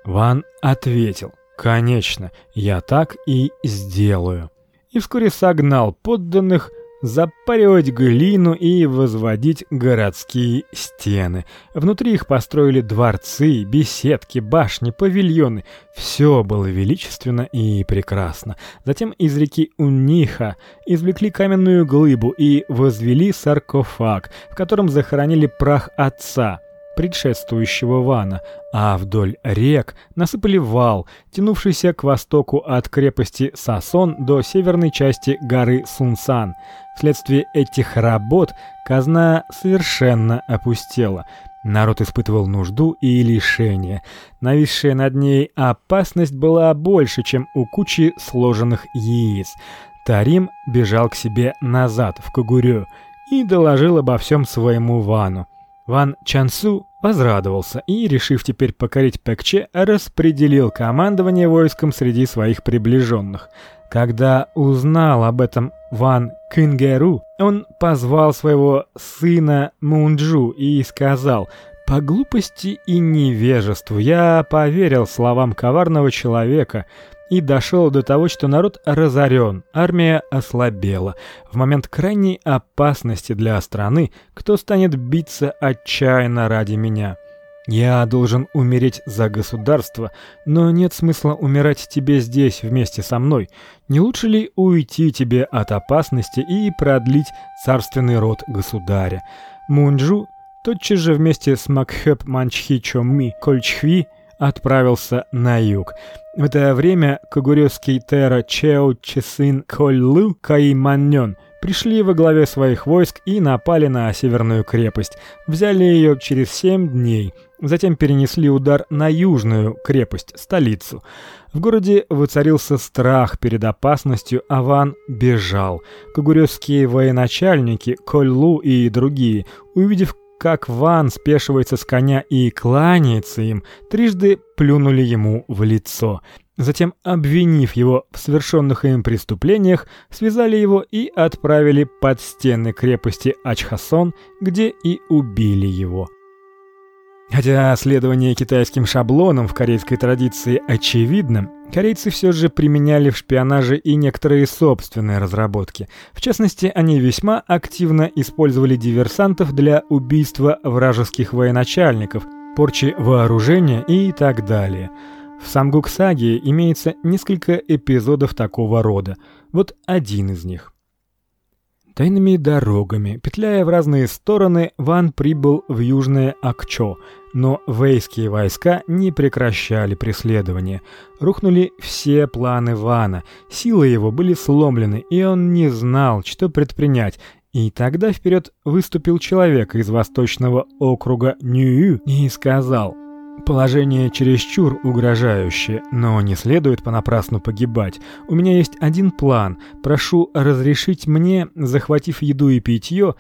S1: Ван ответил: "Конечно, я так и сделаю". И вскоре согнал подданных запаривать глину и возводить городские стены. Внутри их построили дворцы, беседки, башни, павильоны. Все было величественно и прекрасно. Затем из реки Униха извлекли каменную глыбу и возвели саркофаг, в котором захоронили прах отца предшествующего Вана, а вдоль рек насыпали вал, тянувшийся к востоку от крепости Сасон до северной части горы Сунсан. Вследствие этих работ казна совершенно опустела. Народ испытывал нужду и лишение. Нависшая над ней опасность была больше, чем у кучи сложенных яиц. Тарим бежал к себе назад в Кагурю и доложил обо всем своему Вану. Ван Чансу возрадовался и, решив теперь покорить Пекче, распределил командование войском среди своих приближенных. Когда узнал об этом Ван Кингеру, он позвал своего сына Мунджу и сказал: "По глупости и невежеству я поверил словам коварного человека, и дошел до того, что народ разорен, армия ослабела. В момент крайней опасности для страны, кто станет биться отчаянно ради меня? Я должен умереть за государство, но нет смысла умирать тебе здесь вместе со мной. Не лучше ли уйти тебе от опасности и продлить царственный род государя? Мунджу тотчас же вместе с Макхэп Манчхи Чомми Кольчхви отправился на юг. В это время Кагурёский Тера Чео Чесин Коллу Кайманнён пришли во главе своих войск и напали на северную крепость. Взяли ее через семь дней. Затем перенесли удар на южную крепость, столицу. В городе воцарился страх перед опасностью, а Ван бежал. Кагурёские военачальники, Коллу и другие, увидев как Ван спешивается с коня и кланяется им, трижды плюнули ему в лицо. Затем, обвинив его в совершенных им преступлениях, связали его и отправили под стены крепости Ачхасон, где и убили его. Хотя следование китайским шаблонам в корейской традиции очевидно, корейцы все же применяли в шпионаже и некоторые собственные разработки. В частности, они весьма активно использовали диверсантов для убийства вражеских военачальников, порчи вооружения и так далее. В Самгук-саге имеется несколько эпизодов такого рода. Вот один из них. Тайными дорогами, петляя в разные стороны, Ван прибыл в Южное Акчо, но вейские войска не прекращали преследование. Рухнули все планы Вана, силы его были сломлены, и он не знал, что предпринять. И тогда вперед выступил человек из восточного округа Нью и сказал: Положение чересчур угрожающее, но не следует понапрасну погибать. У меня есть один план. Прошу разрешить мне, захватив еду и питье,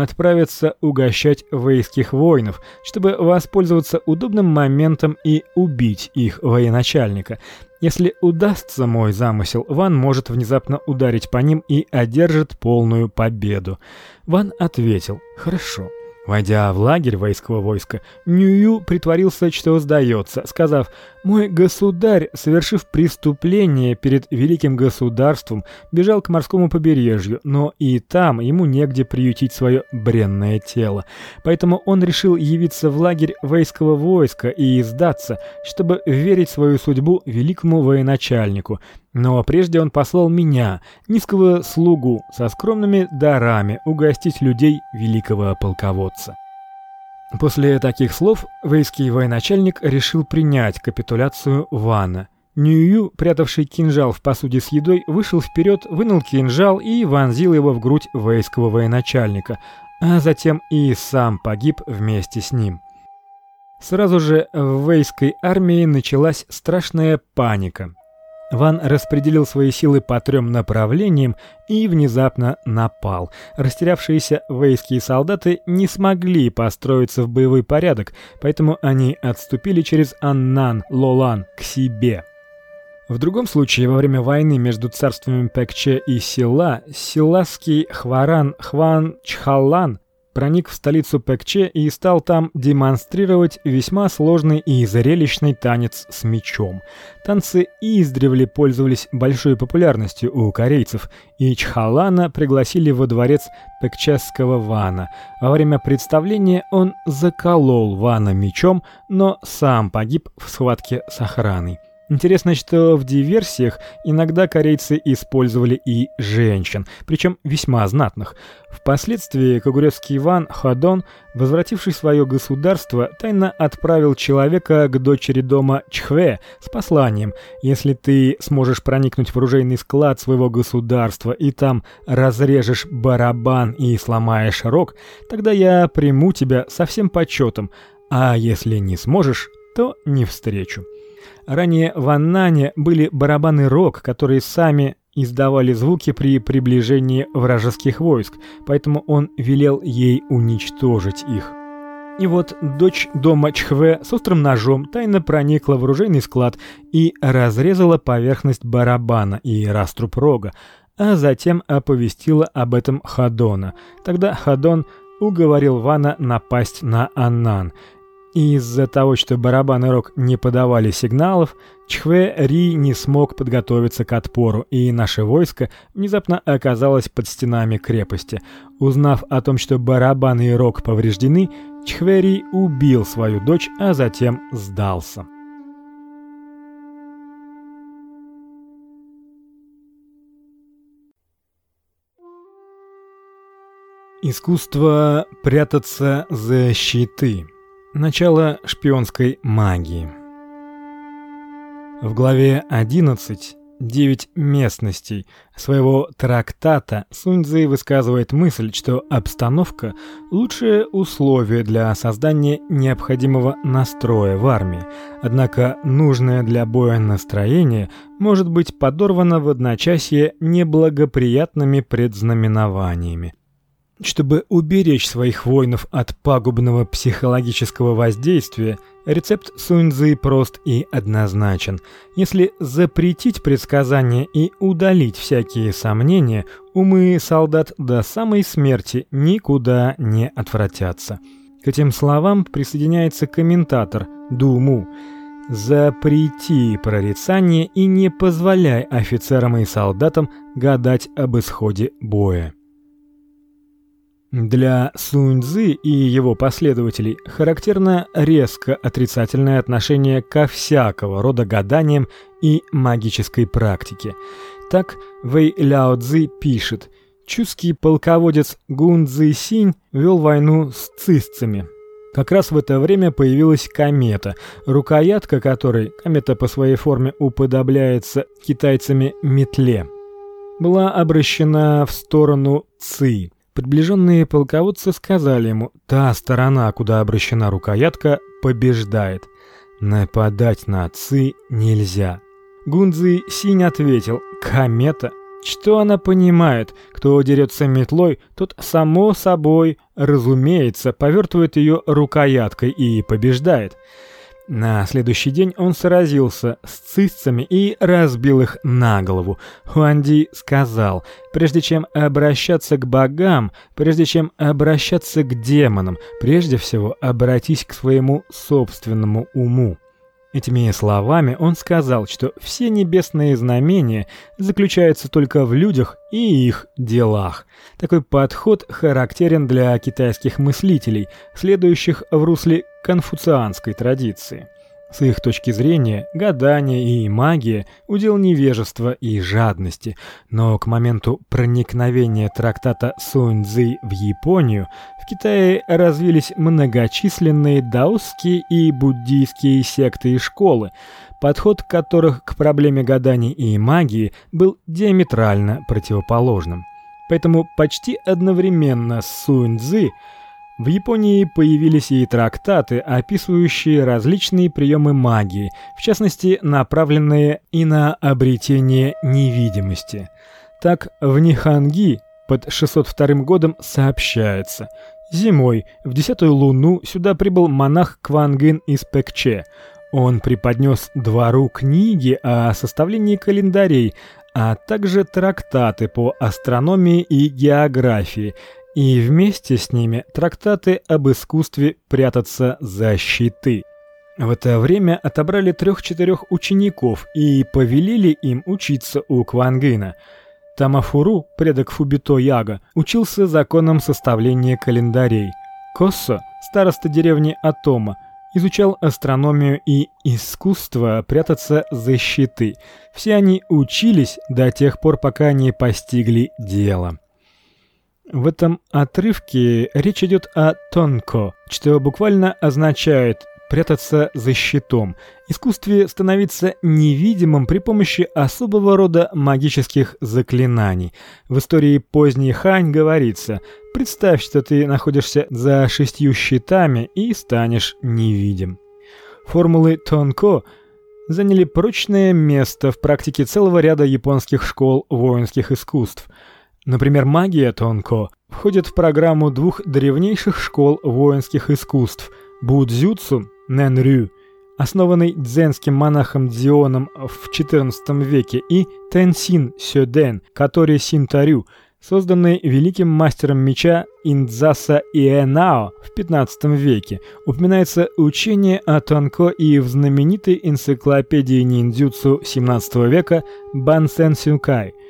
S1: отправиться угощать вейских воинов, чтобы воспользоваться удобным моментом и убить их военачальника. Если удастся мой замысел, Ван может внезапно ударить по ним и одержит полную победу. Ван ответил: "Хорошо". Войдя в лагерь войского войска, Нюю притворился, что сдается, сказав: "Мой государь, совершив преступление перед великим государством, бежал к морскому побережью, но и там ему негде приютить свое бренное тело. Поэтому он решил явиться в лагерь войского войска и сдаться, чтобы верить свою судьбу великому военачальнику, но прежде он послал меня, низкого слугу, со скромными дарами угостить людей великого полководца. После таких слов вейский военачальник решил принять капитуляцию Вана. Нюю, прятавший кинжал в посуде с едой, вышел вперед, вынул кинжал и вонзил его в грудь вейского военачальника, а затем и сам погиб вместе с ним. Сразу же в вейской армии началась страшная паника. Ван распределил свои силы по трем направлениям и внезапно напал. Растерявшиеся вейские солдаты не смогли построиться в боевой порядок, поэтому они отступили через Аннан, Лолан к себе. В другом случае, во время войны между царствами Пекче и Сила, силасский Хваран Хван Чхалан проник в столицу Пекче и стал там демонстрировать весьма сложный и зрелищный танец с мечом. Танцы издревле пользовались большой популярностью у корейцев, и Чхалана пригласили во дворец пекчесского вана. Во время представления он заколол вана мечом, но сам погиб в схватке с охраной. Интересно, что в диверсиях иногда корейцы использовали и женщин, причем весьма знатных. Впоследствии Кагуревский Иван Хадон, возвративший свое государство, тайно отправил человека к дочери дома Чхве с посланием: "Если ты сможешь проникнуть в оружейный склад своего государства и там разрежешь барабан и сломаешь рог, тогда я приму тебя со всем почетом, а если не сможешь, то не встречу". Ранее в Аннане были барабаны рог, которые сами издавали звуки при приближении вражеских войск, поэтому он велел ей уничтожить их. И вот дочь дома Чхве с острым ножом тайно проникла в оружейный склад и разрезала поверхность барабана и раструб рога, а затем оповестила об этом Хадона. Тогда Хадон уговорил Вана напасть на Аннан. Из-за того, что барабан и рог не подавали сигналов, Чхве Ри не смог подготовиться к отпору, и наше войско внезапно оказалось под стенами крепости. Узнав о том, что барабан и рог повреждены, Чхве Ри убил свою дочь, а затем сдался. Искусство прятаться за щиты. Начало шпионской магии. В главе 11 девять местностей своего трактата Суньцзы высказывает мысль, что обстановка лучшее условие для создания необходимого настроя в армии. Однако нужное для боя настроение может быть подорвано в одночасье неблагоприятными предзнаменованиями. Чтобы уберечь своих воинов от пагубного психологического воздействия, рецепт Суньцзы прост и однозначен. Если запретить предсказания и удалить всякие сомнения, умы солдат до самой смерти никуда не отвратятся. К этим словам присоединяется комментатор Думу. Запрети прорицание и не позволяй офицерам и солдатам гадать об исходе боя. Для Суньцзы и его последователей характерно резко отрицательное отношение ко всякого рода гаданиям и магической практике. Так Вэй Ляо Цзи пишет: Чуский полководец Гун Цзи Синь вел войну с цисцами. Как раз в это время появилась комета, рукоятка которой, комета по своей форме уподобляется китайцами метле, была обращена в сторону Ци. Приближенные полководцы сказали ему: "Та сторона, куда обращена рукоятка, побеждает. Нападать на отцы нельзя". Гунзы Синь ответил: "Комета что она понимает? Кто дерется метлой, тот само собой, разумеется, повертывает ее рукояткой и побеждает. На следующий день он сразился с цисцами и разбил их на голову. Хуанди сказал: "Прежде чем обращаться к богам, прежде чем обращаться к демонам, прежде всего обратись к своему собственному уму". Этими словами он сказал, что все небесные знамения заключаются только в людях и их делах. Такой подход характерен для китайских мыслителей, следующих в русле конфуцианской традиции. С их точки зрения, гадание и магия удел невежества и жадности, но к моменту проникновения трактата Сунь-цзы в Японию в Китае развились многочисленные даосские и буддийские секты и школы, подход которых к проблеме гаданий и магии был диаметрально противоположным. Поэтому почти одновременно с Сунь-цзы в Японии появились и трактаты, описывающие различные приемы магии, в частности, направленные и на обретение невидимости. Так в Ниханги под 602 годом сообщается: зимой в десятую луну сюда прибыл монах Квангын из Пекче. Он преподнес двору книги о составлении календарей, а также трактаты по астрономии и географии и вместе с ними трактаты об искусстве прятаться за щиты. В это время отобрали трех-четырех учеников и повелели им учиться у Квангына. Тамафуру, предок Фубито Яга, учился законам составления календарей. Коссо, староста деревни Атома, изучал астрономию и искусство прятаться за щиты. Все они учились до тех пор, пока не постигли дело. В этом отрывке речь идет о тонко, что буквально означает прятаться за щитом, искусстве становиться невидимым при помощи особого рода магических заклинаний. В истории поздней Хань говорится: "Представь, что ты находишься за шестью щитами и станешь невидим". Формулы тонко заняли прочное место в практике целого ряда японских школ воинских искусств. Например, магия тонко входит в программу двух древнейших школ воинских искусств: будзюцу Нэнрю, основанный дзенским монахом Дзионом в XIV веке, и Тэнсин Сёдэн, который Синтарю, созданный великим мастером меча Индзаса Иэнао в XV веке. Упоминается учение о танко и в знаменитой энциклопедии ниндзюцу XVII века Бансен Сюкай –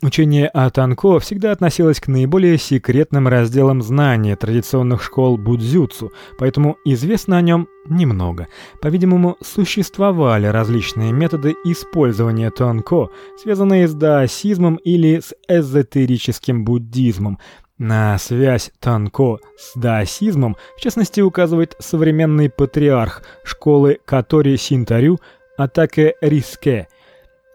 S1: Учение о танко всегда относилось к наиболее секретным разделам знания традиционных школ будзюцу, поэтому известно о нем немного. По-видимому, существовали различные методы использования танко, связанные с даосизмом или с эзотерическим буддизмом. На связь танко с даосизмом, в частности, указывает современный патриарх школы Катори Синтарю Атаке Риске –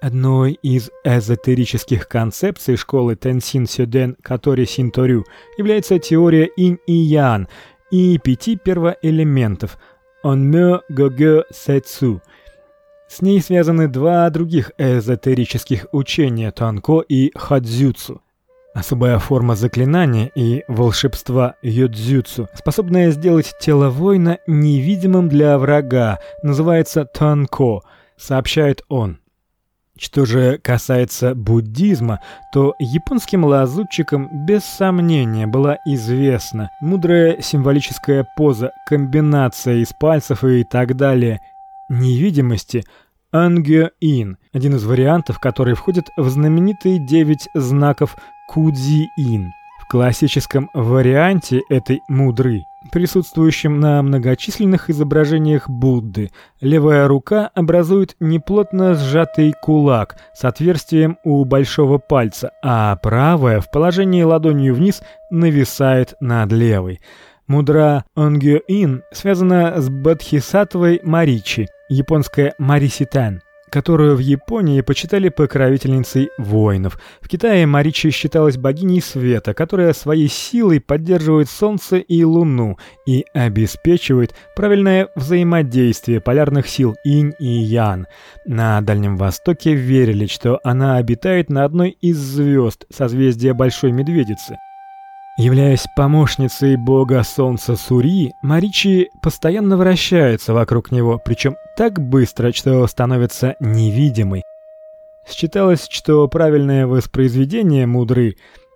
S1: Одной из эзотерических концепций школы Тенсин Сёден Катори Синторю является теория инь и ян и пяти первоэлементов Онмё Гогё Сэцу. С ней связаны два других эзотерических учения Танко и Хадзюцу. Особая форма заклинания и волшебства йодзюцу, способная сделать тело воина невидимым для врага, называется танко, сообщает он. Что же касается буддизма, то японским лазутчикам без сомнения была известна мудрая символическая поза, комбинация из пальцев и так далее невидимости ангё-ин, один из вариантов, который входит в знаменитые девять знаков кудзи-ин. В классическом варианте этой мудры, присутствующем на многочисленных изображениях Будды, левая рука образует неплотно сжатый кулак с отверстием у большого пальца, а правая в положении ладонью вниз нависает над левой. Мудра Онгё-ин связана с Бодхисаттвой Маричи, японская Мариситан которую в Японии почитали покровительницей воинов. В Китае Маричи считалась богиней света, которая своей силой поддерживает солнце и луну и обеспечивает правильное взаимодействие полярных сил инь и ян. На Дальнем Востоке верили, что она обитает на одной из звезд созвездия Большой Медведицы. Являясь помощницей бога солнца Сури, Маричи постоянно вращается вокруг него, причем так быстро, что становится невидимой. Считалось, что правильное воспроизведение мудры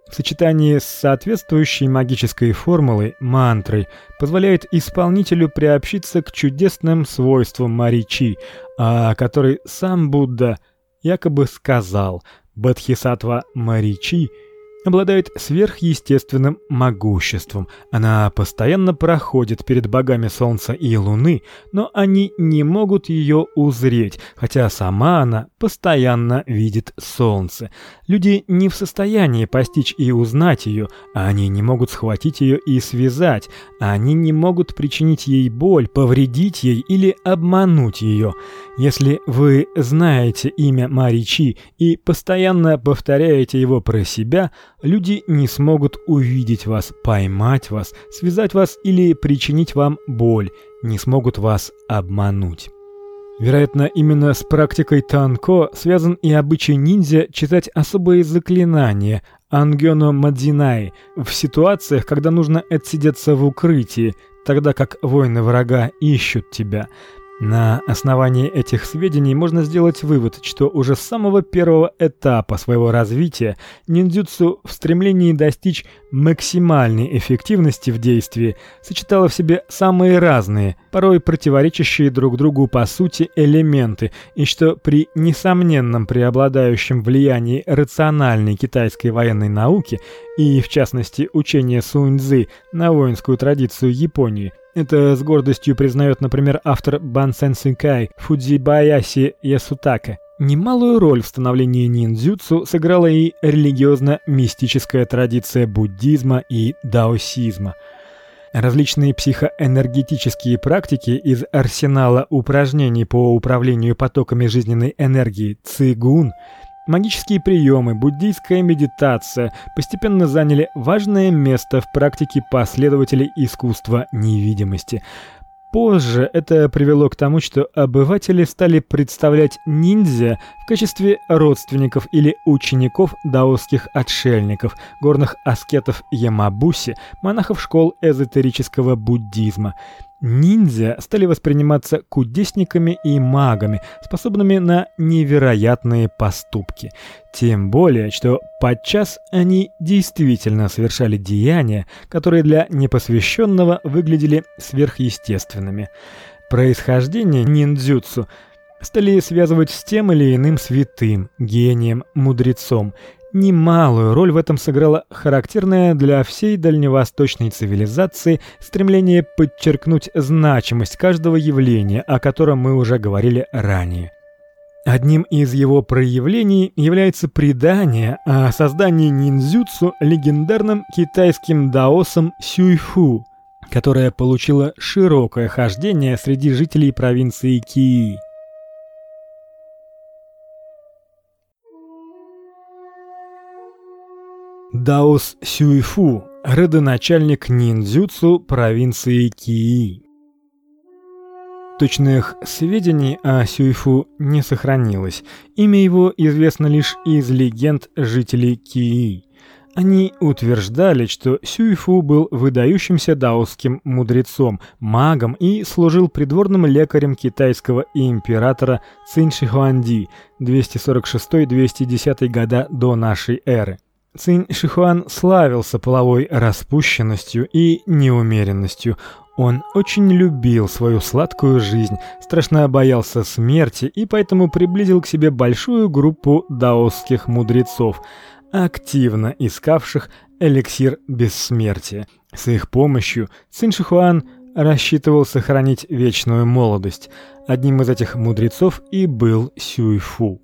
S1: в сочетании с соответствующей магической формулой, мантрой, позволяет исполнителю приобщиться к чудесным свойствам Маричи, о которой сам Будда якобы сказал: Бодхисаттва Маричи – обладает сверхъестественным могуществом. Она постоянно проходит перед богами солнца и луны, но они не могут ее узреть, хотя сама она постоянно видит солнце. Люди не в состоянии постичь и узнать ее, они не могут схватить ее и связать, они не могут причинить ей боль, повредить ей или обмануть ее. Если вы знаете имя Маричи и постоянно повторяете его про себя, люди не смогут увидеть вас, поймать вас, связать вас или причинить вам боль, не смогут вас обмануть. Вероятно, именно с практикой танко связан и обычай ниндзя читать особые заклинания ангёно мадзинай в ситуациях, когда нужно отсидеться в укрытии, тогда как воины врага ищут тебя. На основании этих сведений можно сделать вывод, что уже с самого первого этапа своего развития ниндзюцу в стремлении достичь максимальной эффективности в действии сочетало в себе самые разные, порой противоречащие друг другу по сути элементы, и что при несомненном преобладающем влиянии рациональной китайской военной науки и в частности учения Сунь-цзы на воинскую традицию Японии это с гордостью признает, например, автор Бан Сенсинкай Фудзибаяси Ясутака. Немалую роль в становлении ниндзюцу сыграла и религиозно-мистическая традиция буддизма и даосизма. Различные психоэнергетические практики из арсенала упражнений по управлению потоками жизненной энергии цигун – Магические приемы, буддийская медитация постепенно заняли важное место в практике последователей искусства невидимости. Позже это привело к тому, что обыватели стали представлять ниндзя в качестве родственников или учеников даосских отшельников, горных аскетов Ямабуси, монахов школ эзотерического буддизма. Ниндзя стали восприниматься кудесниками и магами, способными на невероятные поступки. Тем более, что подчас они действительно совершали деяния, которые для непосвященного выглядели сверхъестественными. Происхождение ниндзюцу стали связывать с тем или иным святым, гением, мудрецом, Немалую роль в этом сыграло характерное для всей дальневосточной цивилизации стремление подчеркнуть значимость каждого явления, о котором мы уже говорили ранее. Одним из его проявлений является предание о создании ниндзюцу легендарным китайским даосом Сюйфу, которое получило широкое хождение среди жителей провинции Кии. Даос Сюйфу, родоначальник ниндзюцу провинции Кии. Точных сведений о Сюйфу не сохранилось. Имя его известно лишь из легенд жителей Кии. Они утверждали, что Сюйфу был выдающимся даосским мудрецом, магом и служил придворным лекарем китайского императора Цинь Шихуанди 246-210 года до нашей эры. Цинь Шихуан славился половой распущенностью и неумеренностью. Он очень любил свою сладкую жизнь, страшно боялся смерти и поэтому приблизил к себе большую группу даосских мудрецов, активно искавших эликсир бессмертия. С их помощью Цинь Шихуан рассчитывал сохранить вечную молодость. Одним из этих мудрецов и был Сюйфу.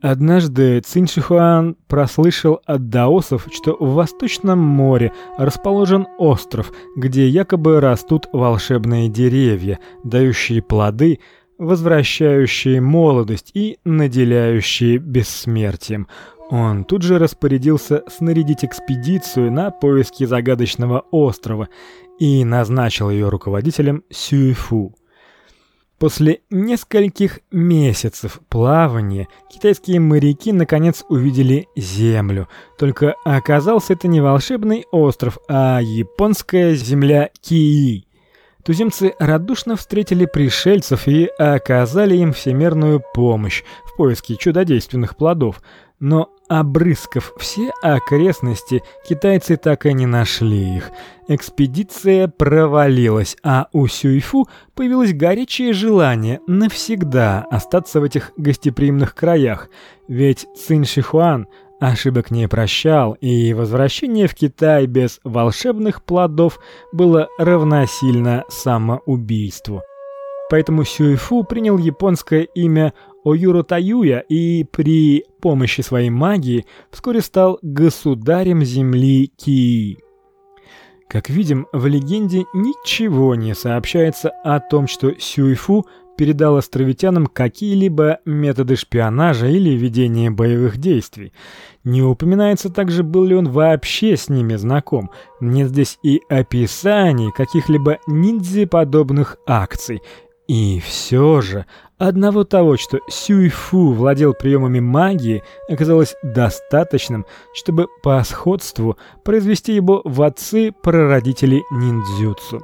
S1: Однажды Цинь Шихуан прослышал от даосов, что в Восточном море расположен остров, где якобы растут волшебные деревья, дающие плоды, возвращающие молодость и наделяющие бессмертием. Он тут же распорядился снарядить экспедицию на поиски загадочного острова и назначил ее руководителем Сюйфу. После нескольких месяцев плавания китайские моряки наконец увидели землю. Только оказался это не волшебный остров, а японская земля Кии. Туземцы радушно встретили пришельцев и оказали им всемирную помощь в поиске чудодейственных плодов. Но обрыскав все окрестности, китайцы так и не нашли их. Экспедиция провалилась, а у Сюйфу появилось горячее желание навсегда остаться в этих гостеприимных краях. Ведь Цинь Шихуан ошибок не прощал, и возвращение в Китай без волшебных плодов было равносильно самоубийству. Поэтому Сюйфу принял японское имя Оюро Таюя и при помощи своей магии вскоре стал государем земли Ки. Как видим, в легенде ничего не сообщается о том, что Сюйфу передал островитянам какие-либо методы шпионажа или ведения боевых действий. Не упоминается также, был ли он вообще с ними знаком. Нет здесь и описаний каких-либо ниндзя-подобных акций. И все же Одного того, что Сюйфу владел приемами магии, оказалось достаточным, чтобы по сходству произвести его в отцы прародителей ниндзюцу.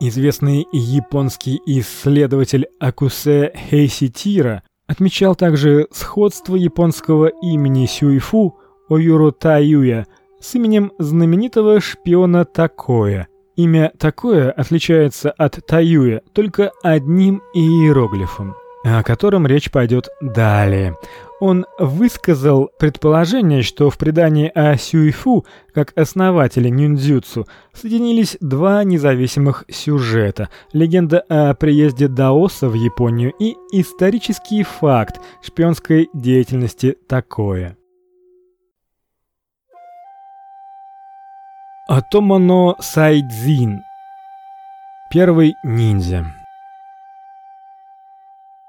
S1: Известный японский исследователь Акусе Хейситира отмечал также сходство японского имени Сюйфу Оюро Таюя с именем знаменитого шпиона Такоя. Имя Такоя отличается от Таюя только одним иероглифом, о котором речь пойдет далее. Он высказал предположение, что в предании о Сюйфу, как основателе ниндзюцу, соединились два независимых сюжета: легенда о приезде даоса в Японию и исторический факт шпионской деятельности такое. Атомано Сайдзин. Первый ниндзя.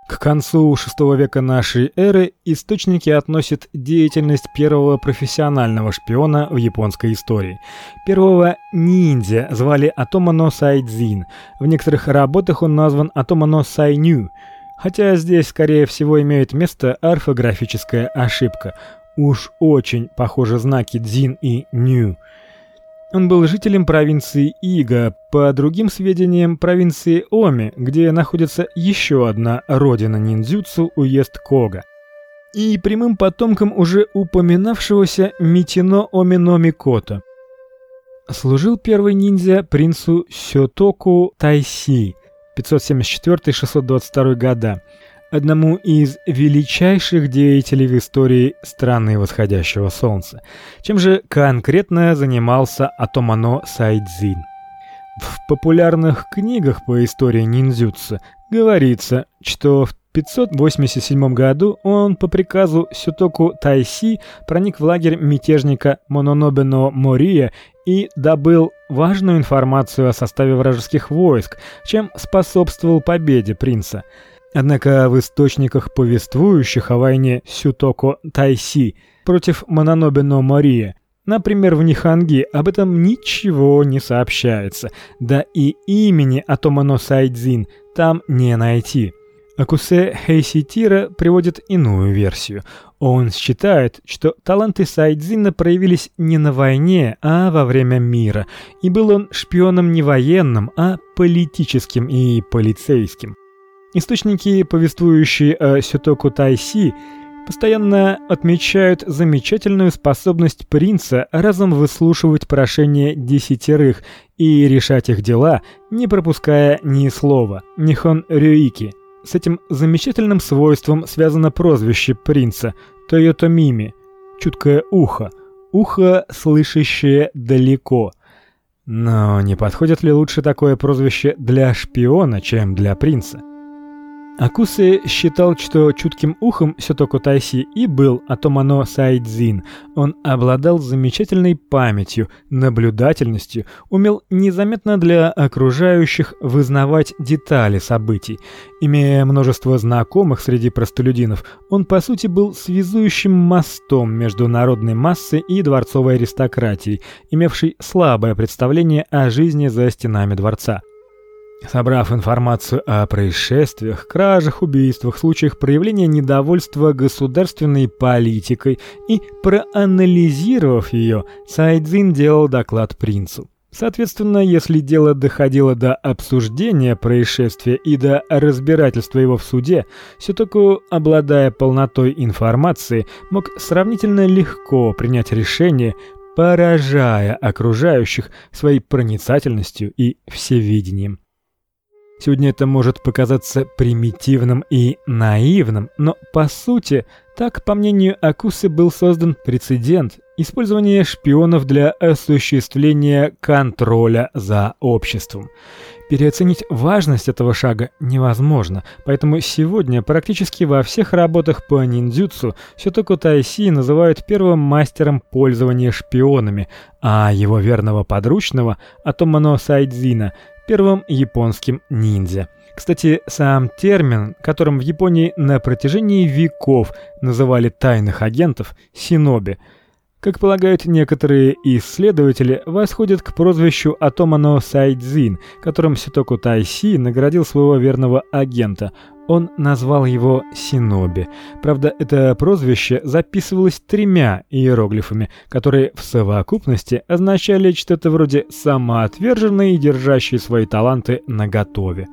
S1: К концу VI века нашей эры источники относят деятельность первого профессионального шпиона в японской истории. Первого ниндзя звали Атомано Сайдзин. В некоторых работах он назван Атомано Сайню, хотя здесь скорее всего имеет место орфографическая ошибка. Уж очень похожи знаки дзин и ню. Он был жителем провинции Ига, по другим сведениям, провинции Оми, где находится еще одна родина ниндзюцу уезд Кога. И прямым потомком уже упоминавшегося Митино Омино Микото. Служил первый ниндзя принцу Сётоку Тайси 574-622 года одному из величайших деятелей в истории страны восходящего солнца. Чем же конкретно занимался Атомано Сайдзин? В популярных книгах по истории ниндзюцу говорится, что в 587 году он по приказу Сютоку Тайси проник в лагерь мятежника Мононобено Мория и добыл важную информацию о составе вражеских войск, чем способствовал победе принца. Однако в источниках, повествующих о войне Сютоко Тайси против Мононобино Мории, например, в Ниханги, об этом ничего не сообщается. Да и имени Атомано Сайдзин там не найти. Акусе Хейситира приводит иную версию. Он считает, что таланты Сайдзина проявились не на войне, а во время мира, и был он шпионом не военным, а политическим и полицейским. Источники, повествующие о Сютоку Тайси, постоянно отмечают замечательную способность принца разом выслушивать прошения десятерых и решать их дела, не пропуская ни слова. Нихон Рюики. С этим замечательным свойством связано прозвище принца Тойотомими чуткое ухо, ухо, слышащее далеко. Но не подходит ли лучше такое прозвище для шпиона, чем для принца? Акусы считал, что чутким ухом Сётоку Тайси и был Атомано Сайдзин. Он обладал замечательной памятью, наблюдательностью, умел незаметно для окружающих вызнавать детали событий. Имея множество знакомых среди простолюдинов, он по сути был связующим мостом между народной массой и дворцовой аристократией, имевшей слабое представление о жизни за стенами дворца. Собрав информацию о происшествиях, кражах, убийствах, случаях проявления недовольства государственной политикой и проанализировав ее, Сайдзин делал доклад принцу. Соответственно, если дело доходило до обсуждения происшествия и до разбирательства его в суде, Сютоку, обладая полнотой информации, мог сравнительно легко принять решение, поражая окружающих своей проницательностью и всевидением. Сегодня это может показаться примитивным и наивным, но по сути, так, по мнению Акусы, был создан прецедент использования шпионов для осуществления контроля за обществом. Переоценить важность этого шага невозможно, поэтому сегодня практически во всех работах по ниндзюцу Сётоку Тайси называют первым мастером пользования шпионами, а его верного подручного Атомано Сайдзина первым японским ниндзя. Кстати, сам термин, которым в Японии на протяжении веков называли тайных агентов синоби, как полагают некоторые исследователи, восходит к прозвищу Атомано Сайдзин, которым Ситоку Тайси наградил своего верного агента Он назвал его Синоби. Правда, это прозвище записывалось тремя иероглифами, которые в совокупности означали что-то вроде самоотверженный и держащий свои таланты наготове.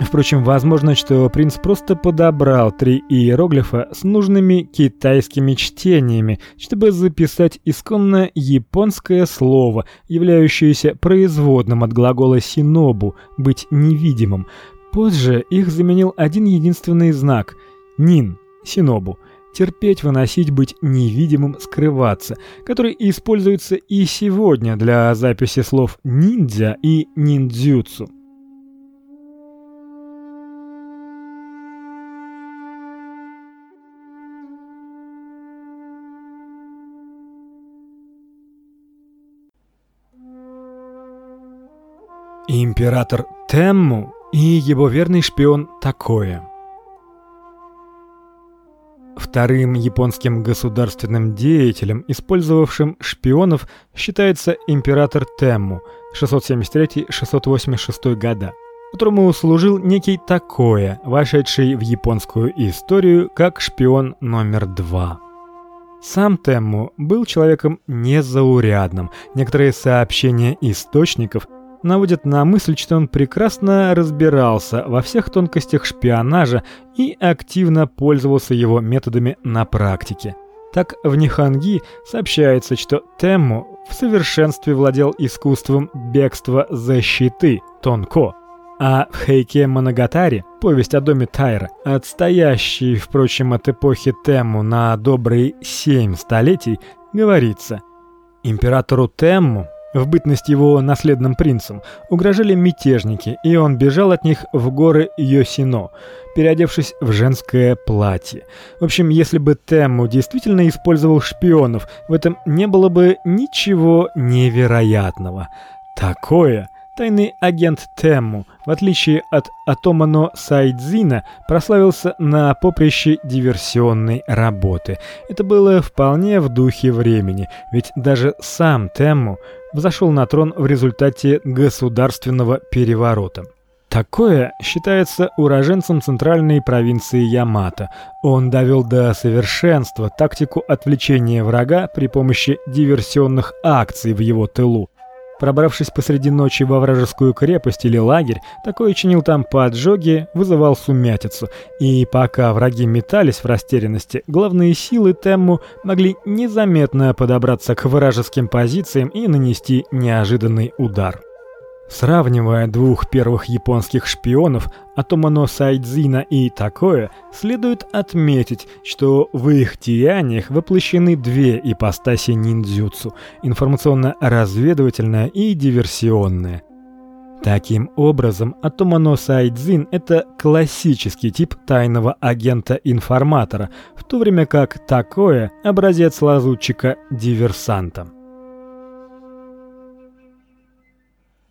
S1: Впрочем, возможно, что принц просто подобрал три иероглифа с нужными китайскими чтениями, чтобы записать исконно японское слово, являющееся производным от глагола синобу быть невидимым. Позже их заменил один единственный знак нин синобу терпеть, выносить, быть невидимым, скрываться, который используется и сегодня для записи слов ниндзя и ниндзюцу. Император Темму и его верный шпион Такое. Вторым японским государственным деятелем, использовавшим шпионов, считается император Темму 673-686 года, которому служил некий Такое, вошедший в японскую историю как шпион номер два. Сам Темму был человеком незаурядным. Некоторые сообщения источников – наводит на мысль, что он прекрасно разбирался во всех тонкостях шпионажа и активно пользовался его методами на практике. Так в Ниханги сообщается, что Темму в совершенстве владел искусством бегства за щиты Тонко, а в Хейке Моногатари, повесть о доме Тайра, отстоящей, впрочем, от эпохи Темму на добрые семь столетий, говорится: императору Темму в бытность его наследным принцем угрожали мятежники, и он бежал от них в горы Йосино, переодевшись в женское платье. В общем, если бы Тэмму действительно использовал шпионов, в этом не было бы ничего невероятного. Такое Тайный агент Тэмму, в отличие от Атомано Сайдзина, прославился на поприще диверсионной работы. Это было вполне в духе времени, ведь даже сам Тэмму взошел на трон в результате государственного переворота. Такое считается уроженцем центральной провинции Ямато. Он довел до совершенства тактику отвлечения врага при помощи диверсионных акций в его тылу. Пробравшись посреди ночи во вражескую крепость или лагерь, такой чинил там поджоги, вызывал сумятицу. И пока враги метались в растерянности, главные силы Темму могли незаметно подобраться к вражеским позициям и нанести неожиданный удар. Сравнивая двух первых японских шпионов, Атомано Сайдзина и такое, следует отметить, что в их деяниях воплощены две ипостаси ниндзюцу: информационно-разведывательная и диверсионная. Таким образом, Атомано Сайдзин это классический тип тайного агента-информатора, в то время как такое образец лазутчика-диверсанта.